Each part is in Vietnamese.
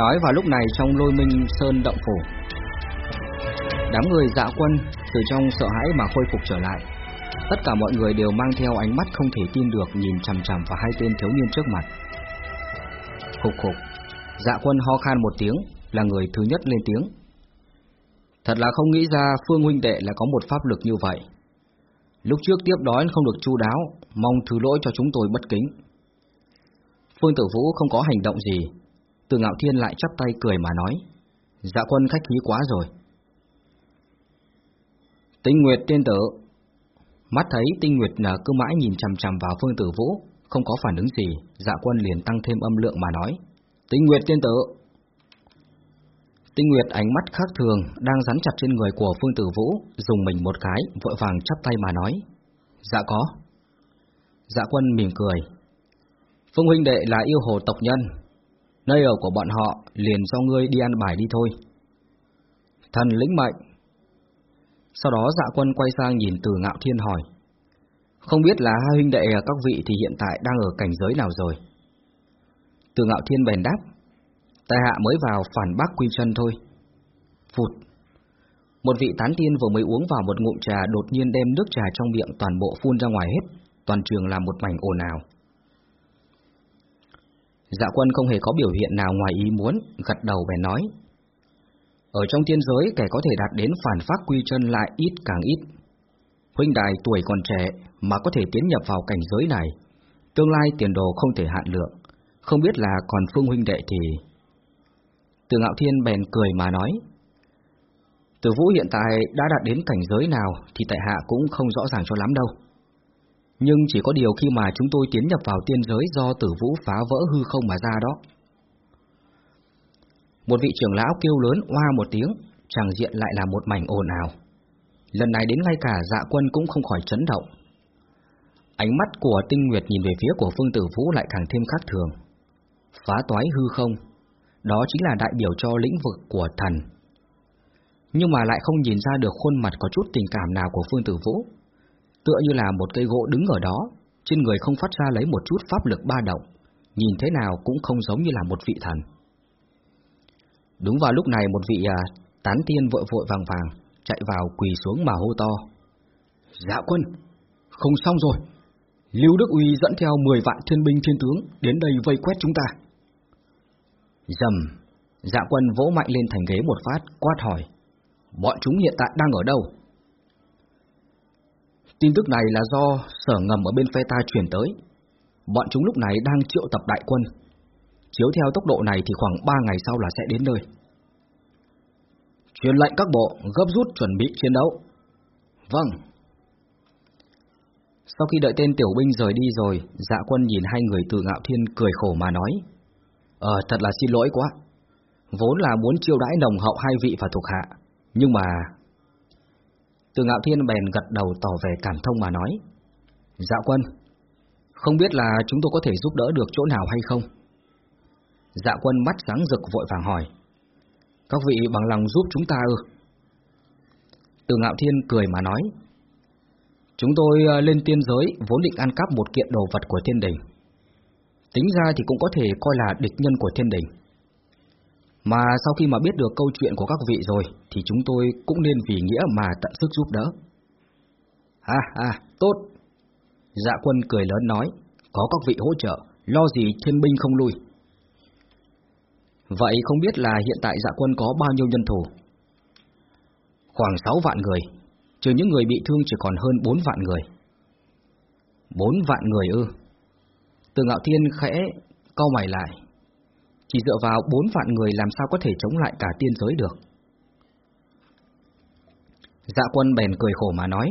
nói vào lúc này trong lôi minh sơn động phủ. Đám người dạ quân từ trong sợ hãi mà khôi phục trở lại. Tất cả mọi người đều mang theo ánh mắt không thể tin được nhìn chằm chằm vào hai tên thiếu niên trước mặt. Khục khục Dạ quân ho khan một tiếng, Là người thứ nhất lên tiếng. Thật là không nghĩ ra Phương huynh đệ là có một pháp lực như vậy. Lúc trước tiếp đón không được chu đáo, Mong thứ lỗi cho chúng tôi bất kính. Phương Tử Vũ không có hành động gì. Từ Ngạo Thiên lại chắp tay cười mà nói Dạ quân khách khí quá rồi Tinh Nguyệt tiên tử Mắt thấy Tinh Nguyệt à, cứ mãi nhìn chằm chằm vào Phương Tử Vũ Không có phản ứng gì Dạ quân liền tăng thêm âm lượng mà nói Tinh Nguyệt tiên tử Tinh Nguyệt ánh mắt khác thường đang rắn chặt trên người của Phương Tử Vũ, dùng mình một cái, vội vàng chắp tay mà nói. Dạ có. Dạ quân mỉm cười. Phương huynh đệ là yêu hồ tộc nhân, nơi ở của bọn họ liền do ngươi đi ăn bài đi thôi. Thần lĩnh mệnh. Sau đó dạ quân quay sang nhìn từ ngạo thiên hỏi. Không biết là hai huynh đệ các vị thì hiện tại đang ở cảnh giới nào rồi? Từ ngạo thiên bèn đáp. tài hạ mới vào phản bác quy chân thôi. Phụt. Một vị tán tiên vừa mới uống vào một ngụm trà đột nhiên đem nước trà trong miệng toàn bộ phun ra ngoài hết, toàn trường là một mảnh ồn ào. Dạ quân không hề có biểu hiện nào ngoài ý muốn, gật đầu bèn nói. Ở trong tiên giới kẻ có thể đạt đến phản pháp quy chân lại ít càng ít. Huynh đài tuổi còn trẻ mà có thể tiến nhập vào cảnh giới này, tương lai tiền đồ không thể hạn lượng. Không biết là còn Phương huynh đệ thì... Từ ngạo thiên bèn cười mà nói. Từ vũ hiện tại đã đạt đến cảnh giới nào thì tại hạ cũng không rõ ràng cho lắm đâu. Nhưng chỉ có điều khi mà chúng tôi tiến nhập vào tiên giới do tử vũ phá vỡ hư không mà ra đó. Một vị trưởng lão kêu lớn oa một tiếng, chẳng diện lại là một mảnh ồn ào. Lần này đến ngay cả dạ quân cũng không khỏi chấn động. Ánh mắt của tinh nguyệt nhìn về phía của phương tử vũ lại càng thêm khác thường. Phá toái hư không, đó chính là đại biểu cho lĩnh vực của thần. Nhưng mà lại không nhìn ra được khuôn mặt có chút tình cảm nào của phương tử vũ. Tựa như là một cây gỗ đứng ở đó, trên người không phát ra lấy một chút pháp lực ba động, nhìn thế nào cũng không giống như là một vị thần. Đúng vào lúc này một vị à, tán tiên vội vội vàng vàng chạy vào quỳ xuống mà hô to. Dạ quân, không xong rồi. Lưu Đức Uy dẫn theo 10 vạn thiên binh thiên tướng đến đây vây quét chúng ta. Dầm, dạ quân vỗ mạnh lên thành ghế một phát, quát hỏi. Bọn chúng hiện tại đang ở đâu? Tin tức này là do sở ngầm ở bên phe ta chuyển tới. Bọn chúng lúc này đang triệu tập đại quân. Chiếu theo tốc độ này thì khoảng 3 ngày sau là sẽ đến nơi. Truyền lệnh các bộ gấp rút chuẩn bị chiến đấu. Vâng. Sau khi đợi tên tiểu binh rời đi rồi, dạ quân nhìn hai người từ ngạo thiên cười khổ mà nói. Ờ, thật là xin lỗi quá. Vốn là muốn chiêu đãi nồng hậu hai vị và thuộc hạ, nhưng mà... Từ ngạo thiên bèn gật đầu tỏ vẻ cảm thông mà nói. Dạ quân, không biết là chúng tôi có thể giúp đỡ được chỗ nào hay không? Dạ quân mắt sáng rực vội vàng hỏi. Các vị bằng lòng giúp chúng ta ư? Từ ngạo thiên cười mà nói. Chúng tôi ờ, lên tiên giới vốn định ăn cắp một kiện đồ vật của thiên đình. Tính ra thì cũng có thể coi là địch nhân của thiên đình. Mà sau khi mà biết được câu chuyện của các vị rồi, thì chúng tôi cũng nên vì nghĩa mà tận sức giúp đỡ. Ha ha, tốt. Dạ quân cười lớn nói, có các vị hỗ trợ, lo gì thiên binh không lui. Vậy không biết là hiện tại dạ quân có bao nhiêu nhân thủ? Khoảng 6 vạn người, trừ những người bị thương chỉ còn hơn 4 vạn người. 4 vạn người ư? Từ ngạo thiên khẽ cau mày lại. Chỉ dựa vào bốn vạn người làm sao có thể chống lại cả tiên giới được? Dạ quân bèn cười khổ mà nói.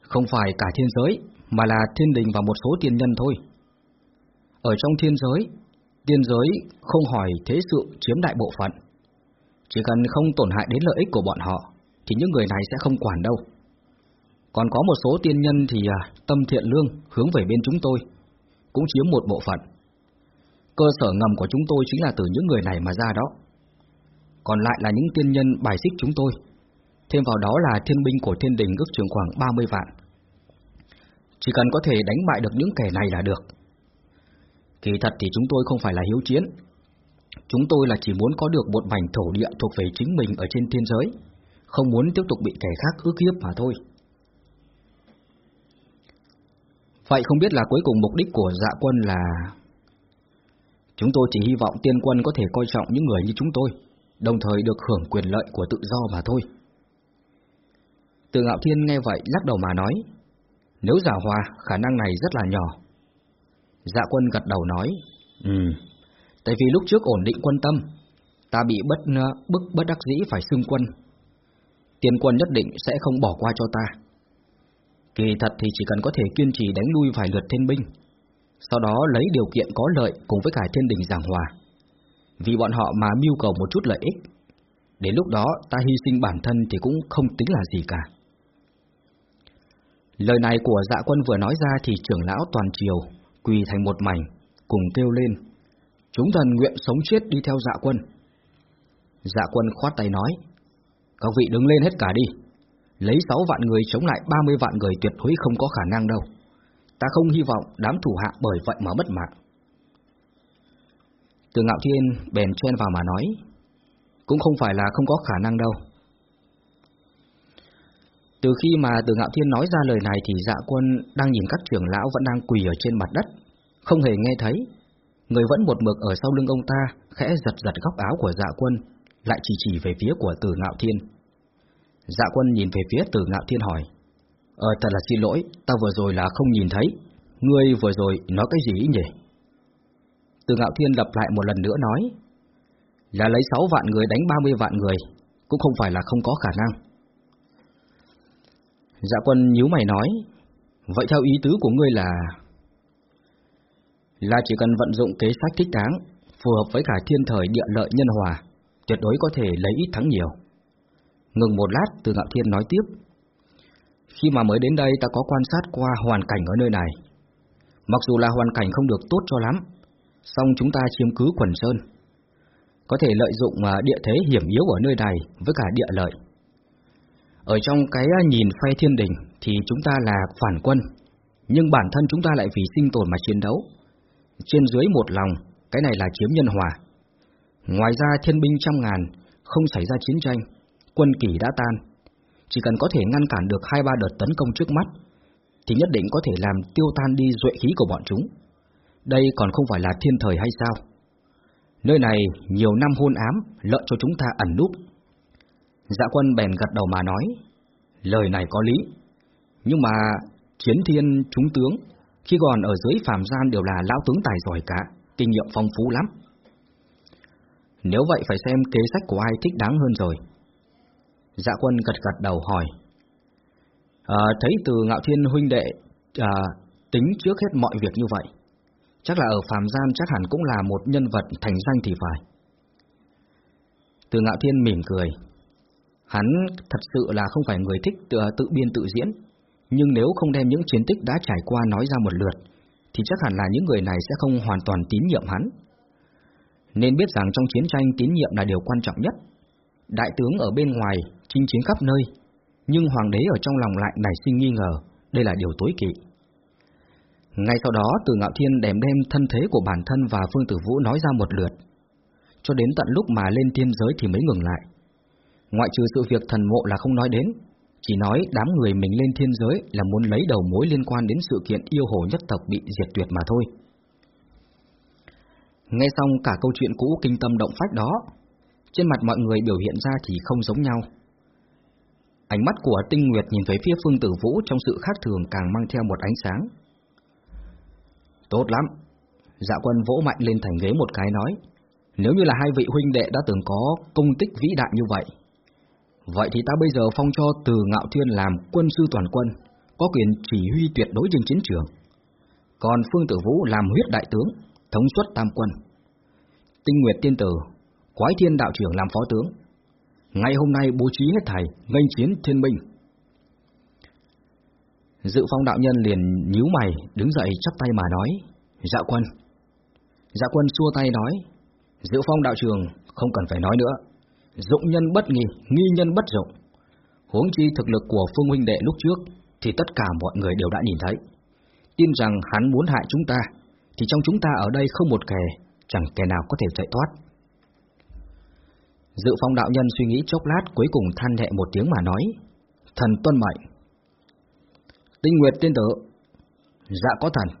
Không phải cả thiên giới, mà là thiên đình và một số tiên nhân thôi. Ở trong thiên giới, tiên giới không hỏi thế sự chiếm đại bộ phận. Chỉ cần không tổn hại đến lợi ích của bọn họ, thì những người này sẽ không quản đâu. Còn có một số tiên nhân thì à, tâm thiện lương hướng về bên chúng tôi, cũng chiếm một bộ phận. Cơ sở ngầm của chúng tôi chính là từ những người này mà ra đó. Còn lại là những tiên nhân bài xích chúng tôi. Thêm vào đó là thiên binh của thiên đình ước chừng khoảng 30 vạn. Chỉ cần có thể đánh bại được những kẻ này là được. Kỳ thật thì chúng tôi không phải là hiếu chiến. Chúng tôi là chỉ muốn có được một mảnh thổ địa thuộc về chính mình ở trên thiên giới, không muốn tiếp tục bị kẻ khác ước hiếp mà thôi. Vậy không biết là cuối cùng mục đích của dạ quân là... Chúng tôi chỉ hy vọng tiên quân có thể coi trọng những người như chúng tôi, đồng thời được hưởng quyền lợi của tự do mà thôi. Từ ngạo thiên nghe vậy lắc đầu mà nói, nếu giả hòa, khả năng này rất là nhỏ. Dạ quân gật đầu nói, Ừ, tại vì lúc trước ổn định quân tâm, ta bị bất ờ, bức bất đắc dĩ phải xưng quân. tiên quân nhất định sẽ không bỏ qua cho ta. Kỳ thật thì chỉ cần có thể kiên trì đánh lui vài lượt thiên binh, sau đó lấy điều kiện có lợi cùng với cả thiên đình giảng hòa. Vì bọn họ mà mưu cầu một chút lợi ích, đến lúc đó ta hy sinh bản thân thì cũng không tính là gì cả. Lời này của dạ quân vừa nói ra thì trưởng lão toàn triều quỳ thành một mảnh, cùng kêu lên. Chúng thần nguyện sống chết đi theo dạ quân. Dạ quân khoát tay nói, các vị đứng lên hết cả đi. Lấy 6 vạn người chống lại 30 vạn người tuyệt đối không có khả năng đâu. Ta không hy vọng đám thủ hạ bởi vậy mà mất mạng. Từ ngạo thiên bèn chen vào mà nói, cũng không phải là không có khả năng đâu. Từ khi mà từ ngạo thiên nói ra lời này thì dạ quân đang nhìn các trưởng lão vẫn đang quỳ ở trên mặt đất, không hề nghe thấy. Người vẫn một mực ở sau lưng ông ta, khẽ giật giật góc áo của dạ quân, lại chỉ chỉ về phía của từ ngạo thiên. Dạ quân nhìn về phía từ ngạo thiên hỏi, Ờ, thật là xin lỗi, ta vừa rồi là không nhìn thấy, ngươi vừa rồi nói cái gì nhỉ? Từ ngạo thiên lặp lại một lần nữa nói, là lấy 6 vạn người đánh 30 vạn người, cũng không phải là không có khả năng. Dạ quân nhíu mày nói, vậy theo ý tứ của ngươi là... Là chỉ cần vận dụng kế sách thích đáng, phù hợp với cả thiên thời địa lợi nhân hòa, tuyệt đối có thể lấy ít thắng nhiều. Ngừng một lát, từ ngạo thiên nói tiếp. Khi mà mới đến đây ta có quan sát qua hoàn cảnh ở nơi này. Mặc dù là hoàn cảnh không được tốt cho lắm, song chúng ta chiếm cứ quần sơn. Có thể lợi dụng à, địa thế hiểm yếu ở nơi này với cả địa lợi ở trong cái à, nhìn phe thiên đình thì chúng ta là phản quân, nhưng bản thân chúng ta lại vì sinh tồn mà chiến đấu. Trên dưới một lòng, cái này là chiếm nhân hòa. Ngoài ra thiên binh trăm ngàn, không xảy ra chiến tranh, quân kỷ đã tan. Chỉ cần có thể ngăn cản được hai ba đợt tấn công trước mắt, thì nhất định có thể làm tiêu tan đi duệ khí của bọn chúng. Đây còn không phải là thiên thời hay sao? Nơi này nhiều năm hôn ám, lợi cho chúng ta ẩn núp, Dạ quân bèn gật đầu mà nói, lời này có lý, nhưng mà chiến thiên chúng tướng khi còn ở dưới phàm gian đều là lão tướng tài giỏi cả, kinh nghiệm phong phú lắm. Nếu vậy phải xem kế sách của ai thích đáng hơn rồi. Dạ quân gật gật đầu hỏi, à, thấy từ ngạo thiên huynh đệ à, tính trước hết mọi việc như vậy, chắc là ở phàm gian chắc hẳn cũng là một nhân vật thành danh thì phải. Từ ngạo thiên mỉm cười, Hắn thật sự là không phải người thích tự, tự biên tự diễn, nhưng nếu không đem những chiến tích đã trải qua nói ra một lượt, thì chắc hẳn là những người này sẽ không hoàn toàn tín nhiệm hắn. Nên biết rằng trong chiến tranh tín nhiệm là điều quan trọng nhất. Đại tướng ở bên ngoài, chinh chiến khắp nơi, nhưng hoàng đế ở trong lòng lại nảy sinh nghi ngờ, đây là điều tối kỵ. Ngay sau đó, Từ Ngạo Thiên đem đem thân thế của bản thân và Phương Tử Vũ nói ra một lượt. Cho đến tận lúc mà lên thiên giới thì mới ngừng lại. Ngoại trừ sự việc thần mộ là không nói đến, chỉ nói đám người mình lên thiên giới là muốn lấy đầu mối liên quan đến sự kiện yêu hồ nhất tộc bị diệt tuyệt mà thôi. Nghe xong cả câu chuyện cũ kinh tâm động phách đó, trên mặt mọi người biểu hiện ra thì không giống nhau. Ánh mắt của Tinh Nguyệt nhìn về phía Phương Tử Vũ trong sự khác thường càng mang theo một ánh sáng. Tốt lắm. Dạ quân vỗ mạnh lên thành ghế một cái nói, nếu như là hai vị huynh đệ đã từng có công tích vĩ đại như vậy, Vậy thì ta bây giờ phong cho từ ngạo thiên làm quân sư toàn quân, có quyền chỉ huy tuyệt đối trên chiến trường. Còn Phương Tử Vũ làm huyết đại tướng, thống suất tam quân. Tinh Nguyệt tiên tử, Quái Thiên đạo trưởng làm phó tướng. Ngày hôm nay bố trí hết thầy, nghênh chiến thiên minh. Dự phong đạo nhân liền nhíu mày, đứng dậy chắp tay mà nói, dạ quân. Dạ quân xua tay nói, dự phong đạo trường không cần phải nói nữa, dụng nhân bất nghi, nghi nhân bất dụng. Huống chi thực lực của Phương huynh đệ lúc trước thì tất cả mọi người đều đã nhìn thấy. Tin rằng hắn muốn hại chúng ta, thì trong chúng ta ở đây không một kẻ, chẳng kẻ nào có thể chạy thoát. Dự phong đạo nhân suy nghĩ chốc lát cuối cùng than nhẹ một tiếng mà nói. Thần tuân mệnh. Tinh Nguyệt tiên tử. Dạ có thần.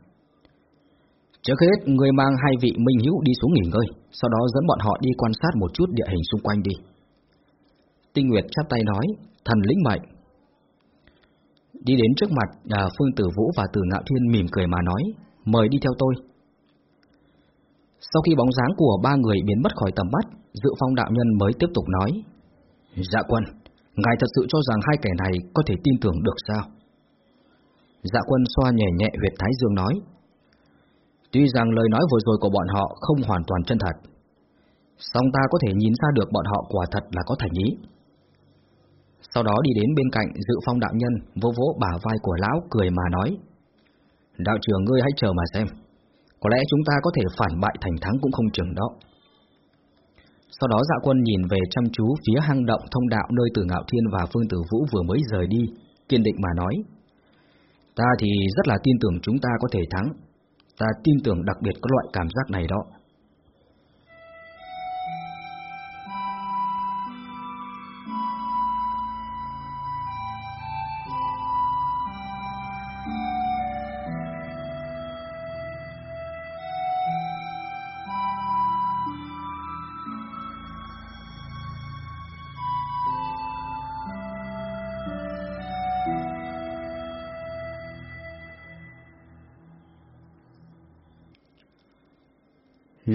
Trước hết, người mang hai vị minh hữu đi xuống nghỉ ngơi, sau đó dẫn bọn họ đi quan sát một chút địa hình xung quanh đi. Tinh Nguyệt chắp tay nói, thần lĩnh mệnh. Đi đến trước mặt à, Phương Tử Vũ và Tử Ngạo Thiên mỉm cười mà nói, mời đi theo tôi. Sau khi bóng dáng của ba người biến mất khỏi tầm mắt, Dự Phong đạo nhân mới tiếp tục nói, Dạ quân, ngài thật sự cho rằng hai kẻ này có thể tin tưởng được sao? Dạ quân xoa nhẹ nhẹ huyệt Thái Dương nói, Tuy rằng lời nói vừa rồi của bọn họ không hoàn toàn chân thật, song ta có thể nhìn ra được bọn họ quả thật là có thành ý. Sau đó đi đến bên cạnh dự phong đạo nhân, vô vỗ bả vai của lão cười mà nói. Đạo trưởng ngươi hãy chờ mà xem, có lẽ chúng ta có thể phản bại thành thắng cũng không chừng đó. Sau đó dạ quân nhìn về chăm chú phía hang động thông đạo nơi từ Ngạo Thiên và Phương Tử Vũ vừa mới rời đi, kiên định mà nói. Ta thì rất là tin tưởng chúng ta có thể thắng, ta tin tưởng đặc biệt có loại cảm giác này đó.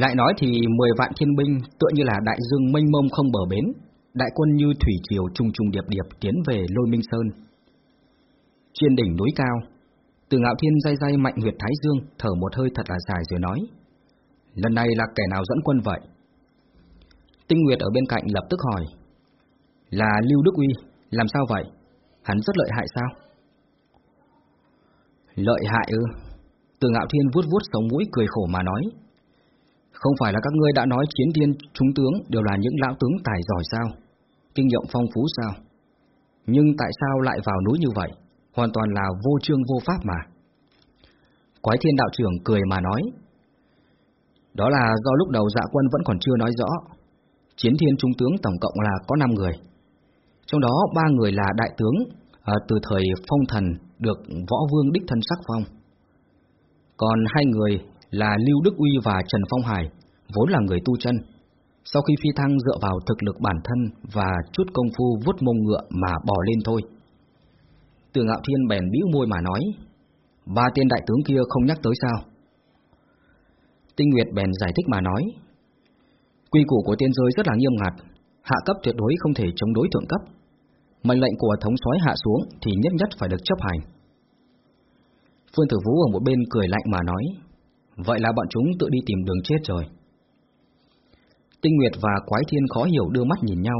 Lại nói thì 10 vạn thiên binh tựa như là đại dương mênh mông không bờ bến, đại quân như thủy triều trùng trùng điệp điệp tiến về Lôi Minh Sơn. Trên đỉnh núi cao, Từ Ngạo Thiên day day mạnh huyệt Thái Dương, thở một hơi thật là dài rồi nói: "Lần này là kẻ nào dẫn quân vậy?" Tinh Nguyệt ở bên cạnh lập tức hỏi: "Là Lưu Đức Uy, làm sao vậy? Hắn rất lợi hại sao?" "Lợi hại ư?" Từ Ngạo Thiên vuốt vuốt sống mũi cười khổ mà nói: không phải là các ngươi đã nói chiến thiên chúng tướng đều là những lão tướng tài giỏi sao? Kinh nghiệm phong phú sao? Nhưng tại sao lại vào núi như vậy? Hoàn toàn là vô trương vô pháp mà. Quái thiên đạo trưởng cười mà nói. Đó là do lúc đầu dạ quân vẫn còn chưa nói rõ. Chiến thiên trung tướng tổng cộng là có 5 người. Trong đó ba người là đại tướng à, từ thời phong thần được võ vương đích thân sắc phong. Còn hai người là Lưu Đức Uy và Trần Phong Hải, vốn là người tu chân. Sau khi phi thăng dựa vào thực lực bản thân và chút công phu vuốt mông ngựa mà bỏ lên thôi. Từ ngạo thiên bèn bĩu môi mà nói, ba tên đại tướng kia không nhắc tới sao? Tinh Nguyệt bèn giải thích mà nói, quy củ của tiên giới rất là nghiêm ngặt, hạ cấp tuyệt đối không thể chống đối thượng cấp. Mệnh lệnh của thống soái hạ xuống thì nhất nhất phải được chấp hành. Phương Tử Vũ ở một bên cười lạnh mà nói, Vậy là bọn chúng tự đi tìm đường chết rồi. Tinh Nguyệt và Quái Thiên khó hiểu đưa mắt nhìn nhau,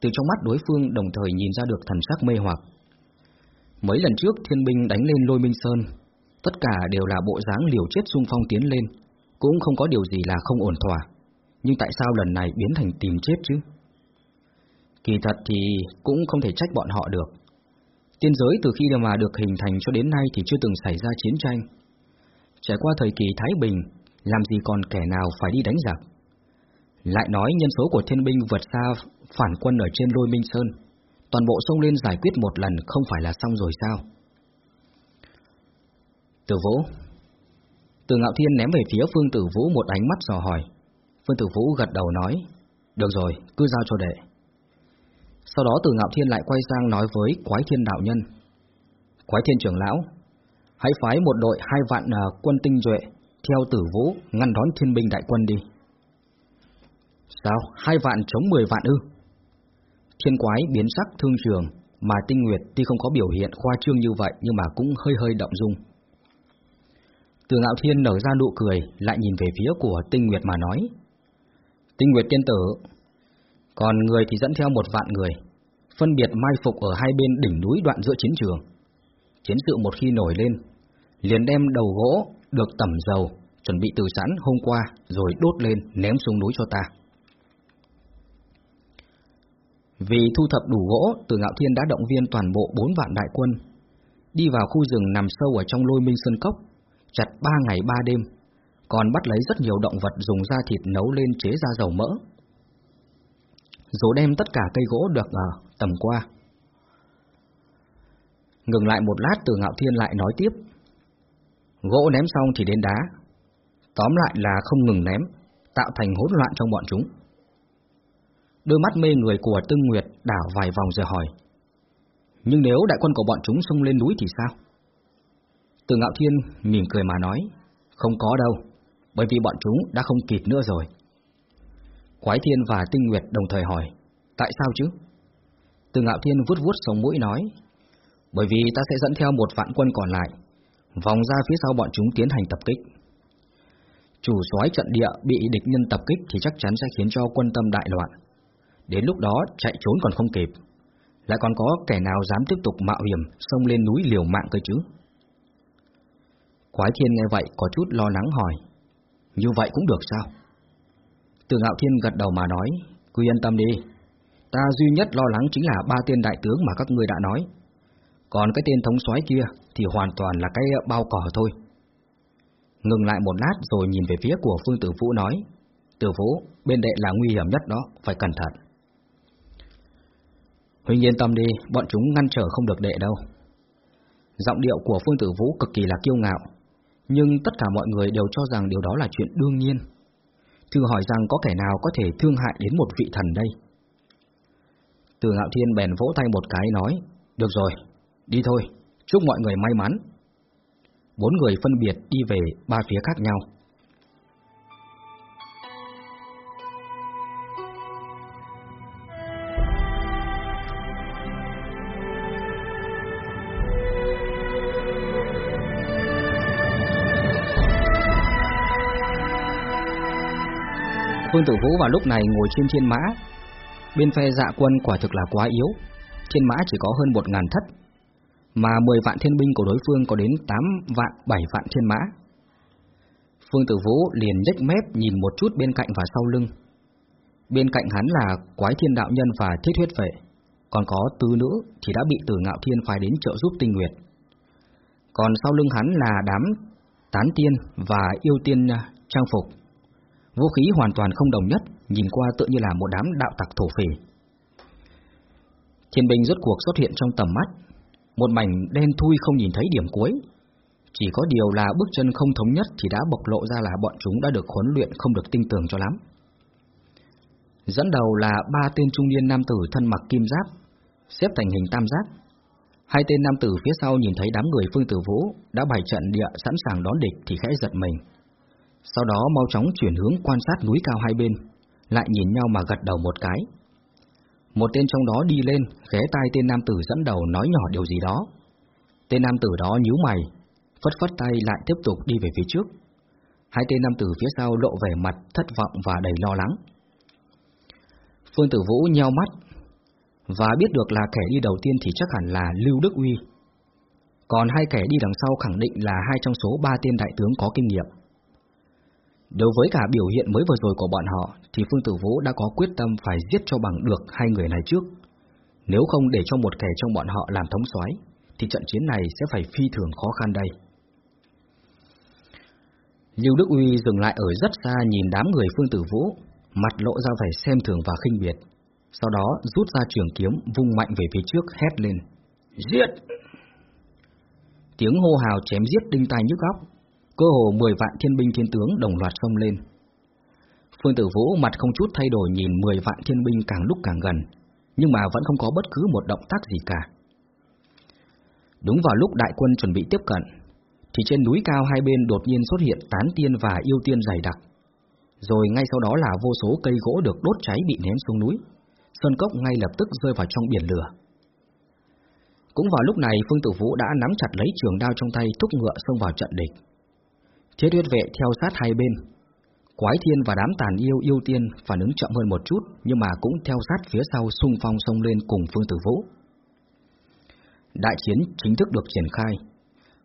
từ trong mắt đối phương đồng thời nhìn ra được thần sắc mê hoặc. Mấy lần trước thiên binh đánh lên lôi minh sơn, tất cả đều là bộ dáng liều chết xung phong tiến lên, cũng không có điều gì là không ổn thỏa. Nhưng tại sao lần này biến thành tìm chết chứ? Kỳ thật thì cũng không thể trách bọn họ được. Tiên giới từ khi mà được hình thành cho đến nay thì chưa từng xảy ra chiến tranh, Trải qua thời kỳ Thái Bình, làm gì còn kẻ nào phải đi đánh giặc. Lại nói nhân số của thiên binh vượt xa phản quân ở trên lôi Minh Sơn, toàn bộ sông lên giải quyết một lần không phải là xong rồi sao? Tử Vũ Từ Ngạo Thiên ném về phía Phương Tử Vũ một ánh mắt dò hỏi. Phương Tử Vũ gật đầu nói, được rồi, cứ giao cho đệ. Sau đó Từ Ngạo Thiên lại quay sang nói với Quái Thiên Đạo Nhân. Quái Thiên trưởng lão, hãy phái một đội hai vạn à, quân tinh duệ theo tử vũ ngăn đón thiên binh đại quân đi. Sao? Hai vạn chống mười vạn ư? Thiên quái biến sắc thương trường, mà tinh nguyệt tuy không có biểu hiện khoa trương như vậy nhưng mà cũng hơi hơi động dung. Từ ngạo thiên nở ra nụ cười, lại nhìn về phía của tinh nguyệt mà nói. Tinh nguyệt tiên tử, còn người thì dẫn theo một vạn người, phân biệt mai phục ở hai bên đỉnh núi đoạn giữa chiến trường. Chiến sự một khi nổi lên, liền đem đầu gỗ được tẩm dầu, chuẩn bị từ sẵn hôm qua rồi đốt lên ném xuống núi cho ta. Vì thu thập đủ gỗ, Từ Ngạo Thiên đã động viên toàn bộ bốn vạn đại quân, đi vào khu rừng nằm sâu ở trong lôi minh sơn cốc, chặt ba ngày ba đêm, còn bắt lấy rất nhiều động vật dùng da thịt nấu lên chế ra dầu mỡ. rồi đem tất cả cây gỗ được ở tầm qua. Ngừng lại một lát từ ngạo thiên lại nói tiếp. Gỗ ném xong thì đến đá. Tóm lại là không ngừng ném, tạo thành hỗn loạn trong bọn chúng. Đôi mắt mê người của Tương Nguyệt đảo vài vòng rồi hỏi. Nhưng nếu đại quân của bọn chúng xông lên núi thì sao? Từ Ngạo Thiên mỉm cười mà nói, không có đâu, bởi vì bọn chúng đã không kịp nữa rồi. Quái Thiên và Tinh Nguyệt đồng thời hỏi, tại sao chứ? Từ Ngạo Thiên vuốt vuốt sống mũi nói, bởi vì ta sẽ dẫn theo một vạn quân còn lại, vòng ra phía sau bọn chúng tiến hành tập kích. Chủ soái trận địa bị địch nhân tập kích thì chắc chắn sẽ khiến cho quân tâm đại loạn. Đến lúc đó chạy trốn còn không kịp, lại còn có kẻ nào dám tiếp tục mạo hiểm xông lên núi liều mạng cơ chứ? Quái Thiên nghe vậy có chút lo lắng hỏi, như vậy cũng được sao? Từ Ngạo Thiên gật đầu mà nói, cứ yên tâm đi, ta duy nhất lo lắng chính là ba tên đại tướng mà các ngươi đã nói. Còn cái tên thống soái kia thì hoàn toàn là cái bao cỏ thôi. Ngừng lại một lát rồi nhìn về phía của Phương Tử Vũ nói, Tử Vũ, bên đệ là nguy hiểm nhất đó, phải cẩn thận. Huynh yên tâm đi, bọn chúng ngăn trở không được đệ đâu. Giọng điệu của Phương Tử Vũ cực kỳ là kiêu ngạo, nhưng tất cả mọi người đều cho rằng điều đó là chuyện đương nhiên. Thử hỏi rằng có kẻ nào có thể thương hại đến một vị thần đây? Từ ngạo thiên bèn vỗ tay một cái nói, được rồi, đi thôi, chúc mọi người may mắn. Bốn người phân biệt đi về ba phía khác nhau. Phương Tử Vũ vào lúc này ngồi trên thiên mã. Bên phe dạ quân quả thực là quá yếu, thiên mã chỉ có hơn một ngàn thất, mà 10 vạn thiên binh của đối phương có đến 8 vạn 7 vạn thiên mã. Phương Tử Vũ liền nhếch mép nhìn một chút bên cạnh và sau lưng. Bên cạnh hắn là Quái Thiên Đạo Nhân và Thiết Huyết Vệ, còn có tứ nữ thì đã bị Tử Ngạo Thiên phái đến trợ giúp Tinh Nguyệt. Còn sau lưng hắn là đám tán tiên và yêu tiên à, trang phục Vũ khí hoàn toàn không đồng nhất, nhìn qua tự như là một đám đạo tặc thổ phỉ. Thiên binh rốt cuộc xuất hiện trong tầm mắt, một mảnh đen thui không nhìn thấy điểm cuối. Chỉ có điều là bước chân không thống nhất thì đã bộc lộ ra là bọn chúng đã được huấn luyện không được tinh tường cho lắm. Dẫn đầu là ba tên trung niên nam tử thân mặc kim giáp, xếp thành hình tam giác. Hai tên nam tử phía sau nhìn thấy đám người Phương Tử Vũ đã bày trận địa sẵn sàng đón địch thì khẽ giật mình sau đó mau chóng chuyển hướng quan sát núi cao hai bên, lại nhìn nhau mà gật đầu một cái. Một tên trong đó đi lên, ghé tai tên nam tử dẫn đầu nói nhỏ điều gì đó. Tên nam tử đó nhíu mày, phất phất tay lại tiếp tục đi về phía trước. Hai tên nam tử phía sau lộ vẻ mặt thất vọng và đầy lo lắng. Phương Tử Vũ nheo mắt và biết được là kẻ đi đầu tiên thì chắc hẳn là Lưu Đức Uy. Còn hai kẻ đi đằng sau khẳng định là hai trong số ba tên đại tướng có kinh nghiệm. Đối với cả biểu hiện mới vừa rồi của bọn họ, thì Phương Tử Vũ đã có quyết tâm phải giết cho bằng được hai người này trước. Nếu không để cho một kẻ trong bọn họ làm thống soái, thì trận chiến này sẽ phải phi thường khó khăn đây. Lưu Đức Uy dừng lại ở rất xa nhìn đám người Phương Tử Vũ, mặt lộ ra vẻ xem thường và khinh biệt. Sau đó rút ra trường kiếm vung mạnh về phía trước hét lên. Giết! Tiếng hô hào chém giết đinh tai nhức óc, cơ hồ 10 vạn thiên binh thiên tướng đồng loạt xông lên. Phương Tử Vũ mặt không chút thay đổi nhìn 10 vạn thiên binh càng lúc càng gần, nhưng mà vẫn không có bất cứ một động tác gì cả. Đúng vào lúc đại quân chuẩn bị tiếp cận, thì trên núi cao hai bên đột nhiên xuất hiện tán tiên và yêu tiên dày đặc. Rồi ngay sau đó là vô số cây gỗ được đốt cháy bị ném xuống núi, sơn cốc ngay lập tức rơi vào trong biển lửa. Cũng vào lúc này Phương Tử Vũ đã nắm chặt lấy trường đao trong tay thúc ngựa xông vào trận địch. Chết huyết vệ theo sát hai bên. Quái thiên và đám tàn yêu yêu tiên phản ứng chậm hơn một chút, nhưng mà cũng theo sát phía sau xung phong xông lên cùng Phương Tử Vũ. Đại chiến chính thức được triển khai.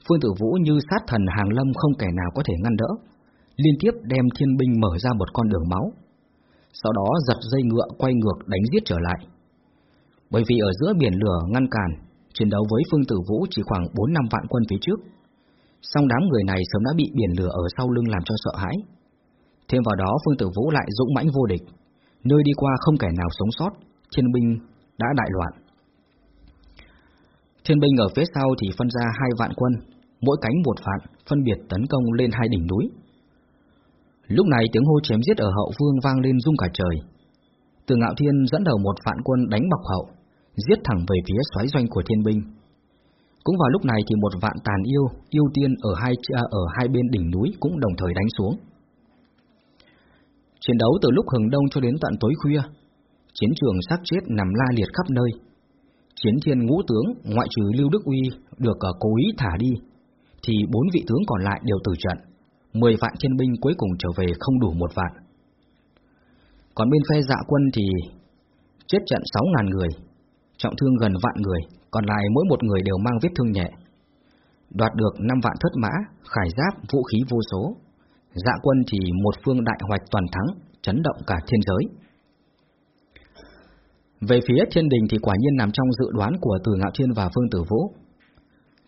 Phương Tử Vũ như sát thần hàng lâm không kẻ nào có thể ngăn đỡ, liên tiếp đem thiên binh mở ra một con đường máu. Sau đó giật dây ngựa quay ngược đánh giết trở lại. Bởi vì ở giữa biển lửa ngăn cản, chiến đấu với Phương Tử Vũ chỉ khoảng 4 năm vạn quân phía trước, Song đám người này sớm đã bị biển lửa ở sau lưng làm cho sợ hãi. Thêm vào đó Phương Tử Vũ lại dũng mãnh vô địch, nơi đi qua không kẻ nào sống sót, thiên binh đã đại loạn. Thiên binh ở phía sau thì phân ra hai vạn quân, mỗi cánh một vạn, phân biệt tấn công lên hai đỉnh núi. Lúc này tiếng hô chém giết ở hậu phương vang lên rung cả trời. Từ Ngạo Thiên dẫn đầu một vạn quân đánh bọc hậu, giết thẳng về phía xoáy doanh của thiên binh. Cũng vào lúc này thì một vạn tàn yêu, yêu tiên ở hai à, ở hai bên đỉnh núi cũng đồng thời đánh xuống. Chiến đấu từ lúc hừng đông cho đến tận tối khuya, chiến trường xác chết nằm la liệt khắp nơi. Chiến thiên ngũ tướng, ngoại trừ Lưu Đức Uy được à, cố ý thả đi, thì bốn vị tướng còn lại đều tử trận. Mười vạn thiên binh cuối cùng trở về không đủ một vạn. Còn bên phe dạ quân thì chết trận sáu ngàn người, trọng thương gần vạn người, còn lại mỗi một người đều mang vết thương nhẹ. Đoạt được năm vạn thất mã, khải giáp, vũ khí vô số. Dạ quân thì một phương đại hoạch toàn thắng, chấn động cả thiên giới. Về phía thiên đình thì quả nhiên nằm trong dự đoán của Từ Ngạo Thiên và Phương Tử Vũ.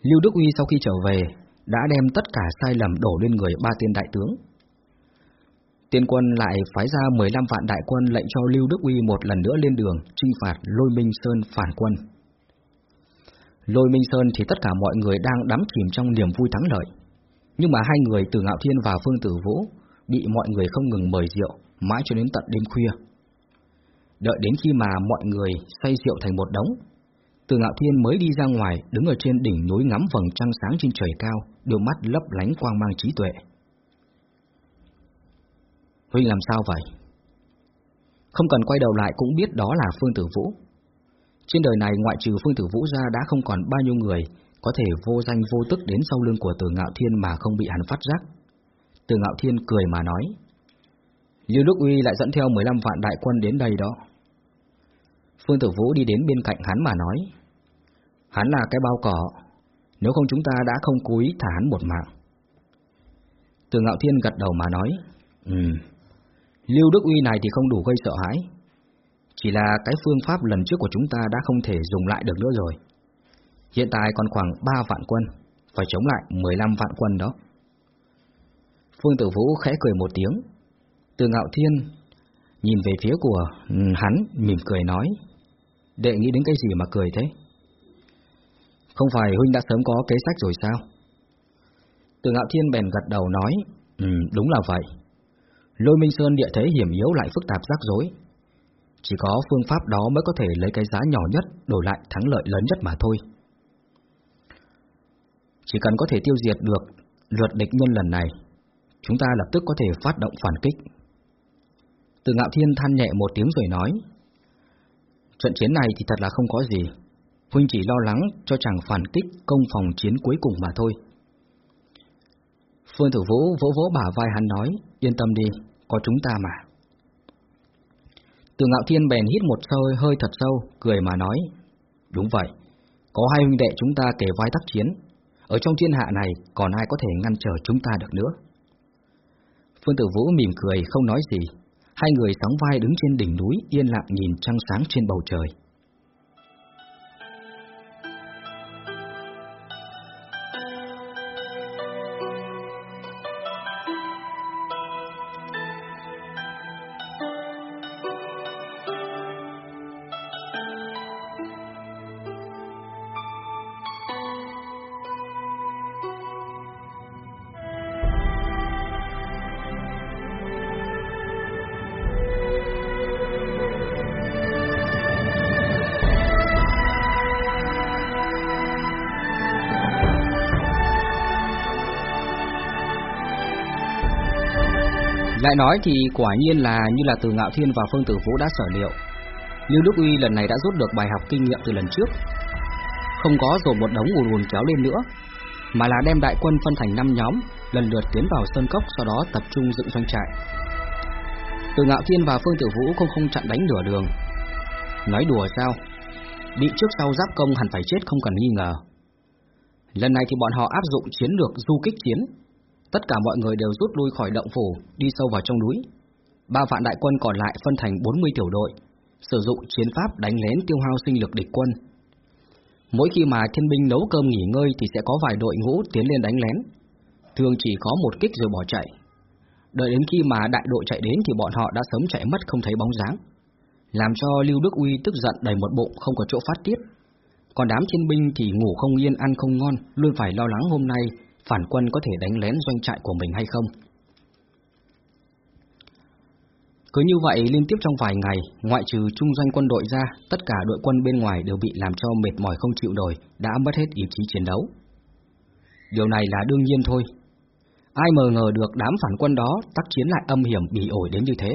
Lưu Đức Uy sau khi trở về đã đem tất cả sai lầm đổ lên người ba tiên đại tướng. Tiên quân lại phái ra 15 vạn đại quân lệnh cho Lưu Đức Uy một lần nữa lên đường trinh phạt Lôi Minh Sơn phản quân. Lôi Minh Sơn thì tất cả mọi người đang đắm chìm trong niềm vui thắng lợi. Nhưng mà hai người từ Ngạo Thiên và Phương Tử Vũ bị mọi người không ngừng mời rượu, mãi cho đến tận đêm khuya. Đợi đến khi mà mọi người say rượu thành một đống, từ Ngạo Thiên mới đi ra ngoài, đứng ở trên đỉnh núi ngắm vầng trăng sáng trên trời cao, đôi mắt lấp lánh quang mang trí tuệ. Huynh làm sao vậy? Không cần quay đầu lại cũng biết đó là Phương Tử Vũ. Trên đời này ngoại trừ Phương Tử Vũ ra đã không còn bao nhiêu người có thể vô danh vô tức đến sau lưng của Từ Ngạo Thiên mà không bị hắn phát giác. Từ Ngạo Thiên cười mà nói. Lưu Đức Uy lại dẫn theo 15 vạn đại quân đến đây đó. Phương Tử Vũ đi đến bên cạnh hắn mà nói. Hắn là cái bao cỏ, nếu không chúng ta đã không cúi thả hắn một mạng. Từ Ngạo Thiên gật đầu mà nói. Ừ, Lưu Đức Uy này thì không đủ gây sợ hãi. Chỉ là cái phương pháp lần trước của chúng ta đã không thể dùng lại được nữa rồi. Hiện tại còn khoảng 3 vạn quân, phải chống lại 15 vạn quân đó. Phương Tử Vũ khẽ cười một tiếng. Từ Ngạo Thiên nhìn về phía của hắn, mỉm cười nói. Đệ nghĩ đến cái gì mà cười thế? Không phải huynh đã sớm có kế sách rồi sao? Từ Ngạo Thiên bèn gật đầu nói, ừ, đúng là vậy. Lôi Minh Sơn địa thế hiểm yếu lại phức tạp rắc rối. Chỉ có phương pháp đó mới có thể lấy cái giá nhỏ nhất đổi lại thắng lợi lớn nhất mà thôi. Chỉ cần có thể tiêu diệt được lượt địch nhân lần này, chúng ta lập tức có thể phát động phản kích. Từ ngạo thiên than nhẹ một tiếng rồi nói, trận chiến này thì thật là không có gì, Huynh chỉ lo lắng cho chàng phản kích công phòng chiến cuối cùng mà thôi. Phương Tử Vũ vỗ vỗ bả vai hắn nói, yên tâm đi, có chúng ta mà. Từ ngạo thiên bèn hít một hơi hơi thật sâu, cười mà nói, đúng vậy, có hai huynh đệ chúng ta kể vai tác chiến, ở trong thiên hạ này còn ai có thể ngăn trở chúng ta được nữa. Phương Tử Vũ mỉm cười không nói gì, hai người sóng vai đứng trên đỉnh núi yên lặng nhìn trăng sáng trên bầu trời. Lại nói thì quả nhiên là như là từ Ngạo Thiên và Phương Tử Vũ đã sở liệu. Lưu Đức Uy lần này đã rút được bài học kinh nghiệm từ lần trước. Không có rồi một đống ùn ùn kéo lên nữa, mà là đem đại quân phân thành 5 nhóm, lần lượt tiến vào sơn cốc sau đó tập trung dựng doanh trại. Từ Ngạo Thiên và Phương Tử Vũ không không chặn đánh nửa đường. Nói đùa sao? Bị trước sau giáp công hẳn phải chết không cần nghi ngờ. Lần này thì bọn họ áp dụng chiến lược du kích chiến, Tất cả mọi người đều rút lui khỏi động phủ, đi sâu vào trong núi. Ba vạn đại quân còn lại phân thành 40 tiểu đội, sử dụng chiến pháp đánh lén tiêu hao sinh lực địch quân. Mỗi khi mà thiên binh nấu cơm nghỉ ngơi thì sẽ có vài đội ngũ tiến lên đánh lén. Thường chỉ có một kích rồi bỏ chạy. Đợi đến khi mà đại đội chạy đến thì bọn họ đã sớm chạy mất không thấy bóng dáng. làm cho Lưu Đức Uy tức giận đầy một bụng không có chỗ phát tiết. Còn đám thiên binh thì ngủ không yên ăn không ngon, luôn phải lo lắng hôm nay phản quân có thể đánh lén doanh trại của mình hay không. Cứ như vậy liên tiếp trong vài ngày, ngoại trừ trung doanh quân đội ra, tất cả đội quân bên ngoài đều bị làm cho mệt mỏi không chịu nổi, đã mất hết ý chí chiến đấu. Điều này là đương nhiên thôi. Ai mờ ngờ được đám phản quân đó tác chiến lại âm hiểm bị ổi đến như thế.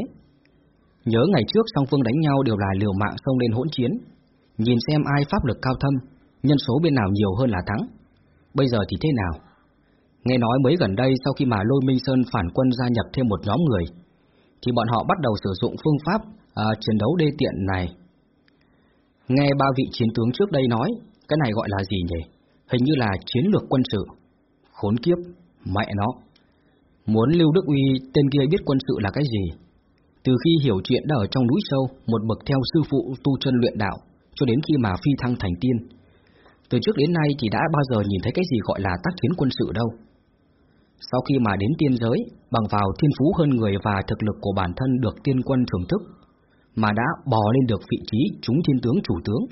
Nhớ ngày trước song phương đánh nhau đều là liều mạng xông lên hỗn chiến, nhìn xem ai pháp lực cao thâm, nhân số bên nào nhiều hơn là thắng. Bây giờ thì thế nào? Nghe nói mới gần đây sau khi mà Lôi Minh Sơn phản quân gia nhập thêm một nhóm người, thì bọn họ bắt đầu sử dụng phương pháp à, chiến đấu đê tiện này. Nghe ba vị chiến tướng trước đây nói, cái này gọi là gì nhỉ? Hình như là chiến lược quân sự. Khốn kiếp, mẹ nó. Muốn Lưu Đức Uy tên kia biết quân sự là cái gì? Từ khi hiểu chuyện đã ở trong núi sâu, một bậc theo sư phụ tu chân luyện đạo, cho đến khi mà phi thăng thành tiên. Từ trước đến nay thì đã bao giờ nhìn thấy cái gì gọi là tác chiến quân sự đâu. Sau khi mà đến tiên giới, bằng vào thiên phú hơn người và thực lực của bản thân được tiên quân thưởng thức, mà đã bò lên được vị trí chúng thiên tướng chủ tướng.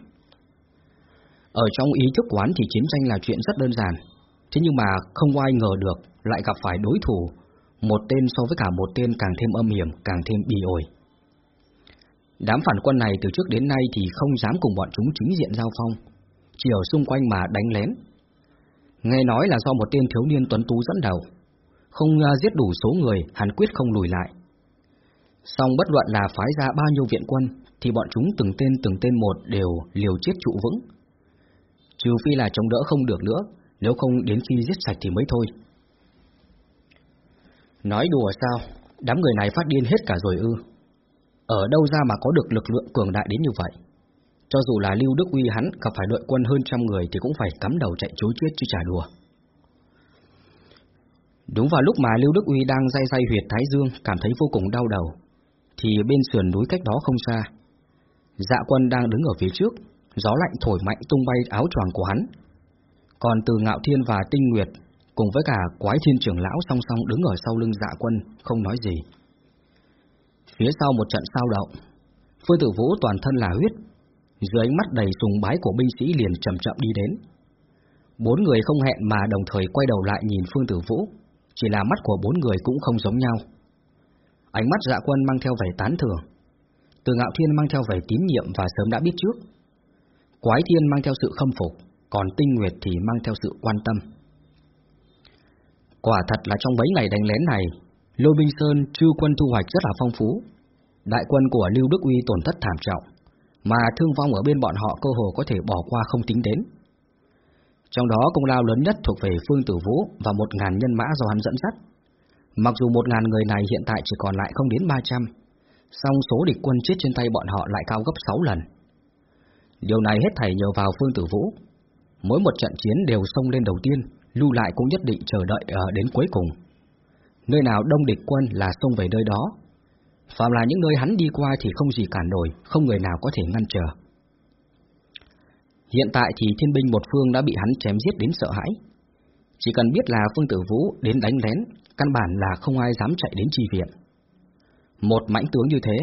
Ở trong ý thức quán thì chiến tranh là chuyện rất đơn giản, thế nhưng mà không ai ngờ được lại gặp phải đối thủ, một tên so với cả một tên càng thêm âm hiểm, càng thêm bì ổi. Đám phản quân này từ trước đến nay thì không dám cùng bọn chúng chính diện giao phong, chỉ ở xung quanh mà đánh lén. Nghe nói là do một tên thiếu niên tuấn tú dẫn đầu, không à, giết đủ số người, hắn quyết không lùi lại. Song bất luận là phái ra bao nhiêu viện quân, thì bọn chúng từng tên từng tên một đều liều chết trụ vững. Trừ phi là chống đỡ không được nữa, nếu không đến khi giết sạch thì mới thôi. Nói đùa sao, đám người này phát điên hết cả rồi ư. Ở đâu ra mà có được lực lượng cường đại đến như vậy? Cho dù là Lưu Đức Uy hắn gặp phải đội quân hơn trăm người thì cũng phải cắm đầu chạy chối chết chứ trả đùa. Đúng vào lúc mà Lưu Đức Uy đang day day huyệt Thái Dương cảm thấy vô cùng đau đầu, thì bên sườn núi cách đó không xa, dạ quân đang đứng ở phía trước, gió lạnh thổi mạnh tung bay áo choàng của hắn. Còn từ Ngạo Thiên và Tinh Nguyệt cùng với cả quái thiên trưởng lão song song đứng ở sau lưng dạ quân, không nói gì. Phía sau một trận sao động, Phương Tử Vũ toàn thân là huyết, dưới ánh mắt đầy sùng bái của binh sĩ liền chậm chậm đi đến. Bốn người không hẹn mà đồng thời quay đầu lại nhìn Phương Tử Vũ, chỉ là mắt của bốn người cũng không giống nhau. Ánh mắt dạ quân mang theo vẻ tán thưởng, từ ngạo thiên mang theo vẻ tín nhiệm và sớm đã biết trước. Quái thiên mang theo sự khâm phục, còn tinh nguyệt thì mang theo sự quan tâm. Quả thật là trong mấy ngày đánh lén này, Lô Binh Sơn chư quân thu hoạch rất là phong phú. Đại quân của Lưu Đức Uy tổn thất thảm trọng, mà thương vong ở bên bọn họ cơ hồ có thể bỏ qua không tính đến. Trong đó công lao lớn nhất thuộc về Phương Tử Vũ và một ngàn nhân mã do hắn dẫn dắt. Mặc dù một ngàn người này hiện tại chỉ còn lại không đến 300, song số địch quân chết trên tay bọn họ lại cao gấp 6 lần. Điều này hết thảy nhờ vào Phương Tử Vũ. Mỗi một trận chiến đều xông lên đầu tiên, lưu lại cũng nhất định chờ đợi ở đến cuối cùng. Nơi nào đông địch quân là xông về nơi đó. Phạm là những nơi hắn đi qua thì không gì cản nổi, không người nào có thể ngăn trở. Hiện tại thì thiên binh một phương đã bị hắn chém giết đến sợ hãi. Chỉ cần biết là Phương Tử Vũ đến đánh lén, căn bản là không ai dám chạy đến chi viện. Một mãnh tướng như thế,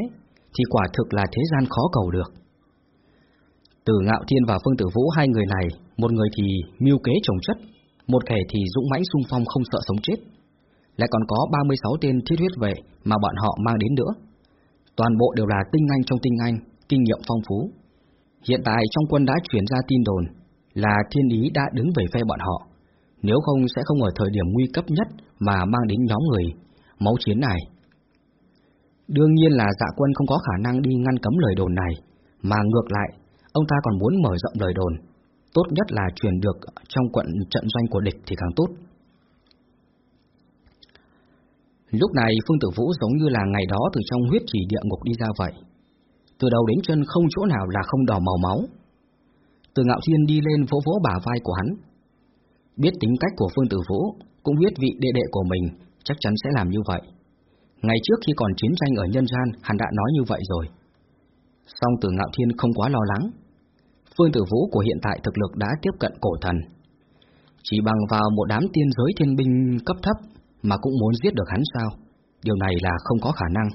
thì quả thực là thế gian khó cầu được. Từ Ngạo Thiên và Phương Tử Vũ hai người này, một người thì mưu kế trồng chất, một kẻ thì dũng mãnh xung phong không sợ sống chết. Lại còn có 36 tên thiết huyết vệ mà bọn họ mang đến nữa. Toàn bộ đều là tinh anh trong tinh anh, kinh nghiệm phong phú, Hiện tại trong quân đã chuyển ra tin đồn là thiên ý đã đứng về phe bọn họ, nếu không sẽ không ở thời điểm nguy cấp nhất mà mang đến nhóm người máu chiến này. Đương nhiên là dạ quân không có khả năng đi ngăn cấm lời đồn này, mà ngược lại, ông ta còn muốn mở rộng lời đồn, tốt nhất là truyền được trong quận trận doanh của địch thì càng tốt. Lúc này Phương Tử Vũ giống như là ngày đó từ trong huyết chỉ địa ngục đi ra vậy từ đầu đến chân không chỗ nào là không đỏ màu máu. Từ ngạo thiên đi lên vỗ vỗ bả vai của hắn. Biết tính cách của Phương Tử Vũ, cũng biết vị đệ đệ của mình chắc chắn sẽ làm như vậy. Ngày trước khi còn chiến tranh ở nhân gian, hắn đã nói như vậy rồi. Song từ ngạo thiên không quá lo lắng. Phương Tử Vũ của hiện tại thực lực đã tiếp cận cổ thần. Chỉ bằng vào một đám tiên giới thiên binh cấp thấp mà cũng muốn giết được hắn sao? Điều này là không có khả năng.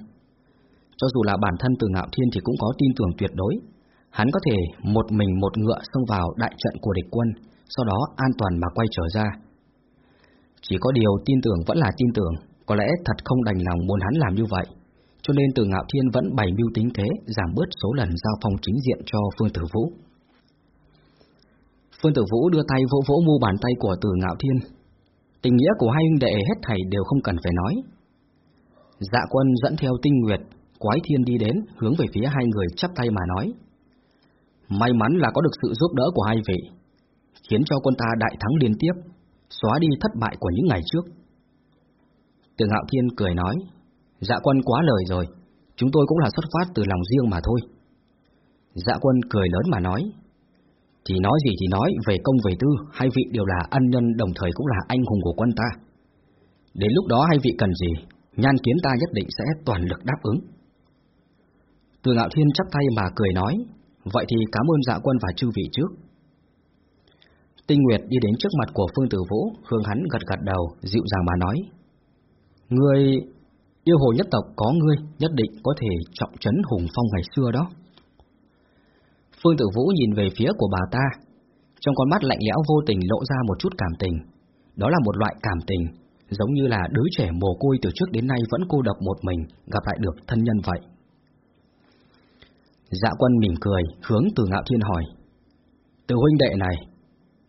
Cho dù là bản thân từ ngạo thiên thì cũng có tin tưởng tuyệt đối. Hắn có thể một mình một ngựa xông vào đại trận của địch quân, sau đó an toàn mà quay trở ra. Chỉ có điều tin tưởng vẫn là tin tưởng, có lẽ thật không đành lòng muốn hắn làm như vậy. Cho nên từ ngạo thiên vẫn bày mưu tính thế, giảm bớt số lần giao phong chính diện cho Phương Tử Vũ. Phương Tử Vũ đưa tay vỗ vỗ mu bàn tay của Từ Ngạo Thiên. Tình nghĩa của hai huynh đệ hết thảy đều không cần phải nói. Dạ quân dẫn theo tinh nguyệt, quái thiên đi đến, hướng về phía hai người chắp tay mà nói. May mắn là có được sự giúp đỡ của hai vị, khiến cho quân ta đại thắng liên tiếp, xóa đi thất bại của những ngày trước. Từ Ngạo Thiên cười nói, dạ quân quá lời rồi, chúng tôi cũng là xuất phát từ lòng riêng mà thôi. Dạ quân cười lớn mà nói, thì nói gì thì nói, về công về tư, hai vị đều là ân nhân đồng thời cũng là anh hùng của quân ta. Đến lúc đó hai vị cần gì, nhan kiến ta nhất định sẽ toàn lực đáp ứng. Từ ngạo thiên chắp tay mà cười nói, vậy thì cảm ơn dạ quân và chư vị trước. Tinh Nguyệt đi đến trước mặt của Phương Tử Vũ, hướng hắn gật gật đầu, dịu dàng mà nói. Ngươi, yêu hồ nhất tộc có ngươi, nhất định có thể trọng trấn hùng phong ngày xưa đó. Phương Tử Vũ nhìn về phía của bà ta, trong con mắt lạnh lẽo vô tình lộ ra một chút cảm tình. Đó là một loại cảm tình, giống như là đứa trẻ mồ côi từ trước đến nay vẫn cô độc một mình, gặp lại được thân nhân vậy. Dạ quân mỉm cười, hướng từ ngạo thiên hỏi. Từ huynh đệ này,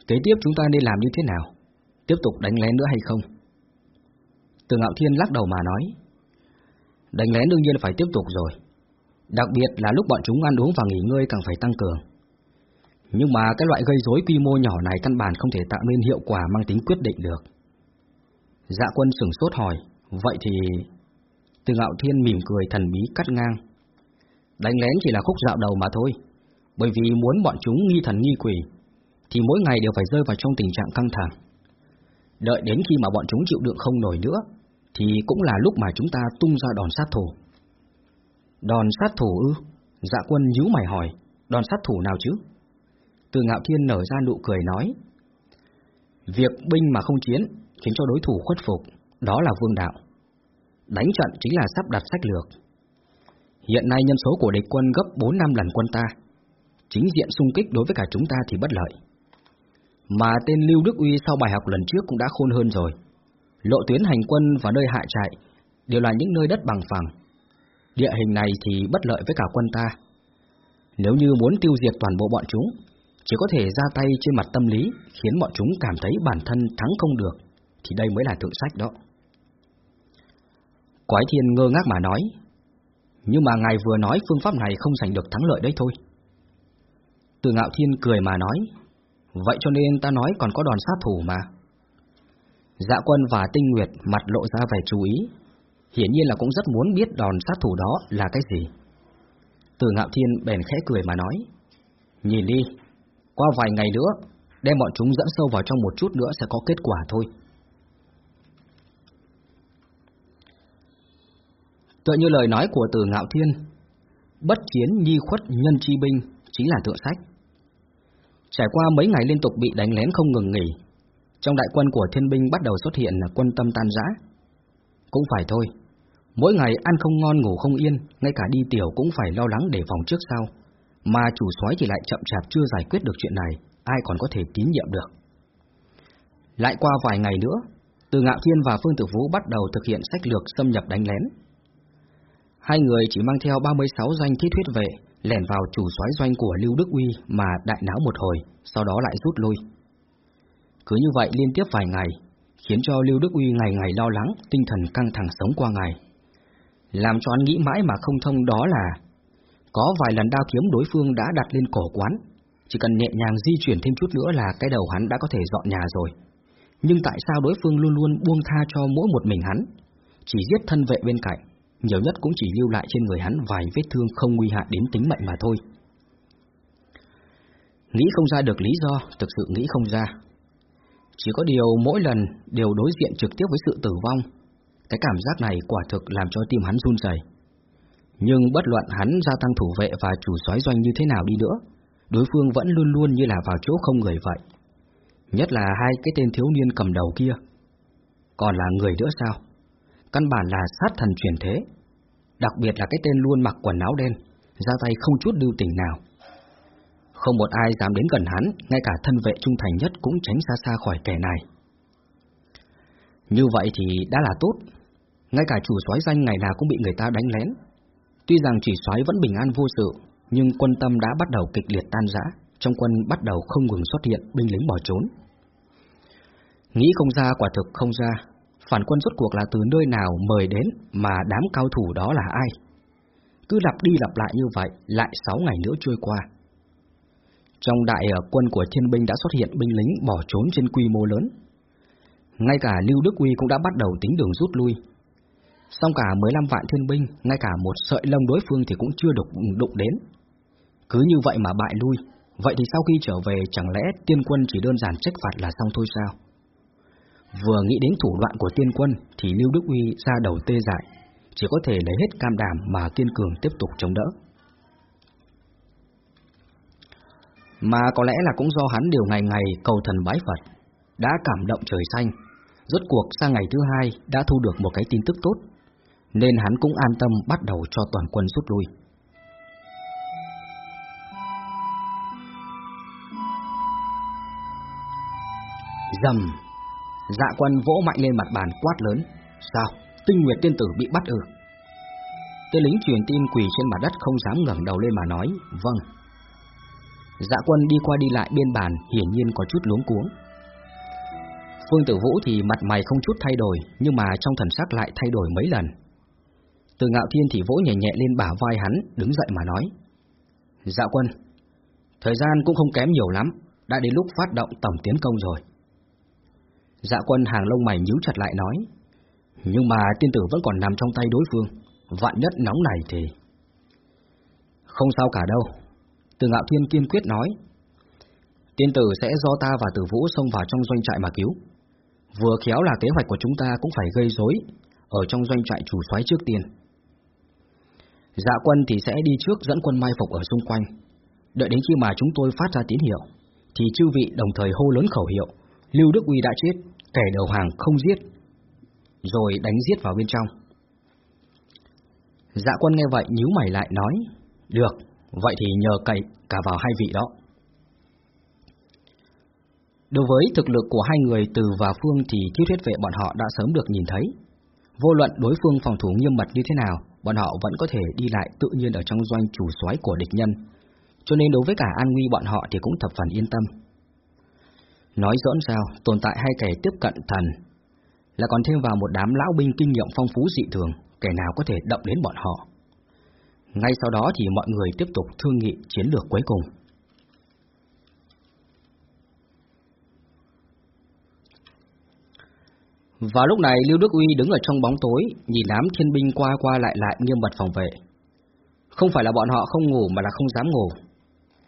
kế tiếp chúng ta nên làm như thế nào? Tiếp tục đánh lén nữa hay không? Từ ngạo thiên lắc đầu mà nói. Đánh lén đương nhiên phải tiếp tục rồi. Đặc biệt là lúc bọn chúng ăn uống và nghỉ ngơi càng phải tăng cường. Nhưng mà cái loại gây rối quy mô nhỏ này căn bản không thể tạo nên hiệu quả mang tính quyết định được. Dạ quân sửng sốt hỏi, vậy thì... Từ ngạo thiên mỉm cười thần bí cắt ngang. Đánh lén chỉ là khúc dạo đầu mà thôi, bởi vì muốn bọn chúng nghi thần nghi quỷ, thì mỗi ngày đều phải rơi vào trong tình trạng căng thẳng. Đợi đến khi mà bọn chúng chịu đựng không nổi nữa, thì cũng là lúc mà chúng ta tung ra đòn sát thủ. Đòn sát thủ ư? Dạ quân nhíu mày hỏi, đòn sát thủ nào chứ? Từ ngạo thiên nở ra nụ cười nói. Việc binh mà không chiến, khiến cho đối thủ khuất phục, đó là vương đạo. Đánh trận chính là sắp đặt sách lược. Hiện nay nhân số của địch quân gấp 4 năm lần quân ta. Chính diện xung kích đối với cả chúng ta thì bất lợi. Mà tên Lưu Đức Uy sau bài học lần trước cũng đã khôn hơn rồi. Lộ tuyến hành quân và nơi hạ trại đều là những nơi đất bằng phẳng, Địa hình này thì bất lợi với cả quân ta. Nếu như muốn tiêu diệt toàn bộ bọn chúng, chỉ có thể ra tay trên mặt tâm lý, khiến bọn chúng cảm thấy bản thân thắng không được, thì đây mới là thượng sách đó. Quái thiên ngơ ngác mà nói, nhưng mà ngài vừa nói phương pháp này không giành được thắng lợi đấy thôi. Từ ngạo thiên cười mà nói, vậy cho nên ta nói còn có đòn sát thủ mà. Dạ quân và tinh nguyệt mặt lộ ra vẻ chú ý, hiển nhiên là cũng rất muốn biết đòn sát thủ đó là cái gì. Từ ngạo thiên bèn khẽ cười mà nói, nhìn đi, qua vài ngày nữa, đem bọn chúng dẫn sâu vào trong một chút nữa sẽ có kết quả thôi. Tựa như lời nói của từ ngạo thiên, bất chiến nhi khuất nhân chi binh chính là tựa sách. Trải qua mấy ngày liên tục bị đánh lén không ngừng nghỉ, trong đại quân của thiên binh bắt đầu xuất hiện là quân tâm tan rã. Cũng phải thôi, Mỗi ngày ăn không ngon ngủ không yên, ngay cả đi tiểu cũng phải lo lắng để phòng trước sau. Mà chủ soái thì lại chậm chạp chưa giải quyết được chuyện này, ai còn có thể tín nhiệm được. Lại qua vài ngày nữa, từ Ngạo Thiên và Phương Tử Vũ bắt đầu thực hiện sách lược xâm nhập đánh lén. Hai người chỉ mang theo 36 doanh thiết huyết vệ, lẻn vào chủ soái doanh của Lưu Đức Uy mà đại náo một hồi, sau đó lại rút lui. Cứ như vậy liên tiếp vài ngày, khiến cho Lưu Đức Uy ngày ngày lo lắng, tinh thần căng thẳng sống qua ngày. Làm cho hắn nghĩ mãi mà không thông đó là Có vài lần đao kiếm đối phương đã đặt lên cổ quán Chỉ cần nhẹ nhàng di chuyển thêm chút nữa là cái đầu hắn đã có thể dọn nhà rồi. Nhưng tại sao đối phương luôn luôn buông tha cho mỗi một mình hắn Chỉ giết thân vệ bên cạnh Nhiều nhất cũng chỉ lưu lại trên người hắn vài vết thương không nguy hại đến tính mệnh mà thôi. Nghĩ không ra được lý do, thực sự nghĩ không ra. Chỉ có điều mỗi lần đều đối diện trực tiếp với sự tử vong cái cảm giác này quả thực làm cho tim hắn run rẩy. Nhưng bất luận hắn gia tăng thủ vệ và chủ soái doanh như thế nào đi nữa, đối phương vẫn luôn luôn như là vào chỗ không người vậy. Nhất là hai cái tên thiếu niên cầm đầu kia. Còn là người nữa sao? Căn bản là sát thần truyền thế. đặc biệt là cái tên luôn mặc quần áo đen, ra tay không chút lưu tình nào. Không một ai dám đến gần hắn, ngay cả thân vệ trung thành nhất cũng tránh xa xa khỏi kẻ này. Như vậy thì đã là tốt, ngay cả chủ soái danh ngày nào cũng bị người ta đánh lén. Tuy rằng chỉ soái vẫn bình an vô sự, nhưng quân tâm đã bắt đầu kịch liệt tan rã, trong quân bắt đầu không ngừng xuất hiện binh lính bỏ trốn. Nghĩ không ra quả thực không ra, phản quân rốt cuộc là từ nơi nào mời đến mà đám cao thủ đó là ai? Cứ lặp đi lặp lại như vậy, lại 6 ngày nữa trôi qua. Trong đại ờ, quân của thiên binh đã xuất hiện binh lính bỏ trốn trên quy mô lớn. Ngay cả Lưu Đức Uy cũng đã bắt đầu tính đường rút lui. Xong cả 15 vạn thiên binh, ngay cả một sợi lông đối phương thì cũng chưa được đụng đến. Cứ như vậy mà bại lui, vậy thì sau khi trở về chẳng lẽ tiên quân chỉ đơn giản trách phạt là xong thôi sao? Vừa nghĩ đến thủ đoạn của tiên quân thì Lưu Đức Uy ra đầu tê dại, chỉ có thể lấy hết cam đảm mà kiên cường tiếp tục chống đỡ. Mà có lẽ là cũng do hắn điều ngày ngày cầu thần bái Phật, đã cảm động trời xanh, rốt cuộc sang ngày thứ hai đã thu được một cái tin tức tốt, nên hắn cũng an tâm bắt đầu cho toàn quân rút lui. Dầm Dạ quân vỗ mạnh lên mặt bàn quát lớn, Sao? Tinh Nguyệt tiên tử bị bắt ư? Tên lính truyền tin quỳ trên mặt đất không dám ngẩng đầu lên mà nói Vâng Dạ quân đi qua đi lại bên bàn Hiển nhiên có chút luống cuống Phương Tử Vũ thì mặt mày không chút thay đổi, Nhưng mà trong thần sắc lại thay đổi mấy lần từ ngạo thiên thì vỗ nhẹ nhẹ lên bả vai hắn, Đứng dậy mà nói. Dạ quân, Thời gian cũng không kém nhiều lắm, Đã đến lúc phát động tổng tiến công rồi. Dạ quân hàng lông mày nhíu chặt lại nói. Nhưng mà tiên tử vẫn còn nằm trong tay đối phương, Vạn nhất nóng này thì. Không sao cả đâu, Từ ngạo thiên kiên quyết nói. Tiên tử sẽ do ta và tử vũ xông vào trong doanh trại mà cứu. Vừa khéo là kế hoạch của chúng ta cũng phải gây rối Ở trong doanh trại chủ soái trước tiên. Dạ quân thì sẽ đi trước dẫn quân mai phục ở xung quanh Đợi đến khi mà chúng tôi phát ra tín hiệu Thì chư vị đồng thời hô lớn khẩu hiệu Lưu Đức Uy đã chết kẻ đầu hàng không giết, rồi đánh giết vào bên trong. Dạ quân nghe vậy nhíu mày lại nói, được, vậy thì nhờ cậy cả vào hai vị đó. Đối với thực lực của hai người Từ và Phương thì thiết huyết vệ bọn họ đã sớm được nhìn thấy. Vô luận đối phương phòng thủ nghiêm mật như thế nào, bọn họ vẫn có thể đi lại tự nhiên ở trong doanh chủ soái của địch nhân. Cho nên đối với cả an nguy bọn họ thì cũng thập phần yên tâm. Nói dỡn sao, tồn tại hai kẻ tiếp cận thần, là còn thêm vào một đám lão binh kinh nghiệm phong phú dị thường, kẻ nào có thể động đến bọn họ. Ngay sau đó thì mọi người tiếp tục thương nghị chiến lược cuối cùng. Vào lúc này Lưu Đức Uy đứng ở trong bóng tối, nhìn đám thiên binh qua qua lại lại nghiêm mật phòng vệ. Không phải là bọn họ không ngủ mà là không dám ngủ.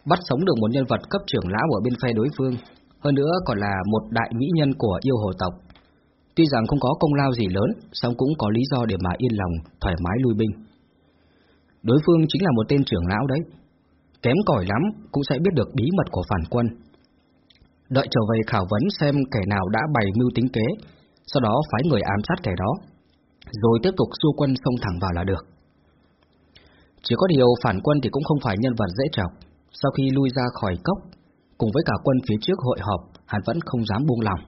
Bắt sống được một nhân vật cấp trưởng lão ở bên phe đối phương, hơn nữa còn là một đại mỹ nhân của yêu hồ tộc. Tuy rằng không có công lao gì lớn, song cũng có lý do để mà yên lòng, thoải mái lui binh. Đối phương chính là một tên trưởng lão đấy. Kém cỏi lắm cũng sẽ biết được bí mật của phản quân. Đợi trở về khảo vấn xem kẻ nào đã bày mưu tính kế, sau đó phái người ám sát kẻ đó, rồi tiếp tục xua quân xông thẳng vào là được. Chỉ có điều phản quân thì cũng không phải nhân vật dễ chọc. Sau khi lui ra khỏi cốc, cùng với cả quân phía trước hội họp, hắn vẫn không dám buông lòng.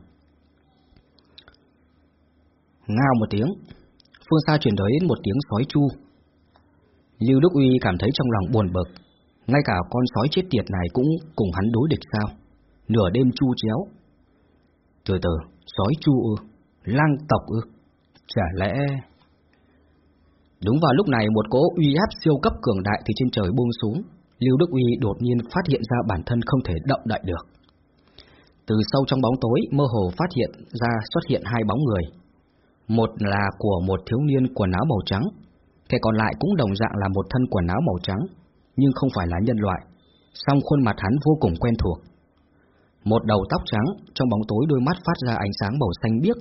Ngao một tiếng, phương xa chuyển đến một tiếng sói chu. Lưu Đức Uy cảm thấy trong lòng buồn bực, ngay cả con sói chết tiệt này cũng cùng hắn đối địch sao? Nửa đêm chu chéo. Từ từ, sói chu ư, lang tộc ư, chả lẽ... Đúng vào lúc này một cỗ uy áp siêu cấp cường đại từ trên trời buông xuống, Lưu Đức Uy đột nhiên phát hiện ra bản thân không thể động đậy được. Từ sâu trong bóng tối, mơ hồ phát hiện ra xuất hiện hai bóng người. Một là của một thiếu niên quần áo màu trắng, kẻ còn lại cũng đồng dạng là một thân quần áo màu trắng, nhưng không phải là nhân loại, song khuôn mặt hắn vô cùng quen thuộc. Một đầu tóc trắng, trong bóng tối đôi mắt phát ra ánh sáng màu xanh biếc,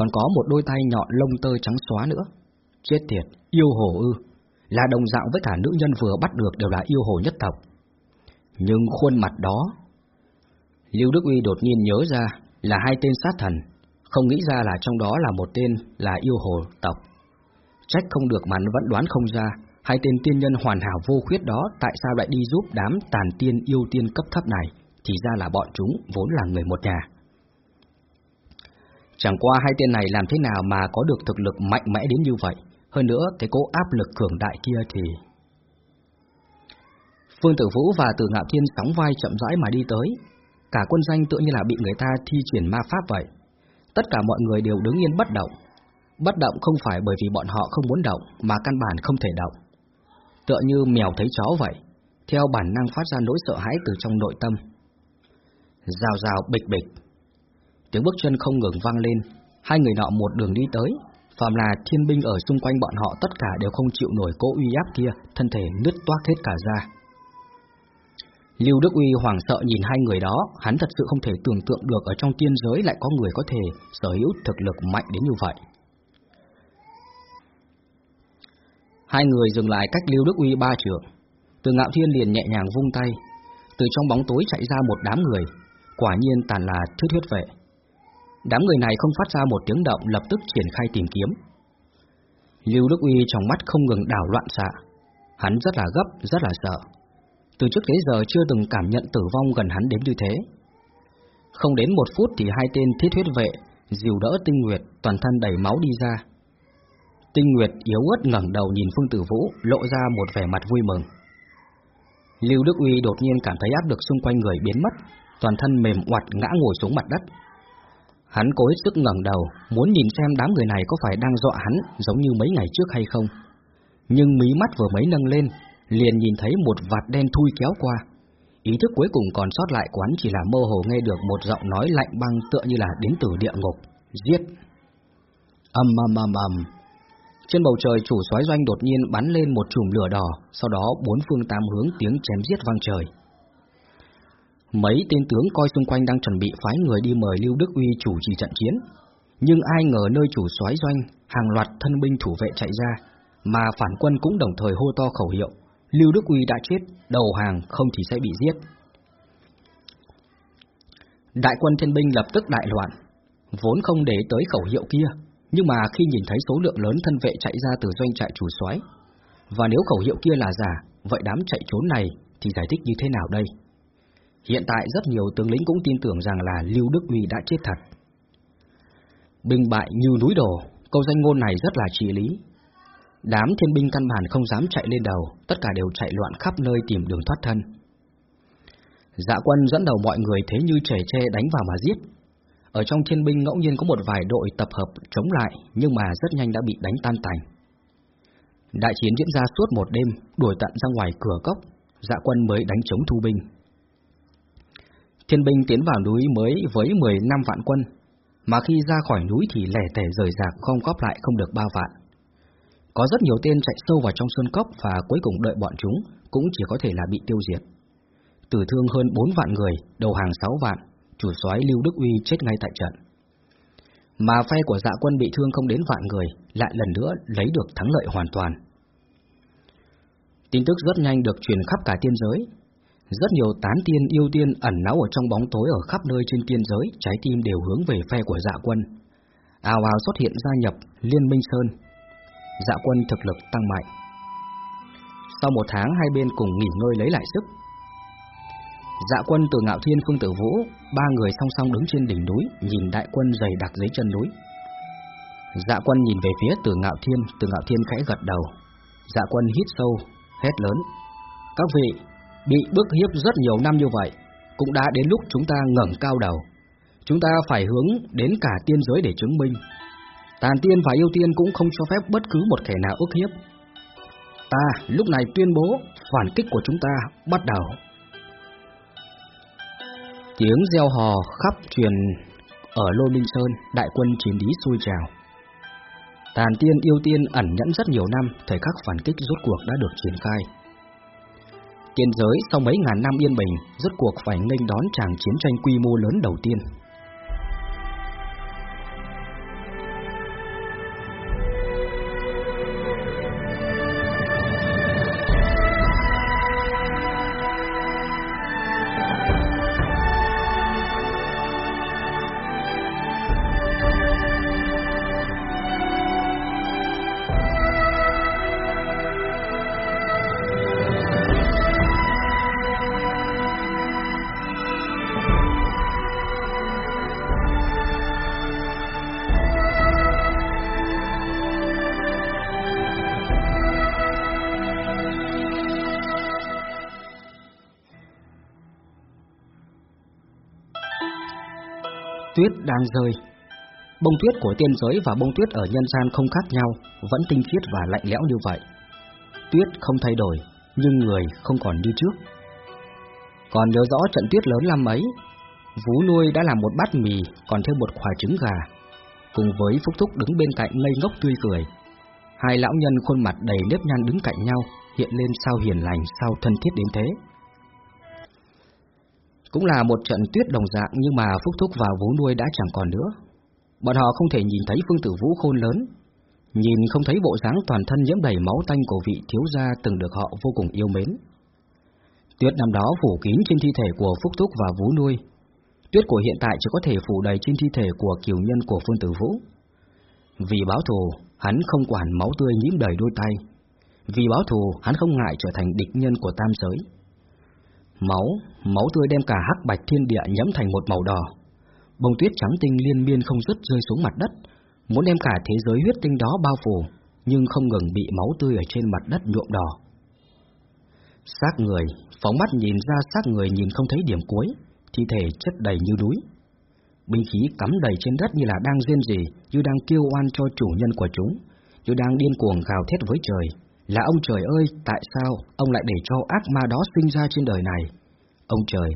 còn có một đôi tay nhọn lông tơ trắng xóa nữa. Chết tiệt, yêu hồ ư là đồng dạng với cả nữ nhân vừa bắt được đều là yêu hồ nhất tộc. Nhưng khuôn mặt đó... Lưu Đức Uy đột nhiên nhớ ra là hai tên sát thần, không nghĩ ra là trong đó là một tên là yêu hồ tộc. Trách không được mà vẫn đoán không ra, hai tên tiên nhân hoàn hảo vô khuyết đó tại sao lại đi giúp đám tàn tiên yêu tiên cấp thấp này, thì ra là bọn chúng vốn là người một nhà. Chẳng qua hai tên này làm thế nào mà có được thực lực mạnh mẽ đến như vậy, hơn nữa cái cố áp lực cường đại kia thì... Phương Tử Vũ và Từ Ngạo Thiên sóng vai chậm rãi mà đi tới, cả quân danh tựa như là bị người ta thi triển ma pháp vậy. Tất cả mọi người đều đứng yên bất động. Bất động không phải bởi vì bọn họ không muốn động, mà căn bản không thể động. Tựa như mèo thấy chó vậy, theo bản năng phát ra nỗi sợ hãi từ trong nội tâm. Rào rào bịch bịch. Tiếng bước chân không ngừng vang lên, hai người nọ một đường đi tới, phàm là thiên binh ở xung quanh bọn họ tất cả đều không chịu nổi cỗ uy áp kia, thân thể nứt toát hết cả ra. Lưu Đức Uy hoảng sợ nhìn hai người đó, hắn thật sự không thể tưởng tượng được ở trong tiên giới lại có người có thể sở hữu thực lực mạnh đến như vậy. Hai người dừng lại cách Lưu Đức Uy ba trường. Từ Ngạo Thiên liền nhẹ nhàng vung tay, từ trong bóng tối chạy ra một đám người, quả nhiên tàn là thuyết thuyết vệ. Đám người này không phát ra một tiếng động lập tức triển khai tìm kiếm. Lưu Đức Uy trong mắt không ngừng đảo loạn xạ, hắn rất là gấp, rất là sợ. Từ trước đến giờ chưa từng cảm nhận tử vong gần hắn đến như thế. Không đến một phút thì hai tên thiết huyết vệ dìu đỡ Tinh Nguyệt toàn thân đầy máu đi ra. Tinh Nguyệt yếu ớt ngẩng đầu nhìn Phương Tử Vũ, lộ ra một vẻ mặt vui mừng. Lưu Đức Uy đột nhiên cảm thấy áp lực xung quanh người biến mất, toàn thân mềm oặt ngã ngồi xuống mặt đất. Hắn cố hết sức ngẩng đầu, muốn nhìn xem đám người này có phải đang dọa hắn giống như mấy ngày trước hay không. Nhưng mí mắt vừa mới nâng lên, liền nhìn thấy một vạt đen thui kéo qua. Ý thức cuối cùng còn sót lại quán chỉ là mơ hồ nghe được một giọng nói lạnh băng tựa như là đến từ địa ngục. Giết! ầm ầm ầm ầm. Trên bầu trời chủ soái doanh đột nhiên bắn lên một chùm lửa đỏ, sau đó bốn phương tám hướng tiếng chém giết vang trời. Mấy tên tướng coi xung quanh đang chuẩn bị phái người đi mời Lưu Đức Uy chủ trì trận chiến, nhưng ai ngờ nơi chủ soái doanh, hàng loạt thân binh thủ vệ chạy ra, mà phản quân cũng đồng thời hô to khẩu hiệu, Lưu Đức Uy đã chết, đầu hàng không thì sẽ bị giết. Đại quân thiên binh lập tức đại loạn, vốn không để tới khẩu hiệu kia, nhưng mà khi nhìn thấy số lượng lớn thân vệ chạy ra từ doanh trại chủ soái, và nếu khẩu hiệu kia là giả, vậy đám chạy trốn này thì giải thích như thế nào đây? Hiện tại rất nhiều tướng lĩnh cũng tin tưởng rằng là Lưu Đức Huy đã chết thật. Binh bại như núi đổ, câu danh ngôn này rất là trị lý. Đám thiên binh căn bản không dám chạy lên đầu, tất cả đều chạy loạn khắp nơi tìm đường thoát thân. Dạ quân dẫn đầu mọi người thế như trẻ tre đánh vào mà giết, ở trong thiên binh ngẫu nhiên có một vài đội tập hợp chống lại, nhưng mà rất nhanh đã bị đánh tan tành. Đại chiến diễn ra suốt một đêm, đuổi tận ra ngoài cửa cốc, dạ quân mới đánh chống thu binh. Thiên binh tiến vào núi mới với 10 năm vạn quân, mà khi ra khỏi núi thì lẻ tẻ rời rạc không góp lại không được ba vạn. Có rất nhiều tên chạy sâu vào trong sơn cốc và cuối cùng đợi bọn chúng cũng chỉ có thể là bị tiêu diệt. Tử thương hơn 4 vạn người, đầu hàng 6 vạn, chủ soái Lưu Đức Uy chết ngay tại trận. Mà phe của dạ quân bị thương không đến vạn người, lại lần nữa lấy được thắng lợi hoàn toàn. Tin tức rất nhanh được truyền khắp cả tiên giới. Rất nhiều tán tiên yêu tiên ẩn náu ở trong bóng tối ở khắp nơi trên tiên giới, trái tim đều hướng về phe của dạ quân. Ào ào xuất hiện gia nhập Liên minh Sơn. Dạ quân thực lực tăng mạnh. Sau một tháng hai bên cùng nghỉ ngơi lấy lại sức, Dạ quân từ Ngạo Thiên Phương Tử Vũ, ba người song song đứng trên đỉnh núi, nhìn đại quân dày đặc dưới chân núi. Dạ quân nhìn về phía Từ Ngạo Thiên, Từ Ngạo Thiên khẽ gật đầu. Dạ quân hít sâu, hét lớn: "Các vị, bị bức hiếp rất nhiều năm như vậy, cũng đã đến lúc chúng ta ngẩng cao đầu. Chúng ta phải hướng đến cả tiên giới để chứng minh. Tàn tiên và yêu tiên cũng không cho phép bất cứ một kẻ nào ức hiếp. Ta lúc này tuyên bố phản kích của chúng ta bắt đầu." Tiếng gieo hò khắp truyền ở Lô minh Sơn, đại quân chiến lý sôi trào. Tàn tiên yêu tiên ẩn nhẫn rất nhiều năm, thời khắc phản kích rốt cuộc đã được triển khai. Tiên giới sau mấy ngàn năm yên bình, rốt cuộc phải nghênh đón tràng chiến tranh quy mô lớn đầu tiên. Đang rơi. Bông tuyết của tiên giới và bông tuyết ở nhân gian không khác nhau, vẫn tinh khiết và lạnh lẽo như vậy. Tuyết không thay đổi, nhưng người không còn đi trước. Còn nhớ rõ trận tuyết lớn năm ấy, Vú nuôi đã làm một bát mì, còn thêm một quả trứng gà, cùng với Phúc Thúc đứng bên cạnh ngây ngốc tươi cười. Hai lão nhân khuôn mặt đầy nếp nhăn đứng cạnh nhau, hiện lên sao hiền lành, sao thân thiết đến thế. Cũng là một trận tuyết đồng dạng nhưng mà Phúc Thúc và Vú nuôi đã chẳng còn nữa. Bọn họ không thể nhìn thấy Phương Tử Vũ khôn lớn, nhìn không thấy bộ dáng toàn thân nhiễm đầy máu tanh của vị thiếu gia từng được họ vô cùng yêu mến. Tuyết năm đó phủ kín trên thi thể của Phúc Thúc và Vú nuôi, Tuyết của hiện tại chỉ có thể phủ đầy trên thi thể của kiều nhân của Phương Tử Vũ. Vì báo thù, hắn không quản máu tươi nhiễm đầy đôi tay. Vì báo thù, hắn không ngại trở thành địch nhân của tam giới. Máu, máu tươi đem cả hắc bạch thiên địa nhẫm thành một màu đỏ. Bông tuyết trắng tinh liên miên không dứt rơi xuống mặt đất, muốn đem cả thế giới huyết tinh đó bao phủ, nhưng không ngừng bị máu tươi ở trên mặt đất nhuộm đỏ. Xác người, phóng mắt nhìn ra xác người nhìn không thấy điểm cuối, thi thể chất đầy như núi. Binh khí cắm đầy trên đất như là đang rên rỉ, như đang kêu oan cho chủ nhân của chúng, như đang điên cuồng gào thét với trời. Là ông trời ơi, tại sao ông lại để cho ác ma đó sinh ra trên đời này? Ông trời,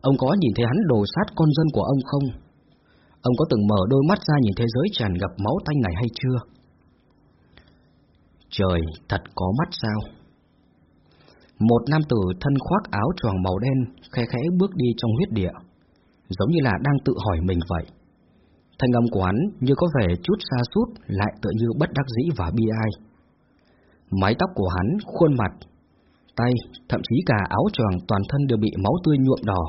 ông có nhìn thấy hắn đồ sát con dân của ông không? Ông có từng mở đôi mắt ra nhìn thế giới tràn ngập máu tanh này hay chưa? Trời, thật có mắt sao? Một nam tử thân khoác áo choàng màu đen, khẽ khẽ bước đi trong huyết địa, giống như là đang tự hỏi mình vậy. Thanh âm của hắn như có vẻ chút xa sút lại tựa như bất đắc dĩ và bi ai. Mái tóc của hắn, khuôn mặt, tay, thậm chí cả áo choàng toàn thân đều bị máu tươi nhuộm đỏ.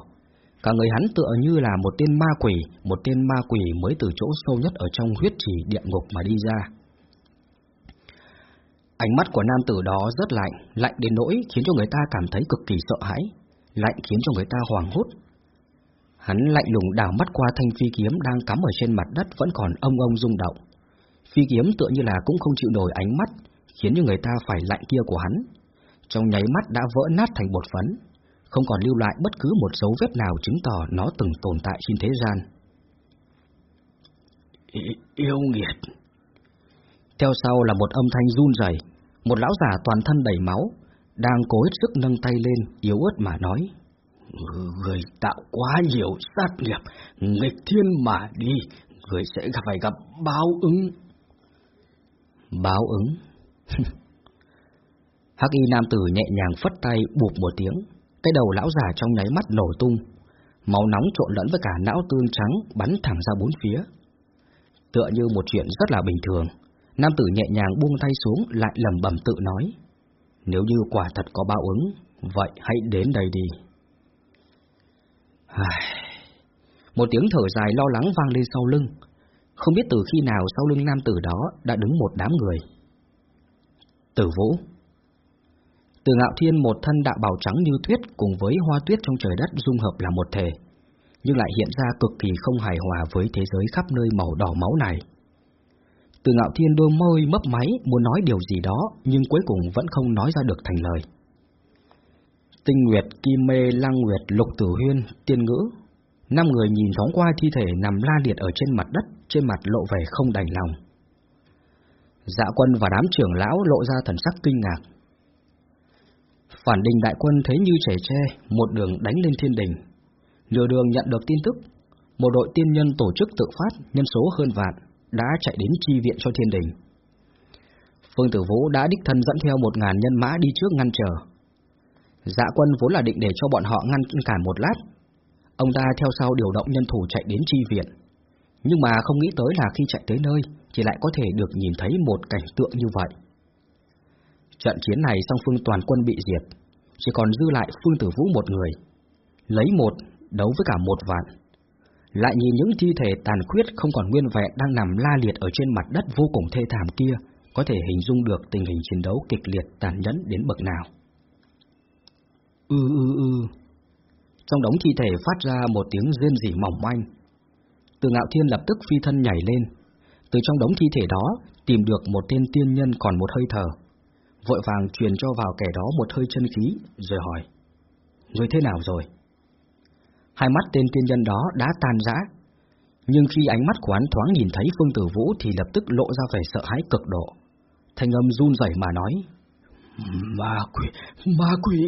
Cả người hắn tựa như là một tên ma quỷ, một tên ma quỷ mới từ chỗ sâu nhất ở trong huyết trì địa ngục mà đi ra. Ánh mắt của nam tử đó rất lạnh, lạnh đến nỗi khiến cho người ta cảm thấy cực kỳ sợ hãi, lạnh khiến cho người ta hoảng hốt. Hắn lạnh lùng đảo mắt qua thanh phi kiếm đang cắm ở trên mặt đất vẫn còn ông ông rung động. Phi kiếm tựa như là cũng không chịu nổi ánh mắt, khiến cho người ta phải lạnh kia của hắn. Trong nháy mắt đã vỡ nát thành bột phấn, không còn lưu lại bất cứ một dấu vết nào chứng tỏ nó từng tồn tại trên thế gian. Yêu nghiệt! Theo sau là một âm thanh run rẩy, một lão già toàn thân đầy máu, đang cố hết sức nâng tay lên, yếu ớt mà nói. Người tạo quá nhiều sát nghiệp, nghịch thiên mà đi, người sẽ phải gặp báo ứng. Báo ứng? Hắc y nam tử nhẹ nhàng phất tay buộc một tiếng, cái đầu lão già trong nháy mắt nổ tung, máu nóng trộn lẫn với cả não tương trắng bắn thẳng ra bốn phía. Tựa như một chuyện rất là bình thường, Nam tử nhẹ nhàng buông tay xuống lại lầm bầm tự nói. Nếu như quả thật có báo ứng, vậy hãy đến đây đi. Một tiếng thở dài lo lắng vang lên sau lưng. Không biết từ khi nào sau lưng nam tử đó đã đứng một đám người. Tử vũ Từ ngạo thiên một thân đạo bào trắng như tuyết cùng với hoa tuyết trong trời đất dung hợp là một thể, nhưng lại hiện ra cực kỳ không hài hòa với thế giới khắp nơi màu đỏ máu này. Từ ngạo thiên đôi môi mấp máy muốn nói điều gì đó, nhưng cuối cùng vẫn không nói ra được thành lời. Tinh Nguyệt, Kim Mê, Lăng Nguyệt, Lục Tử Huyên, Tiên Ngữ. Năm người nhìn thoáng qua thi thể nằm la liệt ở trên mặt đất, trên mặt lộ vẻ không đành lòng. Dạ quân và đám trưởng lão lộ ra thần sắc kinh ngạc. Phản đình đại quân thấy như trẻ tre, một đường đánh lên thiên đình. Nửa đường nhận được tin tức, một đội tiên nhân tổ chức tự phát, nhân số hơn vạn, đã chạy đến chi viện cho thiên đình. Phương Tử Vũ đã đích thân dẫn theo một ngàn nhân mã đi trước ngăn trở. Dạ quân vốn là định để cho bọn họ ngăn cản một lát. Ông ta theo sau điều động nhân thủ chạy đến chi viện. Nhưng mà không nghĩ tới là khi chạy tới nơi, chỉ lại có thể được nhìn thấy một cảnh tượng như vậy. Trận chiến này song phương toàn quân bị diệt, chỉ còn dư lại Phương Tử Vũ một người. Lấy một, đấu với cả một vạn lại nhìn những thi thể tàn khuyết không còn nguyên vẹn đang nằm la liệt ở trên mặt đất vô cùng thê thảm kia, có thể hình dung được tình hình chiến đấu kịch liệt tàn nhẫn đến bậc nào. Ư ư ư. Trong đống thi thể phát ra một tiếng rên rỉ mỏng manh. Từ ngạo thiên lập tức phi thân nhảy lên, từ trong đống thi thể đó tìm được một tên tiên nhân còn một hơi thở, vội vàng truyền cho vào kẻ đó một hơi chân khí, rồi hỏi, người thế nào rồi? Hai mắt tên tiên nhân đó đã tan rã. Nhưng khi ánh mắt của hắn thoáng nhìn thấy Phương Tử Vũ thì lập tức lộ ra vẻ sợ hãi cực độ. Thanh âm run rẩy mà nói. Ma quỷ, ma quỷ,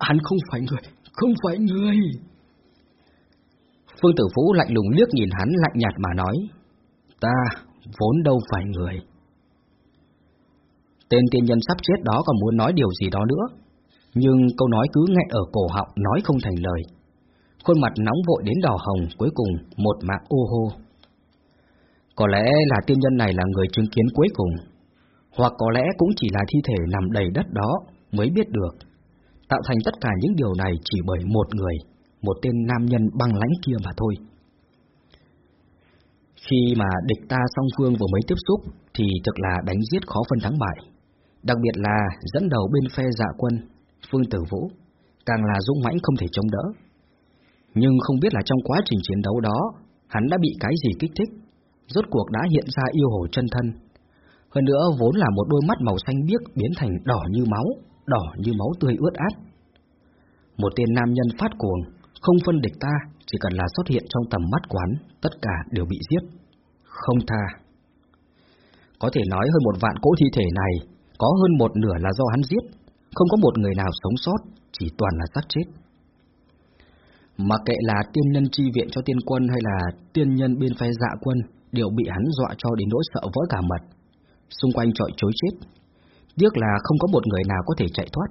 hắn không phải người, không phải người. Phương Tử Phú lạnh lùng liếc nhìn hắn lạnh nhạt mà nói. Ta vốn đâu phải người. Tên tiên nhân sắp chết đó còn muốn nói điều gì đó nữa, nhưng câu nói cứ nghẹn ở cổ họng nói không thành lời. Khuôn mặt nóng vội đến đỏ hồng, cuối cùng một mạng ô hô. Có lẽ là tiên nhân này là người chứng kiến cuối cùng, hoặc có lẽ cũng chỉ là thi thể nằm đầy đất đó mới biết được. Tạo thành tất cả những điều này chỉ bởi một người, một tên nam nhân băng lãnh kia mà thôi. Khi mà địch ta song phương vừa mới tiếp xúc thì thực là đánh giết khó phân thắng bại. Đặc biệt là dẫn đầu bên phe dạ quân, Phương Tử Vũ, càng là dũng mãnh không thể chống đỡ. Nhưng không biết là trong quá trình chiến đấu đó, hắn đã bị cái gì kích thích, rốt cuộc đã hiện ra yêu hồ chân thân. Hơn nữa vốn là một đôi mắt màu xanh biếc biến thành đỏ như máu, đỏ như máu tươi ướt át. Một tên nam nhân phát cuồng, không phân địch ta, chỉ cần là xuất hiện trong tầm mắt quán, tất cả đều bị giết. Không tha. Có thể nói hơn một vạn cỗ thi thể này, có hơn một nửa là do hắn giết, không có một người nào sống sót, chỉ toàn là xác chết. Mà kệ là tiên nhân chi viện cho tiên quân hay là tiên nhân bên phe dạ quân, đều bị hắn dọa cho đến nỗi sợ vỡ cả mật. Xung quanh trọi chối chết. Tiếc là không có một người nào có thể chạy thoát.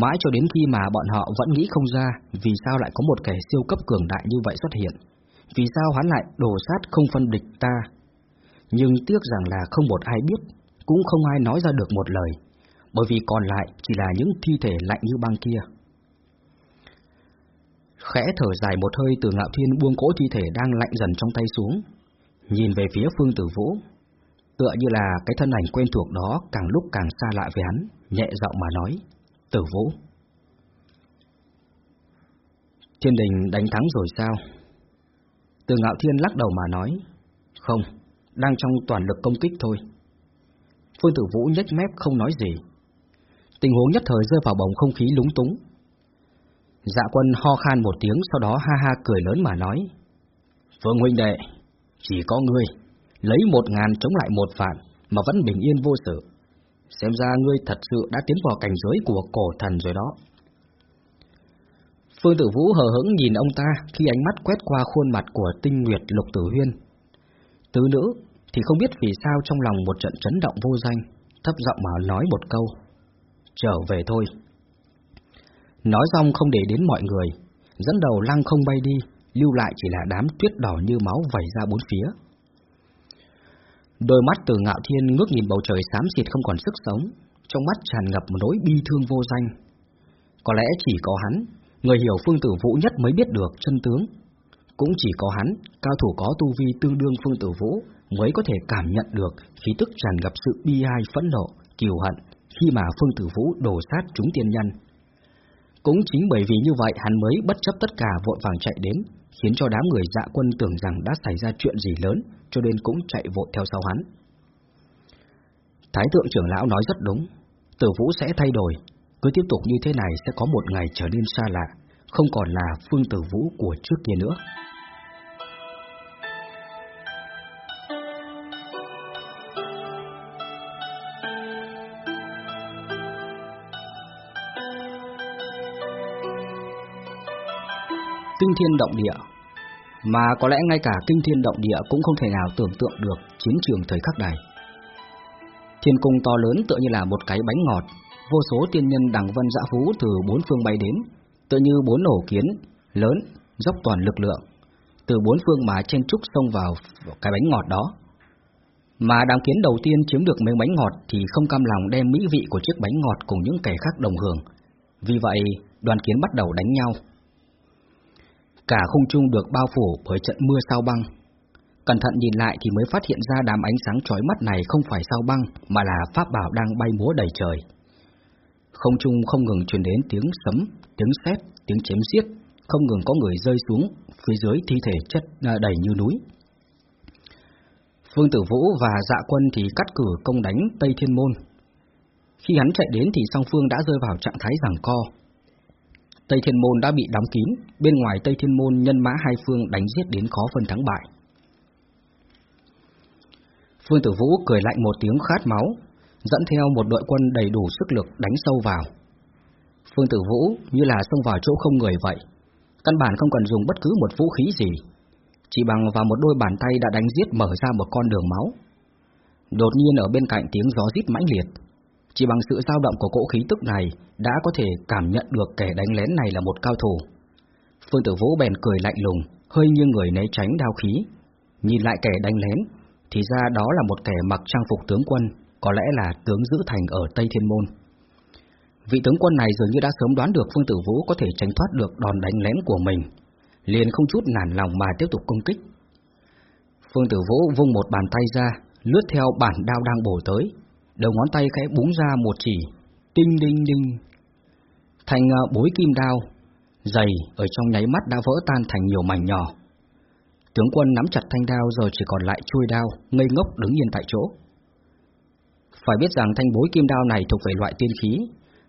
Mãi cho đến khi mà bọn họ vẫn nghĩ không ra vì sao lại có một kẻ siêu cấp cường đại như vậy xuất hiện. Vì sao hắn lại đổ sát không phân địch ta. Nhưng tiếc rằng là không một ai biết, cũng không ai nói ra được một lời, bởi vì còn lại chỉ là những thi thể lạnh như băng kia. Khẽ thở dài một hơi từ ngạo thiên buông cỗ thi thể đang lạnh dần trong tay xuống, nhìn về phía phương tử vũ, tựa như là cái thân ảnh quen thuộc đó càng lúc càng xa lạ với hắn, nhẹ giọng mà nói, tử vũ. Thiên đình đánh thắng rồi sao? Từ ngạo thiên lắc đầu mà nói, không, đang trong toàn lực công kích thôi. Phương Tử Vũ nhếch mép không nói gì. Tình huống nhất thời rơi vào bóng không khí lúng túng. Dạ quân ho khan một tiếng sau đó ha ha cười lớn mà nói. Phương huynh đệ, chỉ có ngươi, lấy một ngàn chống lại một vạn mà vẫn bình yên vô sự. Xem ra ngươi thật sự đã tiến vào cảnh giới của cổ thần rồi đó. Phương Tử Vũ hờ hững nhìn ông ta khi ánh mắt quét qua khuôn mặt của tinh nguyệt lục tử huyên. Tứ nữ thì không biết vì sao trong lòng một trận chấn động vô danh, thấp giọng mà nói một câu. Trở về thôi. Nói xong không để đến mọi người, dẫn đầu lăng không bay đi, lưu lại chỉ là đám tuyết đỏ như máu vẩy ra bốn phía. Đôi mắt từ ngạo thiên ngước nhìn bầu trời xám xịt không còn sức sống, trong mắt tràn ngập một nỗi bi thương vô danh. Có lẽ chỉ có hắn, người hiểu phương tử vũ nhất mới biết được chân tướng. Cũng chỉ có hắn, cao thủ có tu vi tương đương phương tử vũ, mới có thể cảm nhận được khí tức tràn ngập sự bi ai phẫn nộ, kiều hận khi mà Phương Tử Vũ đổ sát chúng tiên nhân. Cũng chính bởi vì như vậy hắn mới bất chấp tất cả vội vàng chạy đến, khiến cho đám người dạ quân tưởng rằng đã xảy ra chuyện gì lớn, cho nên cũng chạy vội theo sau hắn. Thái thượng trưởng lão nói rất đúng, Tử Vũ sẽ thay đổi, cứ tiếp tục như thế này sẽ có một ngày trở nên xa lạ, không còn là Phương Tử Vũ của trước kia nữa. Kinh thiên động địa, mà có lẽ ngay cả kinh thiên động địa cũng không thể nào tưởng tượng được chiến trường thời khắc này. Thiên cung to lớn tựa như là một cái bánh ngọt, vô số tiên nhân đằng vân dã phú từ bốn phương bay đến, tựa như bốn ổ kiến lớn, dốc toàn lực lượng, từ bốn phương mà chen trúc xông vào cái bánh ngọt đó. Mà đám kiến đầu tiên chiếm được miếng bánh ngọt thì không cam lòng đem mỹ vị của chiếc bánh ngọt cùng những kẻ khác đồng hưởng. Vì vậy, đoàn kiến bắt đầu đánh nhau. Cả khung trung được bao phủ bởi trận mưa sao băng. Cẩn thận nhìn lại thì mới phát hiện ra đám ánh sáng chói mắt này không phải sao băng mà là pháp bảo đang bay múa đầy trời. Không trung không ngừng truyền đến tiếng sấm, tiếng sét, tiếng chém giết, không ngừng có người rơi xuống phía dưới thi thể chất à, đầy như núi. Phương Tử Vũ và Dạ Quân thì cắt cử công đánh Tây Thiên Môn. Khi hắn chạy đến thì song phương đã rơi vào trạng thái giằng co. Tây Thiên Môn đã bị đóng kín, bên ngoài Tây Thiên Môn nhân mã hai phương đánh giết đến khó phân thắng bại. Phương Tử Vũ cười lạnh một tiếng khát máu, dẫn theo một đội quân đầy đủ sức lực đánh sâu vào. Phương Tử Vũ như là xông vào chỗ không người vậy, căn bản không cần dùng bất cứ một vũ khí gì, chỉ bằng vào một đôi bàn tay đã đánh giết mở ra một con đường máu. Đột nhiên ở bên cạnh tiếng gió rít mãnh liệt, chỉ bằng sự dao động của cỗ khí tức này đã có thể cảm nhận được kẻ đánh lén này là một cao thủ. Phương Tử Vũ bèn cười lạnh lùng, hơi như người né tránh đao khí. Nhìn lại kẻ đánh lén, thì ra đó là một kẻ mặc trang phục tướng quân, có lẽ là tướng giữ thành ở Tây Thiên Môn. Vị tướng quân này dường như đã sớm đoán được Phương Tử Vũ có thể tránh thoát được đòn đánh lén của mình, liền không chút nản lòng mà tiếp tục công kích. Phương Tử Vũ vung một bàn tay ra, lướt theo bản đao đang bổ tới, đầu ngón tay khẽ búng ra một chỉ, tinh đinh đinh. Thành à, bối kim đao, dày ở trong nháy mắt đã vỡ tan thành nhiều mảnh nhỏ. Tướng quân nắm chặt thanh đao rồi chỉ còn lại chui đao, ngây ngốc đứng yên tại chỗ. Phải biết rằng thanh bối kim đao này thuộc về loại tiên khí,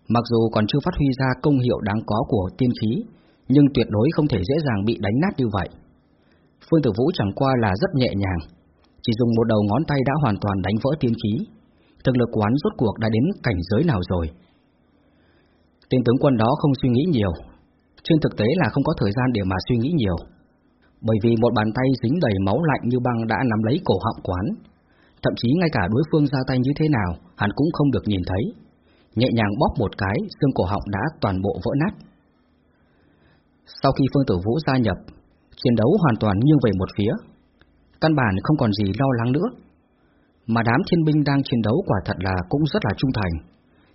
mặc dù còn chưa phát huy ra công hiệu đáng có của tiên khí, nhưng tuyệt đối không thể dễ dàng bị đánh nát như vậy. Phương Tử Vũ chẳng qua là rất nhẹ nhàng, chỉ dùng một đầu ngón tay đã hoàn toàn đánh vỡ tiên khí. Thực lực quán rốt cuộc đã đến cảnh giới nào rồi? Tên tướng quân đó không suy nghĩ nhiều, trên thực tế là không có thời gian để mà suy nghĩ nhiều. Bởi vì một bàn tay dính đầy máu lạnh như băng đã nắm lấy cổ họng quán, thậm chí ngay cả đối phương ra tay như thế nào, hắn cũng không được nhìn thấy. Nhẹ nhàng bóp một cái, xương cổ họng đã toàn bộ vỡ nát. Sau khi Phương Tử Vũ gia nhập, chiến đấu hoàn toàn nghiêng về một phía. Căn bản không còn gì lo lắng nữa. Mà đám thiên binh đang chiến đấu quả thật là cũng rất là trung thành.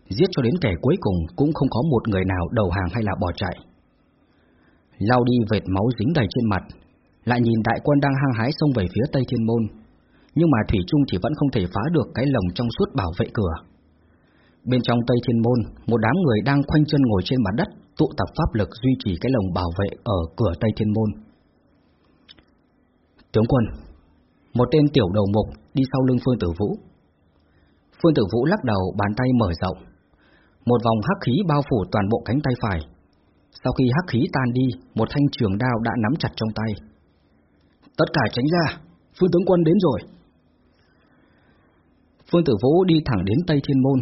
Giết cho đến kẻ cuối cùng cũng không có một người nào đầu hàng hay là bỏ chạy. Lao đi vệt máu dính đầy trên mặt, lại nhìn đại quân đang hăng hái xông về phía Tây Thiên Môn. Nhưng mà Thủy Trung thì vẫn không thể phá được cái lồng trong suốt bảo vệ cửa. Bên trong Tây Thiên Môn, một đám người đang khoanh chân ngồi trên mặt đất, tụ tập pháp lực duy trì cái lồng bảo vệ ở cửa Tây Thiên Môn. Tướng quân, một tên tiểu đầu mục đi sau lưng Phương Tử Vũ. Phương Tử Vũ lắc đầu bàn tay mở rộng. Một vòng hắc khí bao phủ toàn bộ cánh tay phải. Sau khi hắc khí tan đi, một thanh trường đao đã nắm chặt trong tay. Tất cả tránh ra, Phương tướng quân đến rồi. Phương Tử Vũ đi thẳng đến Tây Thiên Môn,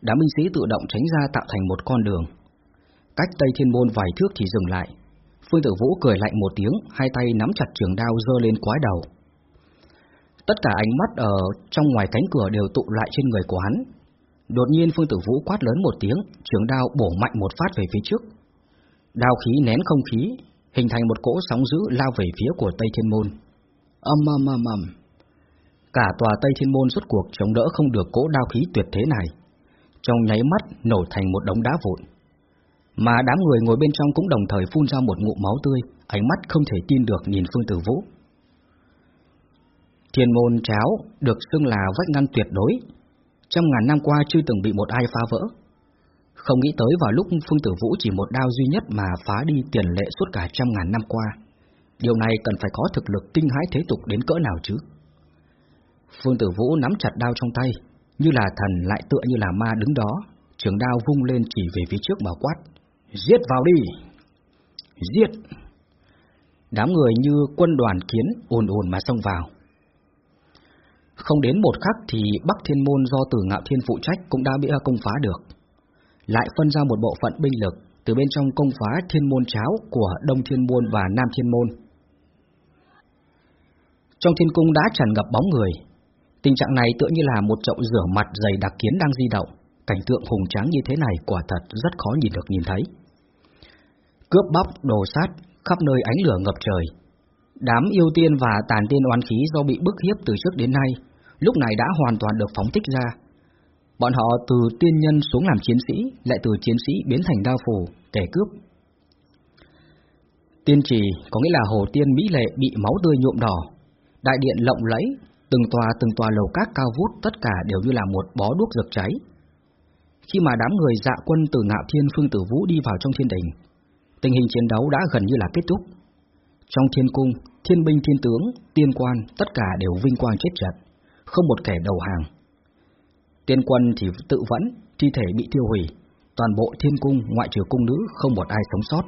đám binh sĩ tự động tránh ra tạo thành một con đường. Cách Tây Thiên Môn vài thước thì dừng lại. Phương Tử Vũ cười lạnh một tiếng, hai tay nắm chặt trường đao dơ lên quái đầu. Tất cả ánh mắt ở trong ngoài cánh cửa đều tụ lại trên người của hắn. Đột nhiên Phương Tử Vũ quát lớn một tiếng, trường đao bổ mạnh một phát về phía trước. Đao khí nén không khí, hình thành một cỗ sóng dữ lao về phía của Tây Thiên Môn. Âm âm âm âm. Cả tòa Tây Thiên Môn rốt cuộc chống đỡ không được cỗ đao khí tuyệt thế này. Trong nháy mắt nổ thành một đống đá vụn. Mà đám người ngồi bên trong cũng đồng thời phun ra một ngụm máu tươi, ánh mắt không thể tin được nhìn Phương Tử Vũ. Thiên môn cháo được xưng là vách ngăn tuyệt đối. trong ngàn năm qua chưa từng bị một ai phá vỡ. Không nghĩ tới vào lúc Phương Tử Vũ chỉ một đao duy nhất mà phá đi tiền lệ suốt cả trăm ngàn năm qua. Điều này cần phải có thực lực tinh hãi thế tục đến cỡ nào chứ? Phương Tử Vũ nắm chặt đao trong tay, như là thần lại tựa như là ma đứng đó, trường đao vung lên chỉ về phía trước mà quát. Giết vào đi! Giết! Đám người như quân đoàn kiến ồn ồn mà xông vào. Không đến một khắc thì Bắc Thiên Môn do Tử Ngạo Thiên phụ trách cũng đã bị công phá được. Lại phân ra một bộ phận binh lực từ bên trong công phá Thiên Môn Cháo của Đông Thiên Môn và Nam Thiên Môn. Trong thiên cung đã tràn ngập bóng người. Tình trạng này tựa như là một chậu rửa mặt dày đặc kiến đang di động. Cảnh tượng hùng tráng như thế này quả thật rất khó nhìn được nhìn thấy. Cướp bóc, đồ sát, khắp nơi ánh lửa ngập trời. Đám yêu tiên và tàn tiên oán khí do bị bức hiếp từ trước đến nay, lúc này đã hoàn toàn được phóng thích ra. Bọn họ từ tiên nhân xuống làm chiến sĩ, lại từ chiến sĩ biến thành đao phủ, kẻ cướp. Tiên trì có nghĩa là hồ tiên mỹ lệ bị máu tươi nhuộm đỏ, đại điện lộng lẫy, từng tòa từng tòa lầu các cao vút tất cả đều như là một bó đuốc rực cháy. Khi mà đám người dạ quân từ ngạo thiên phương tử vũ đi vào trong thiên đình, tình hình chiến đấu đã gần như là kết thúc. Trong thiên cung, thiên binh thiên tướng, tiên quan, tất cả đều vinh quang chết trận, không một kẻ đầu hàng. Tiên quân thì tự vẫn, thi thể bị tiêu hủy, toàn bộ thiên cung ngoại trừ cung nữ không một ai sống sót.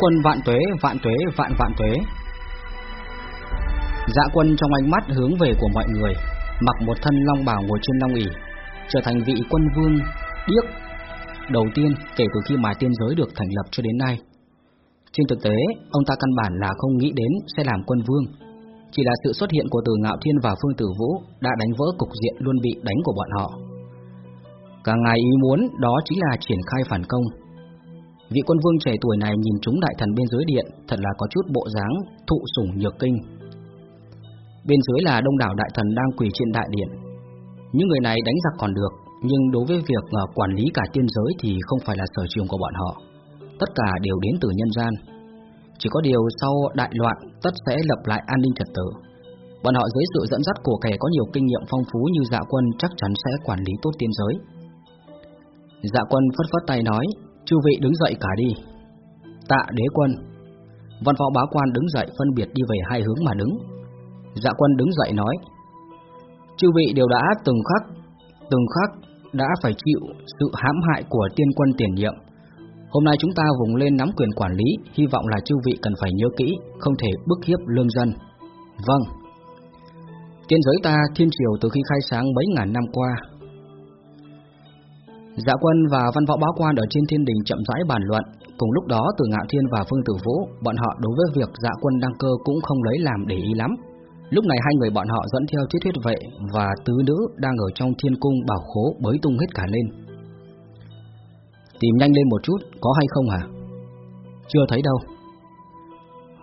Quân vạn tuế, vạn tuế, vạn vạn tuế. Dạ quân trong ánh mắt hướng về của mọi người, mặc một thân long bào ngồi trên long ỷ, trở thành vị quân vương điếc đầu tiên kể từ khi mà tiên giới được thành lập cho đến nay. Trên thực tế, ông ta căn bản là không nghĩ đến sẽ làm quân vương, chỉ là sự xuất hiện của Từ Ngạo Thiên và Phương Tử Vũ đã đánh vỡ cục diện luôn bị đánh của bọn họ. Cả ngày ý muốn đó chính là triển khai phản công, Vị quân vương trẻ tuổi này nhìn chúng đại thần bên dưới điện, Thật là có chút bộ dáng thụ sủng nhược kinh. Bên dưới là đông đảo đại thần đang quỳ trên đại điện. Những người này đánh giặc còn được, Nhưng đối với việc ờ, quản lý cả tiên giới thì không phải là sở trường của bọn họ. Tất cả đều đến từ nhân gian. Chỉ có điều sau đại loạn, tất sẽ lập lại an ninh trật tự. Bọn họ dưới sự dẫn dắt của kẻ có nhiều kinh nghiệm phong phú như dạ quân chắc chắn sẽ quản lý tốt tiên giới. Dạ quân phất phất tay nói Chư vị đứng dậy cả đi. Tạ đế quân. Văn võ bá quan đứng dậy phân biệt đi về hai hướng mà đứng. Dạ quân đứng dậy nói. Chư vị đều đã từng khắc, từng khắc đã phải chịu sự hãm hại của tiên quân tiền nhiệm. Hôm nay chúng ta vùng lên nắm quyền quản lý, hy vọng là chư vị cần phải nhớ kỹ, không thể bức hiếp lương dân. Vâng. Tiên giới ta thiên triều từ khi khai sáng mấy ngàn năm qua, Dạ quân và văn võ báo quan ở trên thiên đình chậm rãi bàn luận, cùng lúc đó từ Ngạo Thiên và Phương Tử Vũ, bọn họ đối với việc dạ quân đăng cơ cũng không lấy làm để ý lắm. Lúc này hai người bọn họ dẫn theo thiết huyết vệ và tứ nữ đang ở trong thiên cung bảo khố bới tung hết cả lên. Tìm nhanh lên một chút, có hay không hả? Chưa thấy đâu.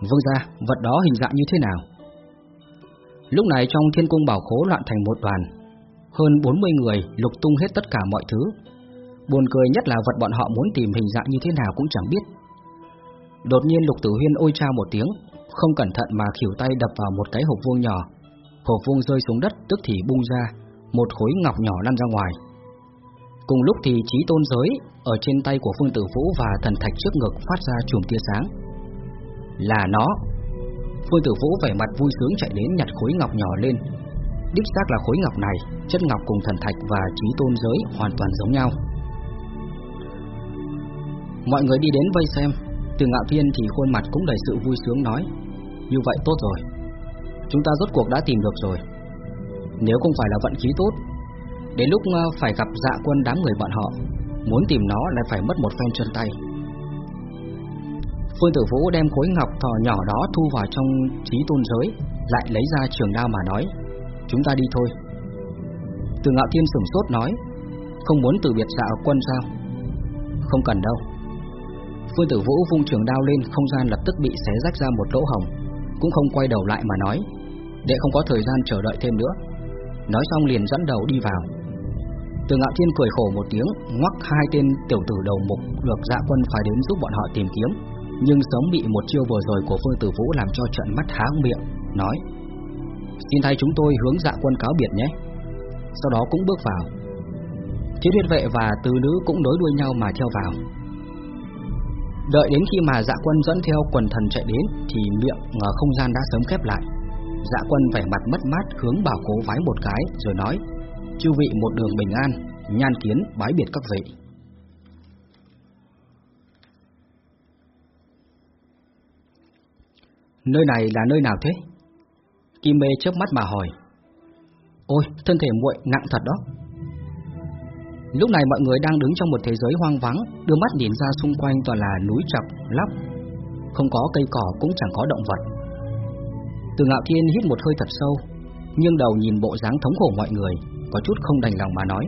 Vâng ra, vật đó hình dạng như thế nào? Lúc này trong thiên cung bảo khố loạn thành một đoàn, hơn 40 người lục tung hết tất cả mọi thứ, Buồn cười nhất là vật bọn họ muốn tìm hình dạng như thế nào cũng chẳng biết. Đột nhiên Lục Tử Huyên ôi trao một tiếng, không cẩn thận mà khỉu tay đập vào một cái hộp vuông nhỏ. Hộp vuông rơi xuống đất tức thì bung ra, một khối ngọc nhỏ lăn ra ngoài. Cùng lúc thì trí tôn giới ở trên tay của Phương Tử Vũ và thần thạch trước ngực phát ra chùm tia sáng. Là nó. Phương Tử Vũ vẻ mặt vui sướng chạy đến nhặt khối ngọc nhỏ lên. Đích xác là khối ngọc này, chất ngọc cùng thần thạch và trí tôn giới hoàn toàn giống nhau. Mọi người đi đến vây xem. Từ ngạo thiên thì khuôn mặt cũng đầy sự vui sướng nói, Như vậy tốt rồi. Chúng ta rốt cuộc đã tìm được rồi. Nếu không phải là vận khí tốt, Đến lúc ờ, phải gặp dạ quân đám người bọn họ, Muốn tìm nó lại phải mất một phen chân tay. Phương Tử Vũ đem khối ngọc thò nhỏ đó thu vào trong trí tôn giới, Lại lấy ra trường đao mà nói, Chúng ta đi thôi. Từ ngạo thiên sửng sốt nói, Không muốn từ biệt dạ quân sao? Không cần đâu. Phương Tử Vũ vung trường đao lên, không gian lập tức bị xé rách ra một lỗ hồng, cũng không quay đầu lại mà nói, để không có thời gian chờ đợi thêm nữa. Nói xong liền dẫn đầu đi vào. Từ Ngạo Thiên cười khổ một tiếng, ngoắc hai tên tiểu tử đầu mục được Dạ Quân phải đến giúp bọn họ tìm kiếm, nhưng sớm bị một chiêu vừa rồi của Phương Tử Vũ làm cho trận mắt há miệng, nói: "Xin thay chúng tôi hướng Dạ Quân cáo biệt nhé." Sau đó cũng bước vào. Thiết huyết vệ và tứ nữ cũng đối đuôi nhau mà theo vào. Đợi đến khi mà dạ quân dẫn theo quần thần chạy đến Thì miệng ngờ không gian đã sớm khép lại. Dạ quân vẻ mặt mất mát hướng bảo cố vái một cái Rồi nói Chư vị một đường bình an Nhan kiến bái biệt các vị. Nơi này là nơi nào thế? Kim mê chớp mắt mà hỏi Ôi, thân thể muội nặng thật đó. Lúc này mọi người đang đứng trong một thế giới hoang vắng, đưa mắt nhìn ra xung quanh toàn là núi chập, lóc, không có cây cỏ cũng chẳng có động vật. Từ Ngạo Thiên hít một hơi thật sâu, nhưng đầu nhìn bộ dáng thống khổ mọi người, có chút không đành lòng mà nói.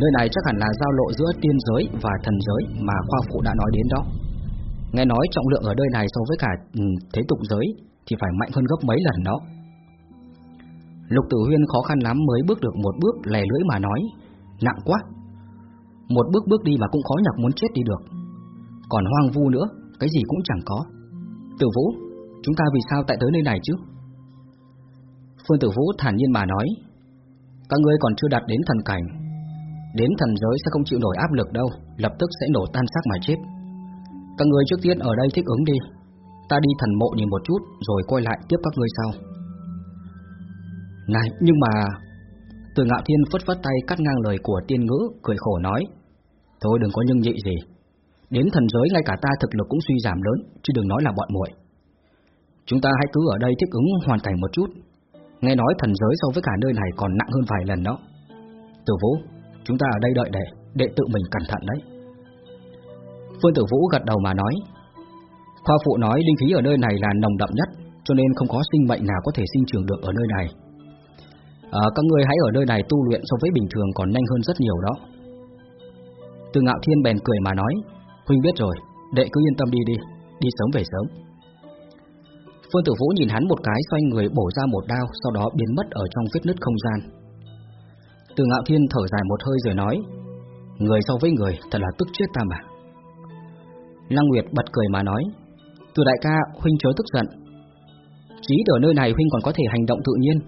Nơi này chắc hẳn là giao lộ giữa tiên giới và thần giới mà khoa phụ đã nói đến đó. Nghe nói trọng lượng ở nơi này so với cả ừ, thế tục giới thì phải mạnh hơn gấp mấy lần đó. Lục Tử Huyên khó khăn lắm mới bước được một bước lè lưỡi mà nói, Nặng quá Một bước bước đi mà cũng khó nhọc muốn chết đi được còn hoang vu nữa, cái gì cũng chẳng có. Tử Vũ, chúng ta vì sao tại tới nơi này chứ? Phương Tử Vũ thản nhiên mà nói, các ngươi còn chưa đạt đến thần cảnh, đến thần giới sẽ không chịu nổi áp lực đâu, lập tức sẽ nổ tan xác mà chết. Các ngươi trước tiên ở đây thích ứng đi, ta đi thần mộ nhìn một chút rồi quay lại tiếp các ngươi sau. Này, nhưng mà... Từ ngạo thiên phất phất tay cắt ngang lời của tiên ngữ, cười khổ nói. Thôi đừng có nhưng nhị gì. Đến thần giới ngay cả ta thực lực cũng suy giảm lớn, chứ đừng nói là bọn muội. Chúng ta hãy cứ ở đây thích ứng hoàn cảnh một chút. Nghe nói thần giới so với cả nơi này còn nặng hơn vài lần đó. Tử Vũ, chúng ta ở đây đợi để, để tự mình cẩn thận đấy. Phương Tử Vũ gật đầu mà nói. Khoa phụ nói linh khí ở nơi này là nồng đậm nhất, cho nên không có sinh mệnh nào có thể sinh trưởng được ở nơi này. À, các ngươi hãy ở nơi này tu luyện so với bình thường còn nhanh hơn rất nhiều đó. Từ ngạo thiên bèn cười mà nói, Huynh biết rồi, đệ cứ yên tâm đi đi, đi sớm về sớm. Phương Tử Vũ nhìn hắn một cái xoay người bổ ra một đao, sau đó biến mất ở trong vết nứt không gian. Từ ngạo thiên thở dài một hơi rồi nói, người so với người thật là tức chết ta mà. Lăng Nguyệt bật cười mà nói, từ đại ca, Huynh chớ tức giận. Chí ở nơi này Huynh còn có thể hành động tự nhiên,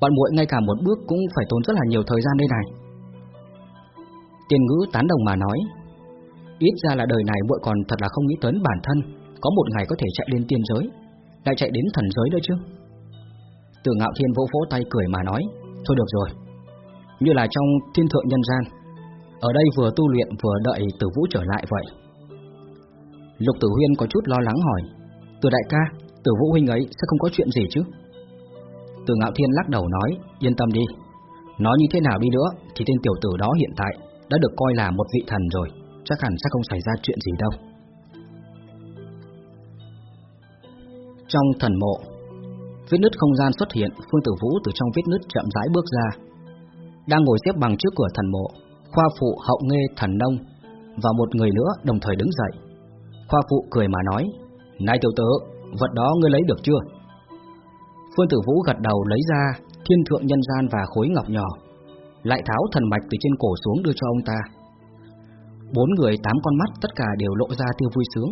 Bọn muội ngay cả một bước cũng phải tốn rất là nhiều thời gian đây này. Tiên ngữ tán đồng mà nói, ít ra là đời này muội còn thật là không nghĩ tới bản thân, có một ngày có thể chạy lên tiên giới, lại chạy đến thần giới nữa chứ. Từ ngạo thiên vỗ vỗ tay cười mà nói, thôi được rồi, như là trong thiên thượng nhân gian, ở đây vừa tu luyện vừa đợi tử vũ trở lại vậy. Lục tử huyên có chút lo lắng hỏi, từ đại ca, tử vũ huynh ấy sẽ không có chuyện gì chứ? Từ Ngạo Thiên lắc đầu nói, yên tâm đi. Nói như thế nào đi nữa, thì tên tiểu tử đó hiện tại đã được coi là một vị thần rồi, chắc hẳn sẽ không xảy ra chuyện gì đâu. Trong thần mộ, vết nứt không gian xuất hiện, Phương Tử Vũ từ trong vết nứt chậm rãi bước ra. Đang ngồi xếp bằng trước cửa thần mộ, Khoa Phụ Hậu Nghê Thần Nông và một người nữa đồng thời đứng dậy. Khoa Phụ cười mà nói, Này tiểu tử, vật đó ngươi lấy được chưa? Phương Tử Vũ gật đầu lấy ra thiên thượng nhân gian và khối ngọc nhỏ, lại tháo thần mạch từ trên cổ xuống đưa cho ông ta. Bốn người tám con mắt tất cả đều lộ ra tiêu vui sướng.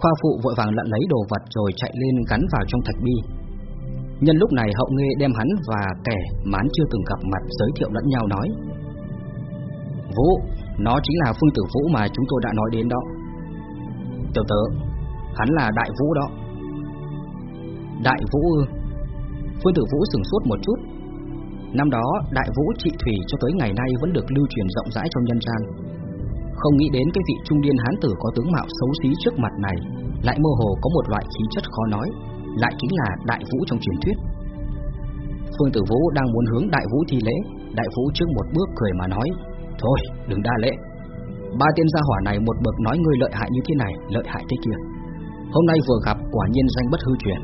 Khoa phụ vội vàng lặn lấy đồ vật rồi chạy lên gắn vào trong thạch bi. Nhân lúc này hậu Nghe đem hắn và kẻ mán chưa từng gặp mặt giới thiệu lẫn nhau nói. Vũ, nó chính là Phương Tử Vũ mà chúng tôi đã nói đến đó. Tiểu tử, hắn là Đại Vũ đó. Đại Vũ ư? Phương Tử Vũ sửng sốt một chút. Năm đó, Đại Vũ trị thủy cho tới ngày nay vẫn được lưu truyền rộng rãi trong nhân gian. Không nghĩ đến cái vị trung niên hán tử có tướng mạo xấu xí trước mặt này, Lại mơ hồ có một loại khí chất khó nói, Lại chính là Đại Vũ trong truyền thuyết. Phương Tử Vũ đang muốn hướng Đại Vũ thi lễ, Đại Vũ trước một bước cười mà nói, Thôi, đừng đa lễ. Ba tiên gia hỏa này một bậc nói ngươi lợi hại như thế này, Lợi hại thế kia. Hôm nay vừa gặp quả nhiên danh bất hư truyền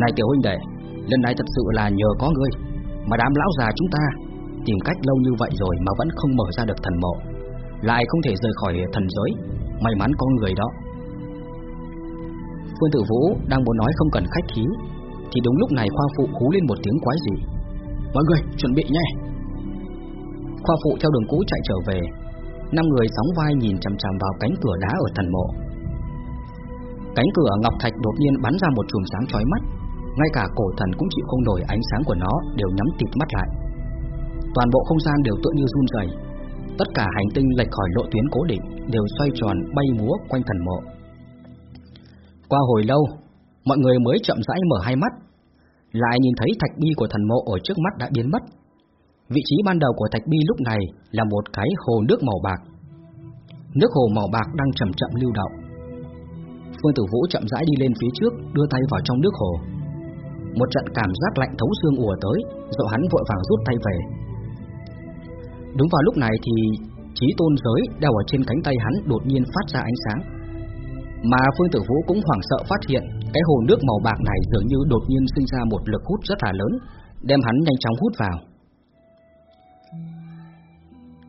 này tiểu huynh đệ, lần này thật sự là nhờ có ngươi, mà đám lão già chúng ta tìm cách lâu như vậy rồi mà vẫn không mở ra được thần mộ, lại không thể rời khỏi thần giới, may mắn có người đó. Phương Tử Vũ đang muốn nói không cần khách khí, thì đúng lúc này Khoa Phụ hú lên một tiếng quái gì. Mọi người, chuẩn bị nhé! Khoa Phụ theo đường cũ chạy trở về, năm người sóng vai nhìn chằm chằm vào cánh cửa đá ở thần mộ. Cánh cửa ngọc thạch đột nhiên bắn ra một chùm sáng chói mắt, ngay cả cổ thần cũng chịu không nổi ánh sáng của nó đều nhắm tịt mắt lại. Toàn bộ không gian đều tựa như run rẩy, tất cả hành tinh lệch khỏi lộ tuyến cố định đều xoay tròn bay múa quanh thần mộ. Qua hồi lâu, mọi người mới chậm rãi mở hai mắt, lại nhìn thấy thạch bi của thần mộ ở trước mắt đã biến mất. Vị trí ban đầu của thạch bi lúc này là một cái hồ nước màu bạc. Nước hồ màu bạc đang chậm chậm lưu động. Phương Tử Vũ chậm rãi đi lên phía trước, đưa tay vào trong nước hồ. Một trận cảm giác lạnh thấu xương ùa tới, dọa hắn vội vàng rút tay về. Đúng vào lúc này thì trí tôn giới đeo ở trên cánh tay hắn đột nhiên phát ra ánh sáng. Mà Phương Tử Vũ cũng hoảng sợ phát hiện cái hồ nước màu bạc này dường như đột nhiên sinh ra một lực hút rất là lớn, đem hắn nhanh chóng hút vào.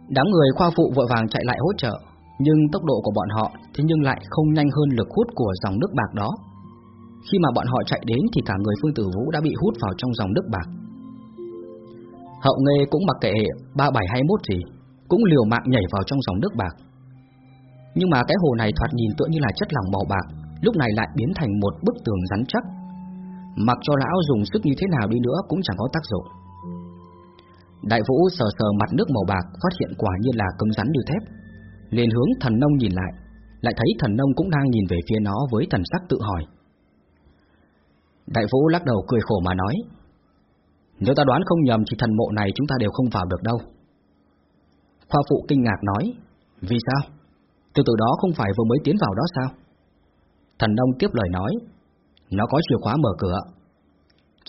Đám người khoa phụ vội vàng chạy lại hỗ trợ, nhưng tốc độ của bọn họ thế nhưng lại không nhanh hơn lực hút của dòng nước bạc đó. Khi mà bọn họ chạy đến thì cả người Phương Tử Vũ đã bị hút vào trong dòng nước bạc. Hậu Nghê cũng mặc kệ 3721 gì, cũng liều mạng nhảy vào trong dòng nước bạc. Nhưng mà cái hồ này thoạt nhìn tựa như là chất lỏng màu bạc, lúc này lại biến thành một bức tường rắn chắc. Mặc cho lão dùng sức như thế nào đi nữa cũng chẳng có tác dụng. Đại vũ sờ sờ mặt nước màu bạc phát hiện quả nhiên là cứng rắn như thép. liền hướng thần nông nhìn lại, lại thấy thần nông cũng đang nhìn về phía nó với thần sắc tự hỏi. Đại vũ lắc đầu cười khổ mà nói, nếu ta đoán không nhầm thì thần mộ này chúng ta đều không vào được đâu. Khoa phụ kinh ngạc nói, vì sao? Từ từ đó không phải vừa mới tiến vào đó sao? Thần nông tiếp lời nói, nó có chìa khóa mở cửa.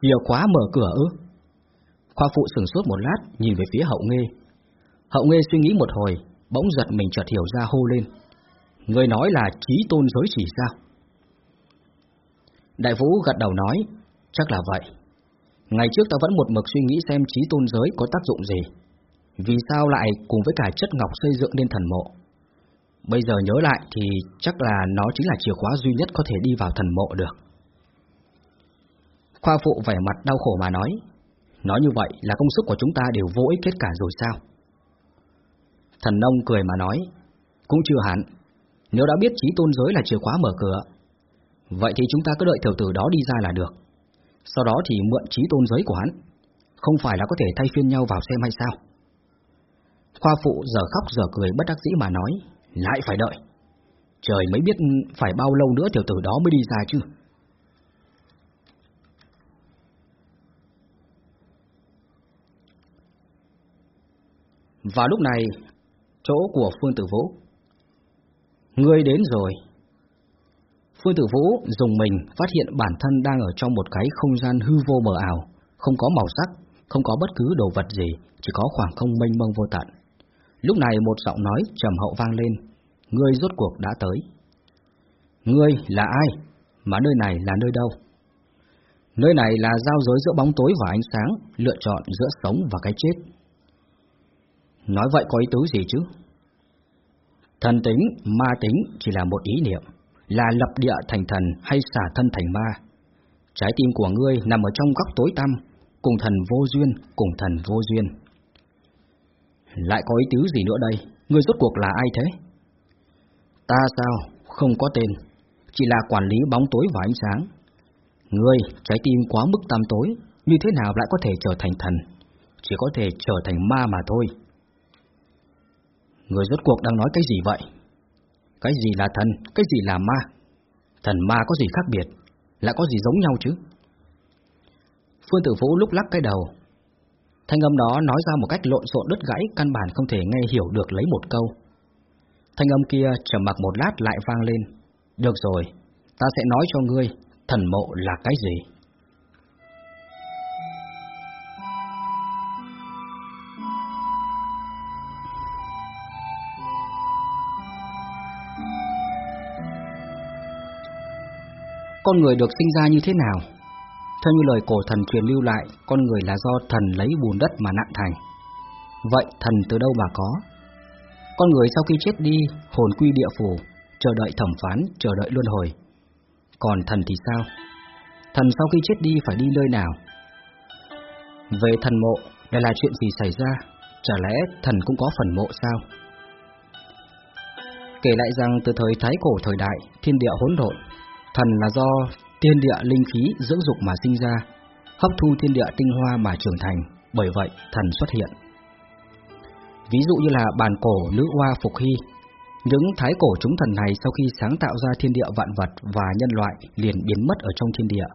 Chìa khóa mở cửa ư? Khoa phụ sửng sốt một lát, nhìn về phía hậu nghê. Hậu nghê suy nghĩ một hồi, bỗng giật mình chợt hiểu ra hô lên. Người nói là trí tôn giới chỉ sao? Đại vũ gật đầu nói, chắc là vậy. Ngày trước ta vẫn một mực suy nghĩ xem trí tôn giới có tác dụng gì. Vì sao lại cùng với cả chất ngọc xây dựng nên thần mộ? Bây giờ nhớ lại thì chắc là nó chính là chìa khóa duy nhất có thể đi vào thần mộ được. Khoa phụ vẻ mặt đau khổ mà nói, Nói như vậy là công sức của chúng ta đều vô ích kết cả rồi sao? Thần nông cười mà nói, cũng chưa hẳn. Nếu đã biết trí tôn giới là chìa khóa mở cửa, vậy thì chúng ta cứ đợi tiểu tử đó đi ra là được. Sau đó thì mượn trí tôn giới của hắn, không phải là có thể thay phiên nhau vào xem hay sao? Khoa phụ giờ khóc giờ cười bất đắc dĩ mà nói, lại phải đợi. Trời mới biết phải bao lâu nữa tiểu tử đó mới đi ra chứ. Và lúc này, chỗ của Phương Tử Vũ. Ngươi đến rồi. Phương Tử Vũ dùng mình phát hiện bản thân đang ở trong một cái không gian hư vô mờ ảo, không có màu sắc, không có bất cứ đồ vật gì, chỉ có khoảng không mênh mông vô tận. Lúc này một giọng nói trầm hậu vang lên, ngươi rốt cuộc đã tới. Ngươi là ai? Mà nơi này là nơi đâu? Nơi này là giao giới giữa bóng tối và ánh sáng, lựa chọn giữa sống và cái chết. Nói vậy có ý tứ gì chứ? Thần tính, ma tính chỉ là một ý niệm, là lập địa thành thần hay xả thân thành ma. Trái tim của ngươi nằm ở trong góc tối tăm, cùng thần vô duyên, cùng thần vô duyên. Lại có ý tứ gì nữa đây? Ngươi rốt cuộc là ai thế? Ta sao? Không có tên. Chỉ là quản lý bóng tối và ánh sáng. Ngươi, trái tim quá mức tăm tối, như thế nào lại có thể trở thành thần? Chỉ có thể trở thành ma mà thôi. Ngươi rốt cuộc đang nói cái gì vậy? Cái gì là thần, cái gì là ma? Thần ma có gì khác biệt, lại có gì giống nhau chứ? Phương Tử Vũ lúc lắc cái đầu. Thanh âm đó nói ra một cách lộn xộn đứt gãy, căn bản không thể nghe hiểu được lấy một câu. Thanh âm kia trầm mặc một lát lại vang lên. Được rồi, ta sẽ nói cho ngươi, thần mộ là cái gì? Con người được sinh ra như thế nào? Theo như lời cổ thần truyền lưu lại, con người là do thần lấy bùn đất mà nặng thành. Vậy thần từ đâu mà có? Con người sau khi chết đi, hồn quy địa phủ, chờ đợi thẩm phán, chờ đợi luân hồi. Còn thần thì sao? Thần sau khi chết đi phải đi nơi nào? Về thần mộ, đây là chuyện gì xảy ra? Chả lẽ thần cũng có phần mộ sao? Kể lại rằng từ thời Thái Cổ thời đại, thiên địa hỗn độn, Thần là do thiên địa linh khí dưỡng dục mà sinh ra, hấp thu thiên địa tinh hoa mà trưởng thành, bởi vậy thần xuất hiện. Ví dụ như là bàn cổ nữ hoa Phục Hy, những thái cổ chúng thần này sau khi sáng tạo ra thiên địa vạn vật và nhân loại liền biến mất ở trong thiên địa.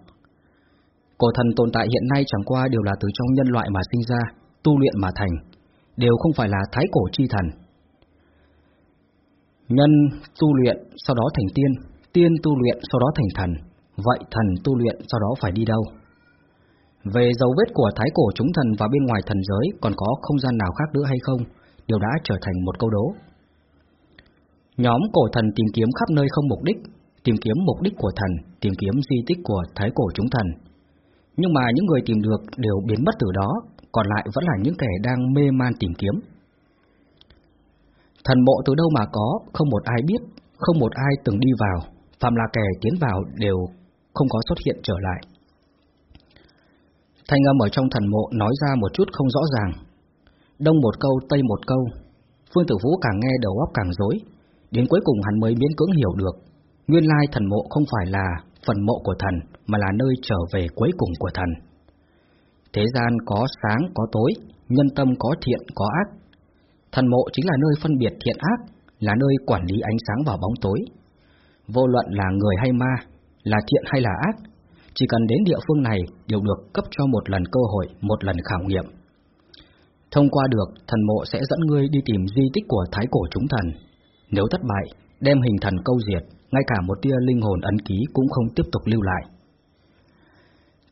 Cổ thần tồn tại hiện nay chẳng qua đều là từ trong nhân loại mà sinh ra, tu luyện mà thành, đều không phải là thái cổ chi thần. Nhân tu luyện sau đó thành tiên, tiên tu luyện sau đó thành thần, vậy thần tu luyện sau đó phải đi đâu? Về dấu vết của thái cổ chúng thần và bên ngoài thần giới còn có không gian nào khác nữa hay không, đều đã trở thành một câu đố. Nhóm cổ thần tìm kiếm khắp nơi không mục đích, tìm kiếm mục đích của thần, tìm kiếm di tích của thái cổ chúng thần. Nhưng mà những người tìm được đều biến mất từ đó, còn lại vẫn là những kẻ đang mê man tìm kiếm. Thần mộ từ đâu mà có, không một ai biết, không một ai từng đi vào, Phạm là kẻ tiến vào đều không có xuất hiện trở lại. Thanh âm ở trong thần mộ nói ra một chút không rõ ràng. Đông một câu, tây một câu. Phương Tử Vũ càng nghe đầu óc càng rối. Đến cuối cùng hắn mới miễn cưỡng hiểu được, nguyên lai thần mộ không phải là phần mộ của thần, mà là nơi trở về cuối cùng của thần. Thế gian có sáng, có tối, nhân tâm có thiện, có ác. Thần mộ chính là nơi phân biệt thiện ác, là nơi quản lý ánh sáng vào bóng tối. Vô luận là người hay ma, là thiện hay là ác, chỉ cần đến địa phương này đều được cấp cho một lần cơ hội, một lần khảo nghiệm. Thông qua được, thần mộ sẽ dẫn ngươi đi tìm di tích của thái cổ chúng thần. Nếu thất bại, đem hình thần câu diệt, ngay cả một tia linh hồn ấn ký cũng không tiếp tục lưu lại.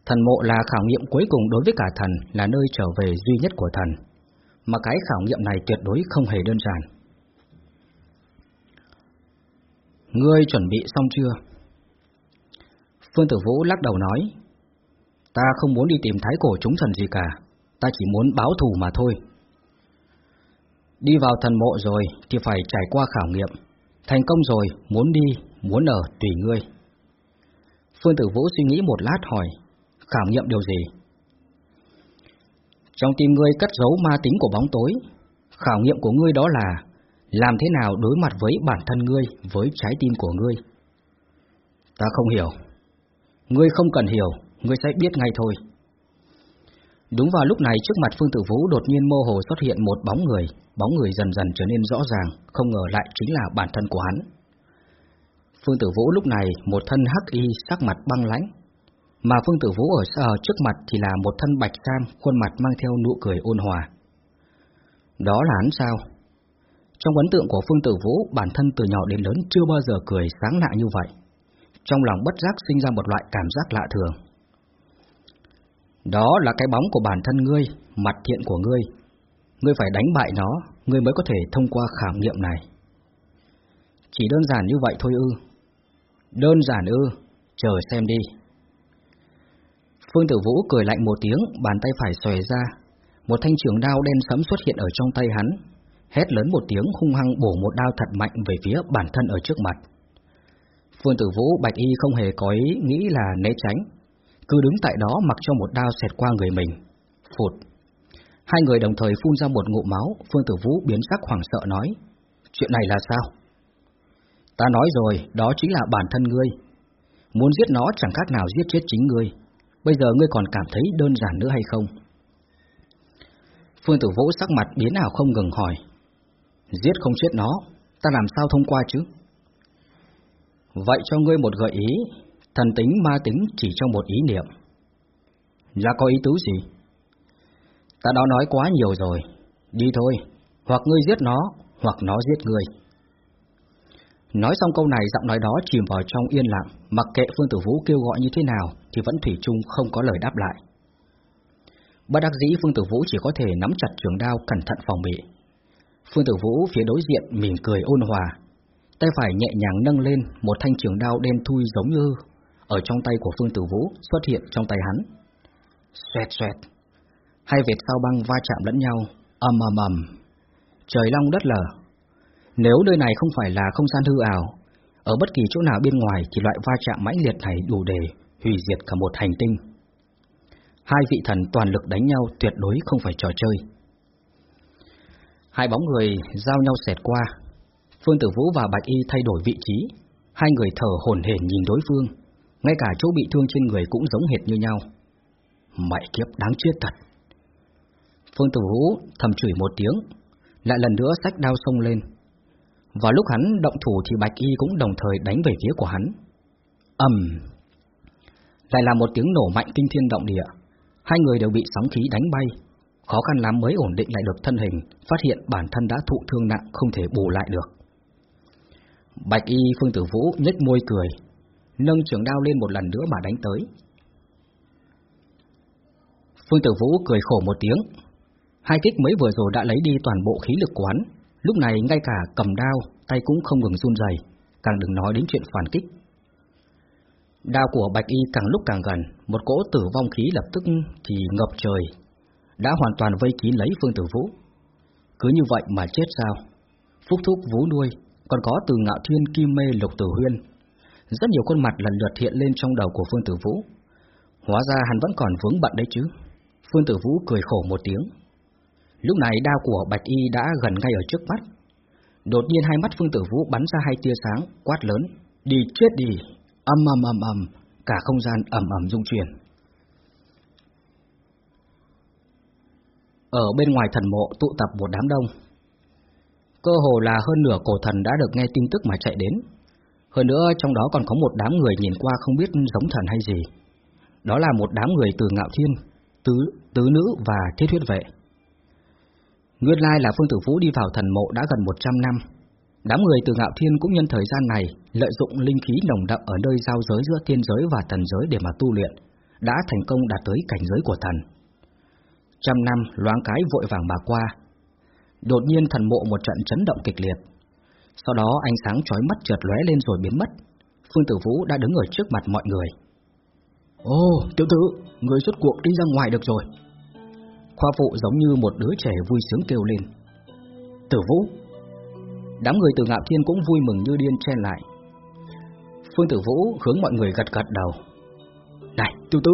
Thần mộ là khảo nghiệm cuối cùng đối với cả thần, là nơi trở về duy nhất của thần. Mà cái khảo nghiệm này tuyệt đối không hề đơn giản. Ngươi chuẩn bị xong chưa? Phương Tử Vũ lắc đầu nói, ta không muốn đi tìm thái cổ chúng thần gì cả, ta chỉ muốn báo thù mà thôi. Đi vào thần mộ rồi thì phải trải qua khảo nghiệm, thành công rồi, muốn đi, muốn ở, tùy ngươi. Phương Tử Vũ suy nghĩ một lát hỏi, khảo nghiệm điều gì? Trong tim ngươi cất giấu ma tính của bóng tối, khảo nghiệm của ngươi đó là làm thế nào đối mặt với bản thân ngươi, với trái tim của ngươi. Ta không hiểu. Ngươi không cần hiểu, ngươi sẽ biết ngay thôi. Đúng vào lúc này trước mặt Phương Tử Vũ đột nhiên mơ hồ xuất hiện một bóng người, bóng người dần dần trở nên rõ ràng, không ngờ lại chính là bản thân của hắn. Phương Tử Vũ lúc này một thân hắc y sắc mặt băng lãnh, mà Phương Tử Vũ ở, ở trước mặt thì là một thân bạch sam, khuôn mặt mang theo nụ cười ôn hòa. Đó là hắn sao? Trong ấn tượng của Phương Tử Vũ, bản thân từ nhỏ đến lớn chưa bao giờ cười sáng lạ như vậy. Trong lòng bất giác sinh ra một loại cảm giác lạ thường. Đó là cái bóng của bản thân ngươi, mặt thiện của ngươi. Ngươi phải đánh bại nó, ngươi mới có thể thông qua khảo nghiệm này. Chỉ đơn giản như vậy thôi ư. Đơn giản ư, chờ xem đi. Phương Tử Vũ cười lạnh một tiếng, bàn tay phải xòe ra. Một thanh trường đao đen sẫm xuất hiện ở trong tay hắn, hét lớn một tiếng hung hăng bổ một đao thật mạnh về phía bản thân ở trước mặt. Phương Tử Vũ Bạch Y không hề có ý nghĩ là né tránh, cứ đứng tại đó mặc cho một đao xẹt qua người mình. Phụt! Hai người đồng thời phun ra một ngụm máu, Phương Tử Vũ biến sắc hoảng sợ nói, chuyện này là sao? Ta nói rồi, đó chính là bản thân ngươi. Muốn giết nó chẳng khác nào giết chết chính ngươi. Bây giờ ngươi còn cảm thấy đơn giản nữa hay không? Phương Tử Vũ sắc mặt biến ảo không ngừng hỏi. Giết không chết nó, ta làm sao thông qua chứ? Vậy cho ngươi một gợi ý, thần tính ma tính chỉ trong một ý niệm. Là có ý tứ gì? Ta đã nói quá nhiều rồi, đi thôi, hoặc ngươi giết nó, hoặc nó giết ngươi. Nói xong câu này giọng nói đó chìm vào trong yên lặng, mặc kệ Phương Tử Vũ kêu gọi như thế nào thì vẫn thủy chung không có lời đáp lại. Bất đắc dĩ Phương Tử Vũ chỉ có thể nắm chặt trường đao cẩn thận phòng bị. Phương Tử Vũ phía đối diện mỉm cười ôn hòa, tay phải nhẹ nhàng nâng lên một thanh trường đao đen thui giống như ở trong tay của Phương Tử Vũ xuất hiện trong tay hắn. Xoẹt xoẹt, hai vệt sao băng va chạm lẫn nhau, ầm ầm ầm, trời long đất lở. Nếu nơi này không phải là không gian hư ảo, ở bất kỳ chỗ nào bên ngoài thì loại va chạm mãnh liệt này đủ để hủy diệt cả một hành tinh. Hai vị thần toàn lực đánh nhau tuyệt đối không phải trò chơi. Hai bóng người giao nhau xẹt qua. Phương Tử Vũ và Bạch Y thay đổi vị trí. Hai người thở hổn hển nhìn đối phương. Ngay cả chỗ bị thương trên người cũng giống hệt như nhau. Mẹ kiếp đáng chết thật. Phương Tử Vũ thầm chửi một tiếng, lại lần nữa sách đao sông lên. Vào lúc hắn động thủ thì Bạch Y cũng đồng thời đánh về phía của hắn. ầm, lại là một tiếng nổ mạnh kinh thiên động địa. Hai người đều bị sóng khí đánh bay, khó khăn lắm mới ổn định lại được thân hình, phát hiện bản thân đã thụ thương nặng không thể bù lại được. Bạch y Phương Tử Vũ nhếch môi cười, nâng trường đao lên một lần nữa mà đánh tới. Phương Tử Vũ cười khổ một tiếng, hai kích mới vừa rồi đã lấy đi toàn bộ khí lực của hắn, lúc này ngay cả cầm đao, tay cũng không ngừng run rẩy, càng đừng nói đến chuyện phản kích. Đao của Bạch Y càng lúc càng gần, một cỗ tử vong khí lập tức thì ngập trời, đã hoàn toàn vây kín lấy Phương Tử Vũ. Cứ như vậy mà chết sao? Phúc thúc Vũ nuôi, còn có từ ngạo thiên kim mê lục tử huyên. Rất nhiều khuôn mặt lần lượt hiện lên trong đầu của Phương Tử Vũ. Hóa ra hắn vẫn còn vướng bận đấy chứ. Phương Tử Vũ cười khổ một tiếng. Lúc này đao của Bạch Y đã gần ngay ở trước mắt. Đột nhiên hai mắt Phương Tử Vũ bắn ra hai tia sáng, quát lớn, đi chết đi, âm ầm ầm ầm, cả không gian ầm ầm rung chuyển. Ở bên ngoài thần mộ tụ tập một đám đông. Cơ hồ là hơn nửa cổ thần đã được nghe tin tức mà chạy đến. Hơn nữa trong đó còn có một đám người nhìn qua không biết giống thần hay gì. Đó là một đám người từ Ngạo Thiên, Tứ, Tứ Nữ và Thiết Huyết Vệ. Nguyên lai là Phương Tử Vũ đi vào thần mộ đã gần 100 năm. Đám người từ Ngạo Thiên cũng nhân thời gian này lợi dụng linh khí nồng đậm ở nơi giao giới giữa thiên giới và thần giới để mà tu luyện, đã thành công đạt tới cảnh giới của thần. Trăm năm loáng cái vội vàng mà qua. Đột nhiên thần mộ một trận chấn động kịch liệt. Sau đó ánh sáng chói mắt chợt lóe lên rồi biến mất. Phương Tử Vũ đã đứng ở trước mặt mọi người. Ồ, tiểu tử, người xuất cuộc đi ra ngoài được rồi. Khoa phụ giống như một đứa trẻ vui sướng kêu lên. Tử Vũ! Đám người từ ngạo thiên cũng vui mừng như điên chen lại. Phương Tử Vũ hướng mọi người gật gật đầu. Này, tiêu tử,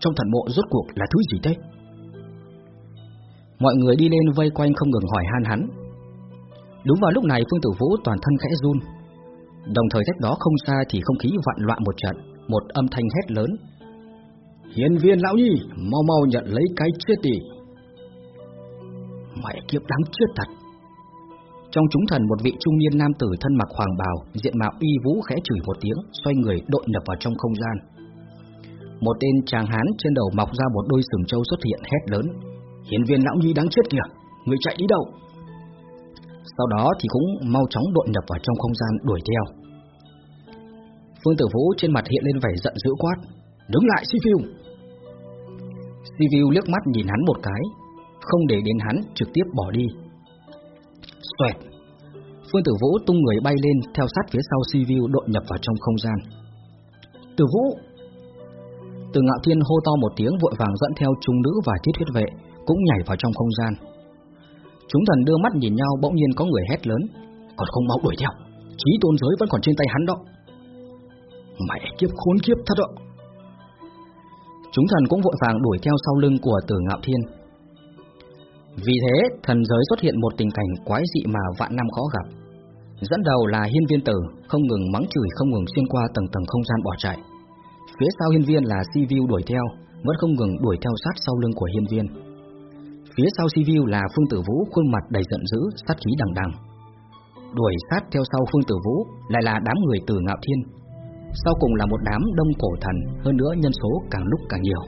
trong thần mộ rốt cuộc là thứ gì thế? Mọi người đi lên vây quanh không ngừng hỏi han hắn. Đúng vào lúc này Phương Tử Vũ toàn thân khẽ run. Đồng thời cách đó không xa thì không khí vặn loạn một trận, một âm thanh hét lớn. Hiền viên lão nhi, mau mau nhận lấy cái chết đi. Mẹ kiếp đáng chết thật. Trong chúng thần một vị trung niên nam tử thân mặc hoàng bào, diện mạo uy vũ khẽ chửi một tiếng, xoay người độn nhập vào trong không gian. Một tên chàng hán trên đầu mọc ra một đôi sừng trâu xuất hiện hét lớn. Hiền viên lão nhi đáng chết kìa, người chạy đi đâu? Sau đó thì cũng mau chóng đột nhập vào trong không gian đuổi theo. Phương Tử Vũ trên mặt hiện lên vẻ giận dữ quát. Đứng lại Sivu. Sivu liếc mắt nhìn hắn một cái, không để đến hắn trực tiếp bỏ đi. Xoẹt! Phương Tử Vũ tung người bay lên theo sát phía sau Sivu đột nhập vào trong không gian. Tử Vũ! Từ ngạo thiên hô to một tiếng vội vàng dẫn theo trung nữ và thiết huyết vệ cũng nhảy vào trong không gian. Chúng thần đưa mắt nhìn nhau bỗng nhiên có người hét lớn, còn không mau đuổi theo, trí tôn giới vẫn còn trên tay hắn đó. Mẹ kiếp khốn kiếp thật đó. Chúng thần cũng vội vàng đuổi theo sau lưng của Tử Ngạo Thiên. Vì thế, thần giới xuất hiện một tình cảnh quái dị mà vạn năm khó gặp. Dẫn đầu là hiên viên tử, không ngừng mắng chửi không ngừng xuyên qua tầng tầng không gian bỏ chạy. Phía sau hiên viên là si view đuổi theo, vẫn không ngừng đuổi theo sát sau lưng của hiên viên. Phía sau si là phương tử vũ khuôn mặt đầy giận dữ, sát khí đằng đằng. Đuổi sát theo sau phương tử vũ lại là đám người từ ngạo thiên. Sau cùng là một đám đông cổ thần, hơn nữa nhân số càng lúc càng nhiều.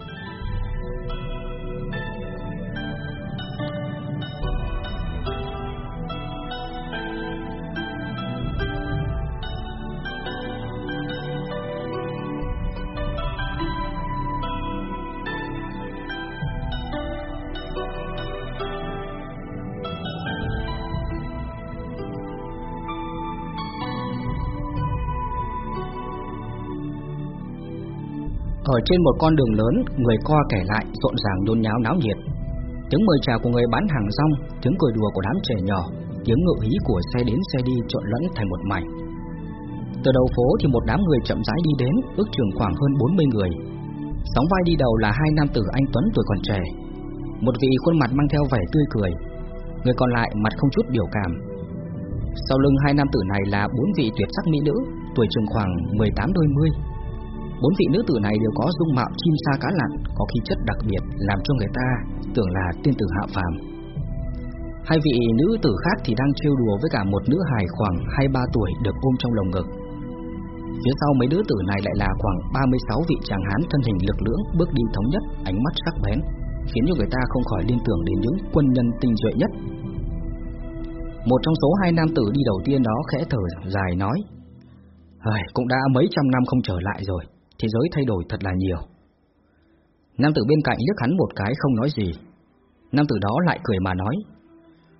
Ở trên một con đường lớn, người co kẻ lại, rộn ràng nhôn nháo náo nhiệt. Tiếng mời chào của người bán hàng rong, tiếng cười đùa của đám trẻ nhỏ, tiếng ngự hí của xe đến xe đi trộn lẫn thành một mảnh. Từ đầu phố thì một đám người chậm rãi đi đến, ước chừng khoảng hơn 40 người. Sóng vai đi đầu là hai nam tử anh Tuấn tuổi còn trẻ. Một vị khuôn mặt mang theo vẻ tươi cười, người còn lại mặt không chút biểu cảm. Sau lưng hai nam tử này là bốn vị tuyệt sắc mỹ nữ, tuổi chừng khoảng 18 đôi mươi, Bốn vị nữ tử này đều có dung mạo chim sa cá lặn, có khí chất đặc biệt làm cho người ta tưởng là tiên tử hạ phàm. Hai vị nữ tử khác thì đang trêu đùa với cả một nữ hài khoảng 23 tuổi được ôm trong lồng ngực. Phía sau mấy nữ tử này lại là khoảng 36 vị chàng hán thân hình lực lưỡng bước đi thống nhất, ánh mắt sắc bén, khiến cho người ta không khỏi liên tưởng đến những quân nhân tinh nhuệ nhất. Một trong số hai nam tử đi đầu tiên đó khẽ thở dài nói: "Hời, cũng đã mấy trăm năm không trở lại rồi." Thế giới thay đổi thật là nhiều. Nam tử bên cạnh liếc hắn một cái không nói gì. Nam tử đó lại cười mà nói,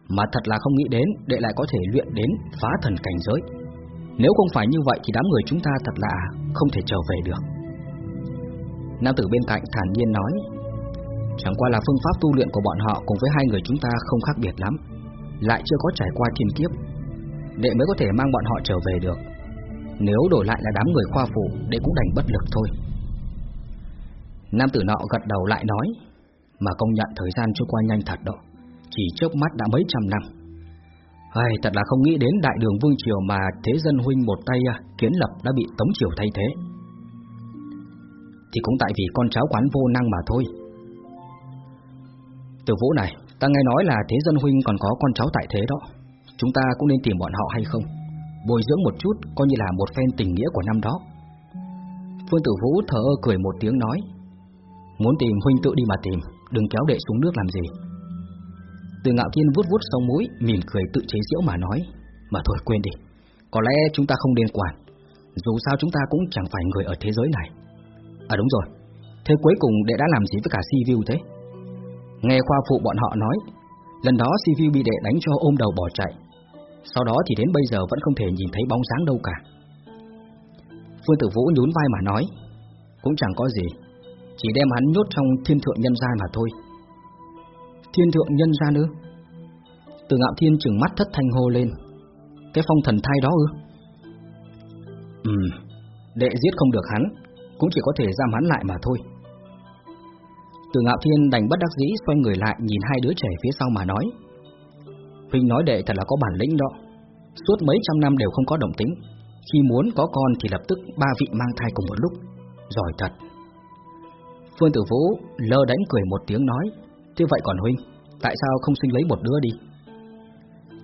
mà thật là không nghĩ đến đệ lại có thể luyện đến phá thần cảnh giới. Nếu không phải như vậy thì đám người chúng ta thật là không thể trở về được. Nam tử bên cạnh thản nhiên nói, chẳng qua là phương pháp tu luyện của bọn họ cùng với hai người chúng ta không khác biệt lắm, lại chưa có trải qua thiên kiếp. Đệ mới có thể mang bọn họ trở về được. Nếu đổi lại là đám người khoa phụ Đệ cũng đành bất lực thôi Nam tử nọ gật đầu lại nói Mà công nhận thời gian trôi qua nhanh thật đó Chỉ trước mắt đã mấy trăm năm Ai, thật là không nghĩ đến đại đường vương triều mà thế dân huynh một tay à, kiến lập đã bị tống triều thay thế. Thì cũng tại vì con cháu quán vô năng mà thôi. Từ vũ này, ta nghe nói là thế dân huynh còn có con cháu tại thế đó. Chúng ta cũng nên tìm bọn họ hay không? Bồi dưỡng một chút, coi như là một phen tình nghĩa của năm đó. Phương Tử Vũ thở ơ cười một tiếng nói, muốn tìm huynh tự đi mà tìm, đừng kéo đệ xuống nước làm gì. Từ ngạo thiên vuốt vuốt sông mũi, mỉm cười tự chế giễu mà nói, mà thôi quên đi, có lẽ chúng ta không liên quan, dù sao chúng ta cũng chẳng phải người ở thế giới này. À đúng rồi, thế cuối cùng đệ đã làm gì với cả Sivu thế? Nghe khoa phụ bọn họ nói, lần đó Sivu bị đệ đánh cho ôm đầu bỏ chạy, sau đó thì đến bây giờ vẫn không thể nhìn thấy bóng sáng đâu cả. Phương Tử Vũ nhún vai mà nói, cũng chẳng có gì, chỉ đem hắn nhốt trong thiên thượng nhân gian mà thôi. Thiên thượng nhân gian ư? Từ ngạo thiên trừng mắt thất thanh hô lên, cái phong thần thai đó ư? Ừ, đệ giết không được hắn, cũng chỉ có thể giam hắn lại mà thôi. Từ ngạo thiên đành bất đắc dĩ xoay người lại nhìn hai đứa trẻ phía sau mà nói. Huynh nói đệ thật là có bản lĩnh đó. Suốt mấy trăm năm đều không có động tính. Khi muốn có con thì lập tức ba vị mang thai cùng một lúc. Giỏi thật. Phương Tử Vũ lơ đánh cười một tiếng nói. Thế vậy còn Huynh, tại sao không sinh lấy một đứa đi?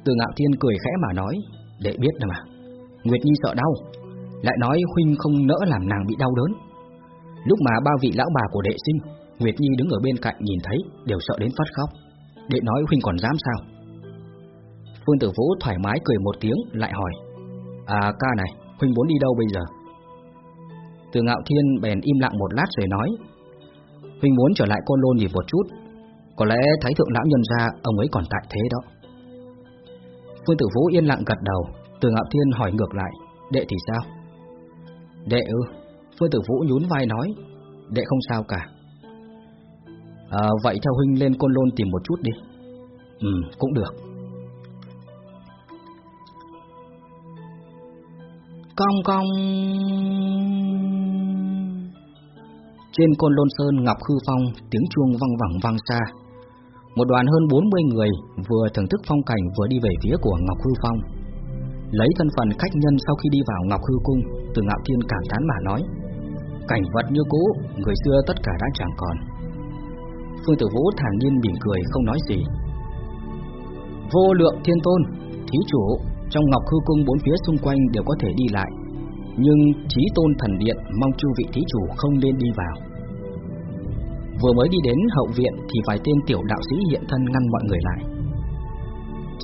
Từ ngạo thiên cười khẽ mà nói. Đệ biết mà. Nguyệt Nhi sợ đau. Lại nói Huynh không nỡ làm nàng bị đau đớn. Lúc mà ba vị lão bà của đệ sinh, Nguyệt Nhi đứng ở bên cạnh nhìn thấy đều sợ đến phát khóc. Đệ nói Huynh còn dám sao? Phương Tử Vũ thoải mái cười một tiếng lại hỏi À ca này, Huynh muốn đi đâu bây giờ? Từ ngạo thiên bèn im lặng một lát rồi nói Huynh muốn trở lại Côn Lôn nhìn một chút. Có lẽ Thái Thượng Lão Nhân ra ông ấy còn tại thế đó. Phương Tử Vũ yên lặng gật đầu. Từ ngạo thiên hỏi ngược lại Đệ thì sao? Đệ ư? Phương Tử Vũ nhún vai nói Đệ không sao cả. À, Vậy theo Huynh lên Côn Lôn tìm một chút đi. Ừ, cũng được. Cong cong. Trên côn lôn sơn Ngọc Khư Phong, Tiếng chuông vang vẳng vang xa. Một đoàn hơn 40 người Vừa thưởng thức phong cảnh vừa đi về phía của Ngọc Khư Phong. Lấy thân phận khách nhân sau khi đi vào Ngọc Khư Cung, Từ Ngạo Thiên cảm thán mà nói, Cảnh vật như cũ, Người xưa tất cả đã chẳng còn. Phương Tử Vũ thản nhiên mỉm cười không nói gì. Vô lượng thiên tôn, Thí chủ trong Ngọc Hư Cung bốn phía xung quanh đều có thể đi lại, Nhưng chí tôn thần điện mong chu vị thí chủ không nên đi vào Vừa mới đi đến hậu viện thì vài tên tiểu đạo sĩ hiện thân ngăn mọi người lại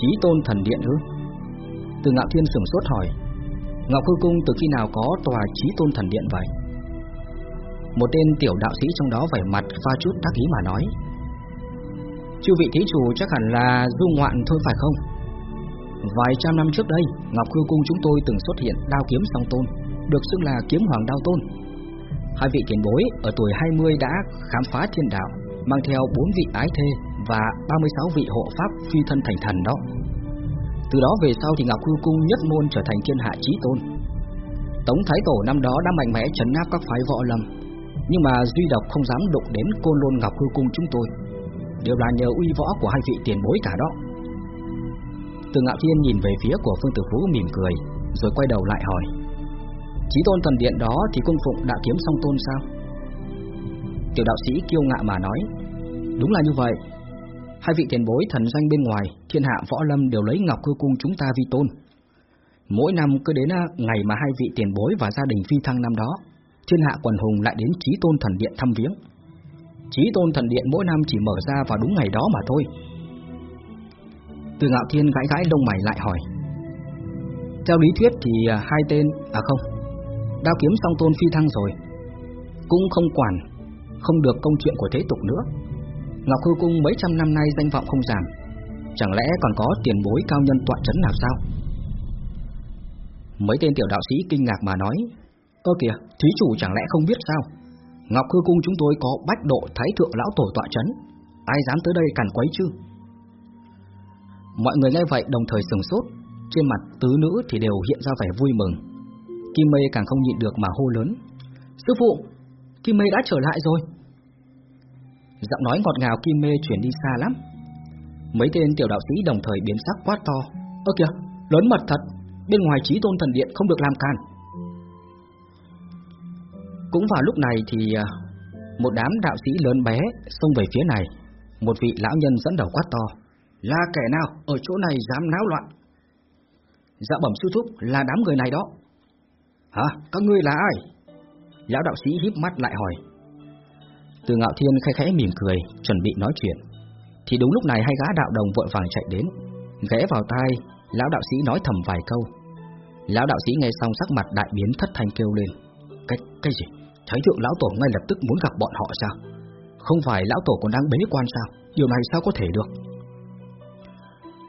chí tôn thần điện ư? Từ ngạo thiên sửng sốt hỏi Ngọc Hư Cung từ khi nào có tòa chí tôn thần điện vậy? Một tên tiểu đạo sĩ trong đó vẻ mặt pha chút tác ý mà nói Chư vị thí chủ chắc hẳn là du ngoạn thôi phải không? Vài trăm năm trước đây, Ngọc Hư Cung chúng tôi từng xuất hiện đao kiếm song tôn, được xưng là kiếm hoàng đao tôn. Hai vị tiền bối ở tuổi 20 đã khám phá thiên đạo, mang theo bốn vị ái thê và 36 vị hộ pháp phi thân thành thần đó. Từ đó về sau thì Ngọc Hư Cung nhất môn trở thành thiên hạ chí tôn. Tống Thái Tổ năm đó đã mạnh mẽ trấn áp các phái võ lâm, nhưng mà duy độc không dám đụng đến côn lôn Ngọc Hư Cung chúng tôi. Đều là nhờ uy võ của hai vị tiền bối cả đó. Từ ngạo thiên nhìn về phía của Phương Tử Phú mỉm cười, Rồi quay đầu lại hỏi. Chí tôn thần điện đó thì cung phụng đã kiếm song tôn sao? Tiểu đạo sĩ kiêu ngạo mà nói, Đúng là như vậy. Hai vị tiền bối thần danh bên ngoài, Thiên hạ võ lâm đều lấy ngọc cư cung chúng ta vi tôn. Mỗi năm cứ đến à, ngày mà hai vị tiền bối và gia đình phi thăng năm đó, Thiên hạ quần hùng lại đến chí tôn thần điện thăm viếng. Chí tôn thần điện mỗi năm chỉ mở ra vào đúng ngày đó mà thôi từ ngạo thiên gãi gãi lông mày lại hỏi. Theo lý thuyết thì à, hai tên À không Đao kiếm song tôn phi thăng rồi Cũng không quản Không được công chuyện của thế tục nữa. Ngọc Hư Cung mấy trăm năm nay danh vọng không giảm Chẳng lẽ còn có tiền bối cao nhân tọa chấn nào sao? Mấy tên tiểu đạo sĩ kinh ngạc mà nói Ơ kìa, thí chủ chẳng lẽ không biết sao? Ngọc Hư Cung chúng tôi có bách độ thái thượng lão tổ tọa chấn Ai dám tới đây cản quấy chứ? Mọi người nghe vậy đồng thời sừng sốt, trên mặt tứ nữ thì đều hiện ra vẻ vui mừng. Kim Mây càng không nhịn được mà hô lớn. Sư phụ, Kim Mây đã trở lại rồi. Giọng nói ngọt ngào Kim Mê chuyển đi xa lắm. Mấy tên tiểu đạo sĩ đồng thời biến sắc quát to. Ơ kìa, lớn mật thật, bên ngoài trí tôn thần điện không được làm can. Cũng vào lúc này thì à, một đám đạo sĩ lớn bé xông về phía này, một vị lão nhân dẫn đầu quát to. Là kẻ nào ở chỗ này dám náo loạn? Dạ bẩm sư thúc là đám người này đó. Hả? Các ngươi là ai? Lão đạo sĩ híp mắt lại hỏi. Từ ngạo thiên khẽ khẽ mỉm cười, chuẩn bị nói chuyện. Thì đúng lúc này hai gã đạo đồng vội vàng chạy đến, ghé vào tai, lão đạo sĩ nói thầm vài câu. Lão đạo sĩ nghe xong sắc mặt đại biến thất thanh kêu lên. Cái, cái gì? Thái thượng lão tổ ngay lập tức muốn gặp bọn họ sao? Không phải lão tổ còn đang bế quan sao? Điều này sao có thể được?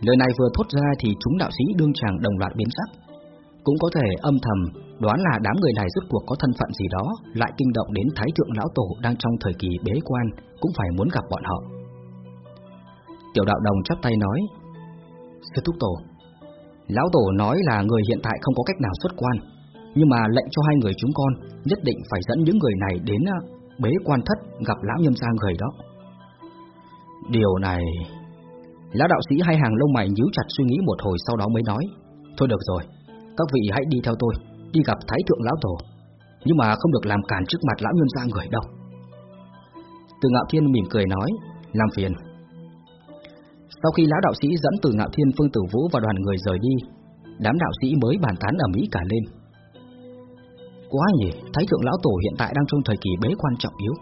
Lời này vừa thốt ra thì chúng đạo sĩ đương chàng đồng loạt biến sắc. Cũng có thể âm thầm đoán là đám người này rốt cuộc có thân phận gì đó lại kinh động đến Thái thượng lão tổ đang trong thời kỳ bế quan cũng phải muốn gặp bọn họ. Tiểu đạo đồng chắp tay nói: "Sư thúc tổ, lão tổ nói là người hiện tại không có cách nào xuất quan, nhưng mà lệnh cho hai người chúng con nhất định phải dẫn những người này đến à, bế quan thất gặp lão nhân gia người đó." Điều này Lão đạo sĩ hai hàng lông mày nhíu chặt suy nghĩ một hồi sau đó mới nói Thôi được rồi, các vị hãy đi theo tôi Đi gặp Thái Thượng Lão Tổ. Nhưng mà không được làm cản trước mặt lão nhân gia người đâu. Từ Ngạo Thiên mỉm cười nói Làm phiền. Sau khi lão đạo sĩ dẫn từ Ngạo Thiên Phương Tử Vũ và đoàn người rời đi Đám đạo sĩ mới bàn tán ở Mỹ cả lên. Quá nhỉ, Thái Thượng Lão Tổ hiện tại đang trong thời kỳ bế quan trọng yếu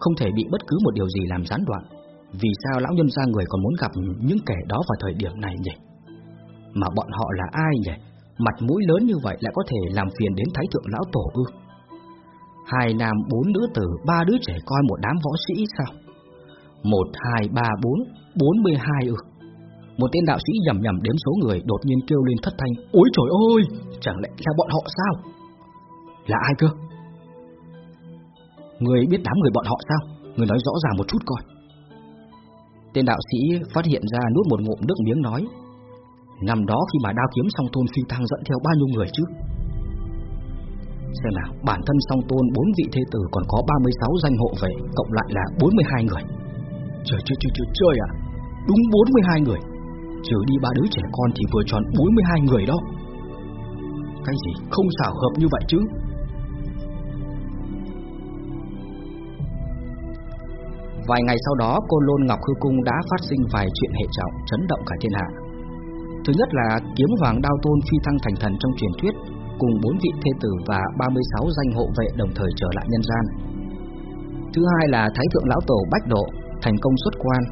Không thể bị bất cứ một điều gì làm gián đoạn vì sao lão nhân gia người còn muốn gặp những kẻ đó vào thời điểm này nhỉ? Mà bọn họ là ai nhỉ? Mặt mũi lớn như vậy lại có thể làm phiền đến Thái Thượng Lão Tổ ư? Hai nam bốn nữ tử, ba đứa trẻ coi một đám võ sĩ sao? Một, hai, ba, bốn, bốn mươi hai ư? Một tên đạo sĩ nhầm nhầm đếm số người đột nhiên kêu lên thất thanh Ôi trời ơi, chẳng lẽ là bọn họ sao? Là ai cơ? Người biết đám người bọn họ sao? Người nói rõ ràng một chút coi Tên đạo sĩ phát hiện ra nuốt một ngụm nước miếng nói Năm đó khi mà đao kiếm song tôn phi thăng dẫn theo bao nhiêu người chứ? Xem nào, bản thân song tôn bốn vị thế tử còn có 36 danh hộ vệ Cộng lại là 42 người. Trời trời trời trời trời ạ. Đúng 42 người. Trừ đi ba đứa trẻ con thì vừa tròn 42 người đó. Cái gì? Không xảo hợp như vậy chứ Vài ngày sau đó, Côn Lôn Ngọc Hư Cung đã phát sinh vài chuyện hệ trọng, chấn động cả thiên hạ. Thứ nhất là kiếm hoàng đao tôn phi thăng thành thần trong truyền thuyết, cùng bốn vị thê tử và 36 danh hộ vệ đồng thời trở lại nhân gian. Thứ hai là Thái thượng lão tổ Bách Độ thành công xuất quan,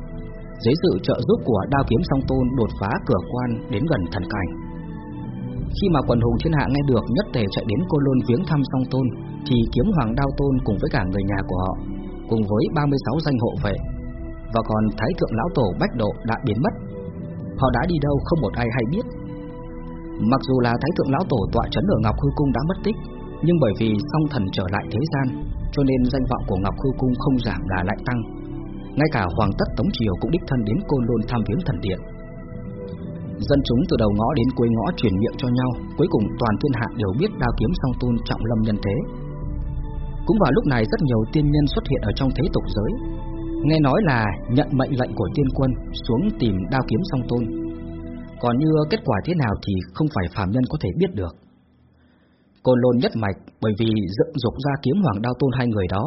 dưới sự trợ giúp của đao kiếm song tôn đột phá cửa quan đến gần thần cảnh. Khi mà quần hùng thiên hạ nghe được nhất tề chạy đến Côn Lôn viếng thăm song tôn, thì kiếm hoàng đao tôn cùng với cả người nhà của họ cùng với 36 danh hộ vệ và còn Thái thượng lão tổ Bách Độ đã biến mất. Họ đã đi đâu không một ai hay biết. Mặc dù là Thái thượng lão tổ tọa trấn ở Ngọc Hư cung đã mất tích, nhưng bởi vì song thần trở lại thế gian, cho nên danh vọng của Ngọc Hư cung không giảm là lại tăng. Ngay cả hoàng tất Tống triều cũng đích thân đến Côn Lôn tham viếng thần điện. Dân chúng từ đầu ngõ đến cuối ngõ truyền miệng cho nhau, cuối cùng toàn thiên hạ đều biết đao kiếm song tôn trọng lâm nhân thế, cũng vào lúc này rất nhiều tiên nhân xuất hiện ở trong thế tục giới. Nghe nói là nhận mệnh lệnh của tiên quân xuống tìm đao kiếm song tôn. Còn như kết quả thế nào thì không phải phàm nhân có thể biết được. Côn lôn nhất mạch, bởi vì dựng dục ra kiếm hoàng đao tôn hai người đó,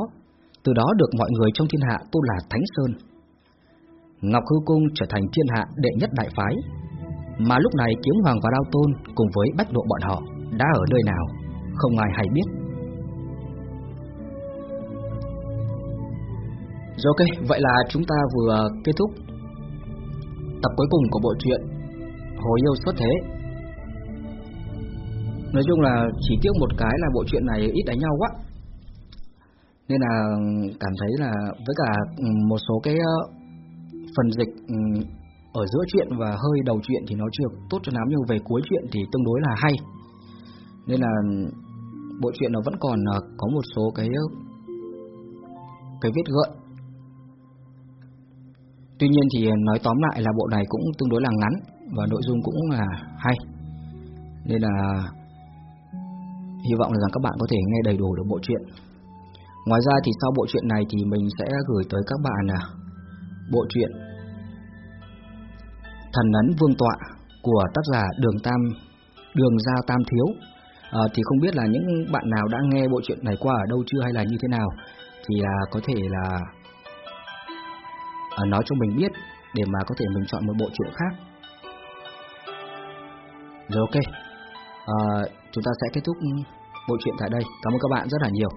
Từ đó được mọi người trong thiên hạ tôn là Thánh Sơn. Ngọc Hư Cung trở thành thiên hạ đệ nhất đại phái, Mà lúc này kiếm hoàng và đao tôn cùng với bách độ bọn họ đã ở nơi nào, Không ai hay biết. Rồi ok, vậy là chúng ta vừa kết thúc tập cuối cùng của bộ truyện Hồi yêu xuất thế. Nói chung là chỉ tiếc một cái là bộ truyện này ít đánh nhau quá. Nên là cảm thấy là với cả ừ, một số cái ờ, phần dịch ừ, ở giữa chuyện và hơi đầu chuyện thì nó chưa tốt cho lắm nhưng về cuối chuyện thì tương đối là hay. Nên là bộ truyện nó vẫn còn ờ, có một số cái ờ, cái viết gợn Tuy nhiên thì ờ, nói tóm lại là bộ này cũng tương đối là ngắn và nội dung cũng là hay. Nên là hy vọng là rằng các bạn có thể nghe đầy đủ được bộ truyện. Ngoài ra thì sau bộ truyện này thì mình sẽ gửi tới các bạn là bộ truyện Thần ấn Vương tọa của tác giả Đường Tam Đường Gia Tam Thiếu. À, thì không biết là những bạn nào đã nghe bộ truyện này qua ở đâu chưa hay là như thế nào thì à, có thể là à, nói cho mình biết để mà có thể mình chọn một bộ truyện khác. Rồi ok, à, chúng ta sẽ kết thúc bộ truyện tại đây. Cảm ơn các bạn rất là nhiều.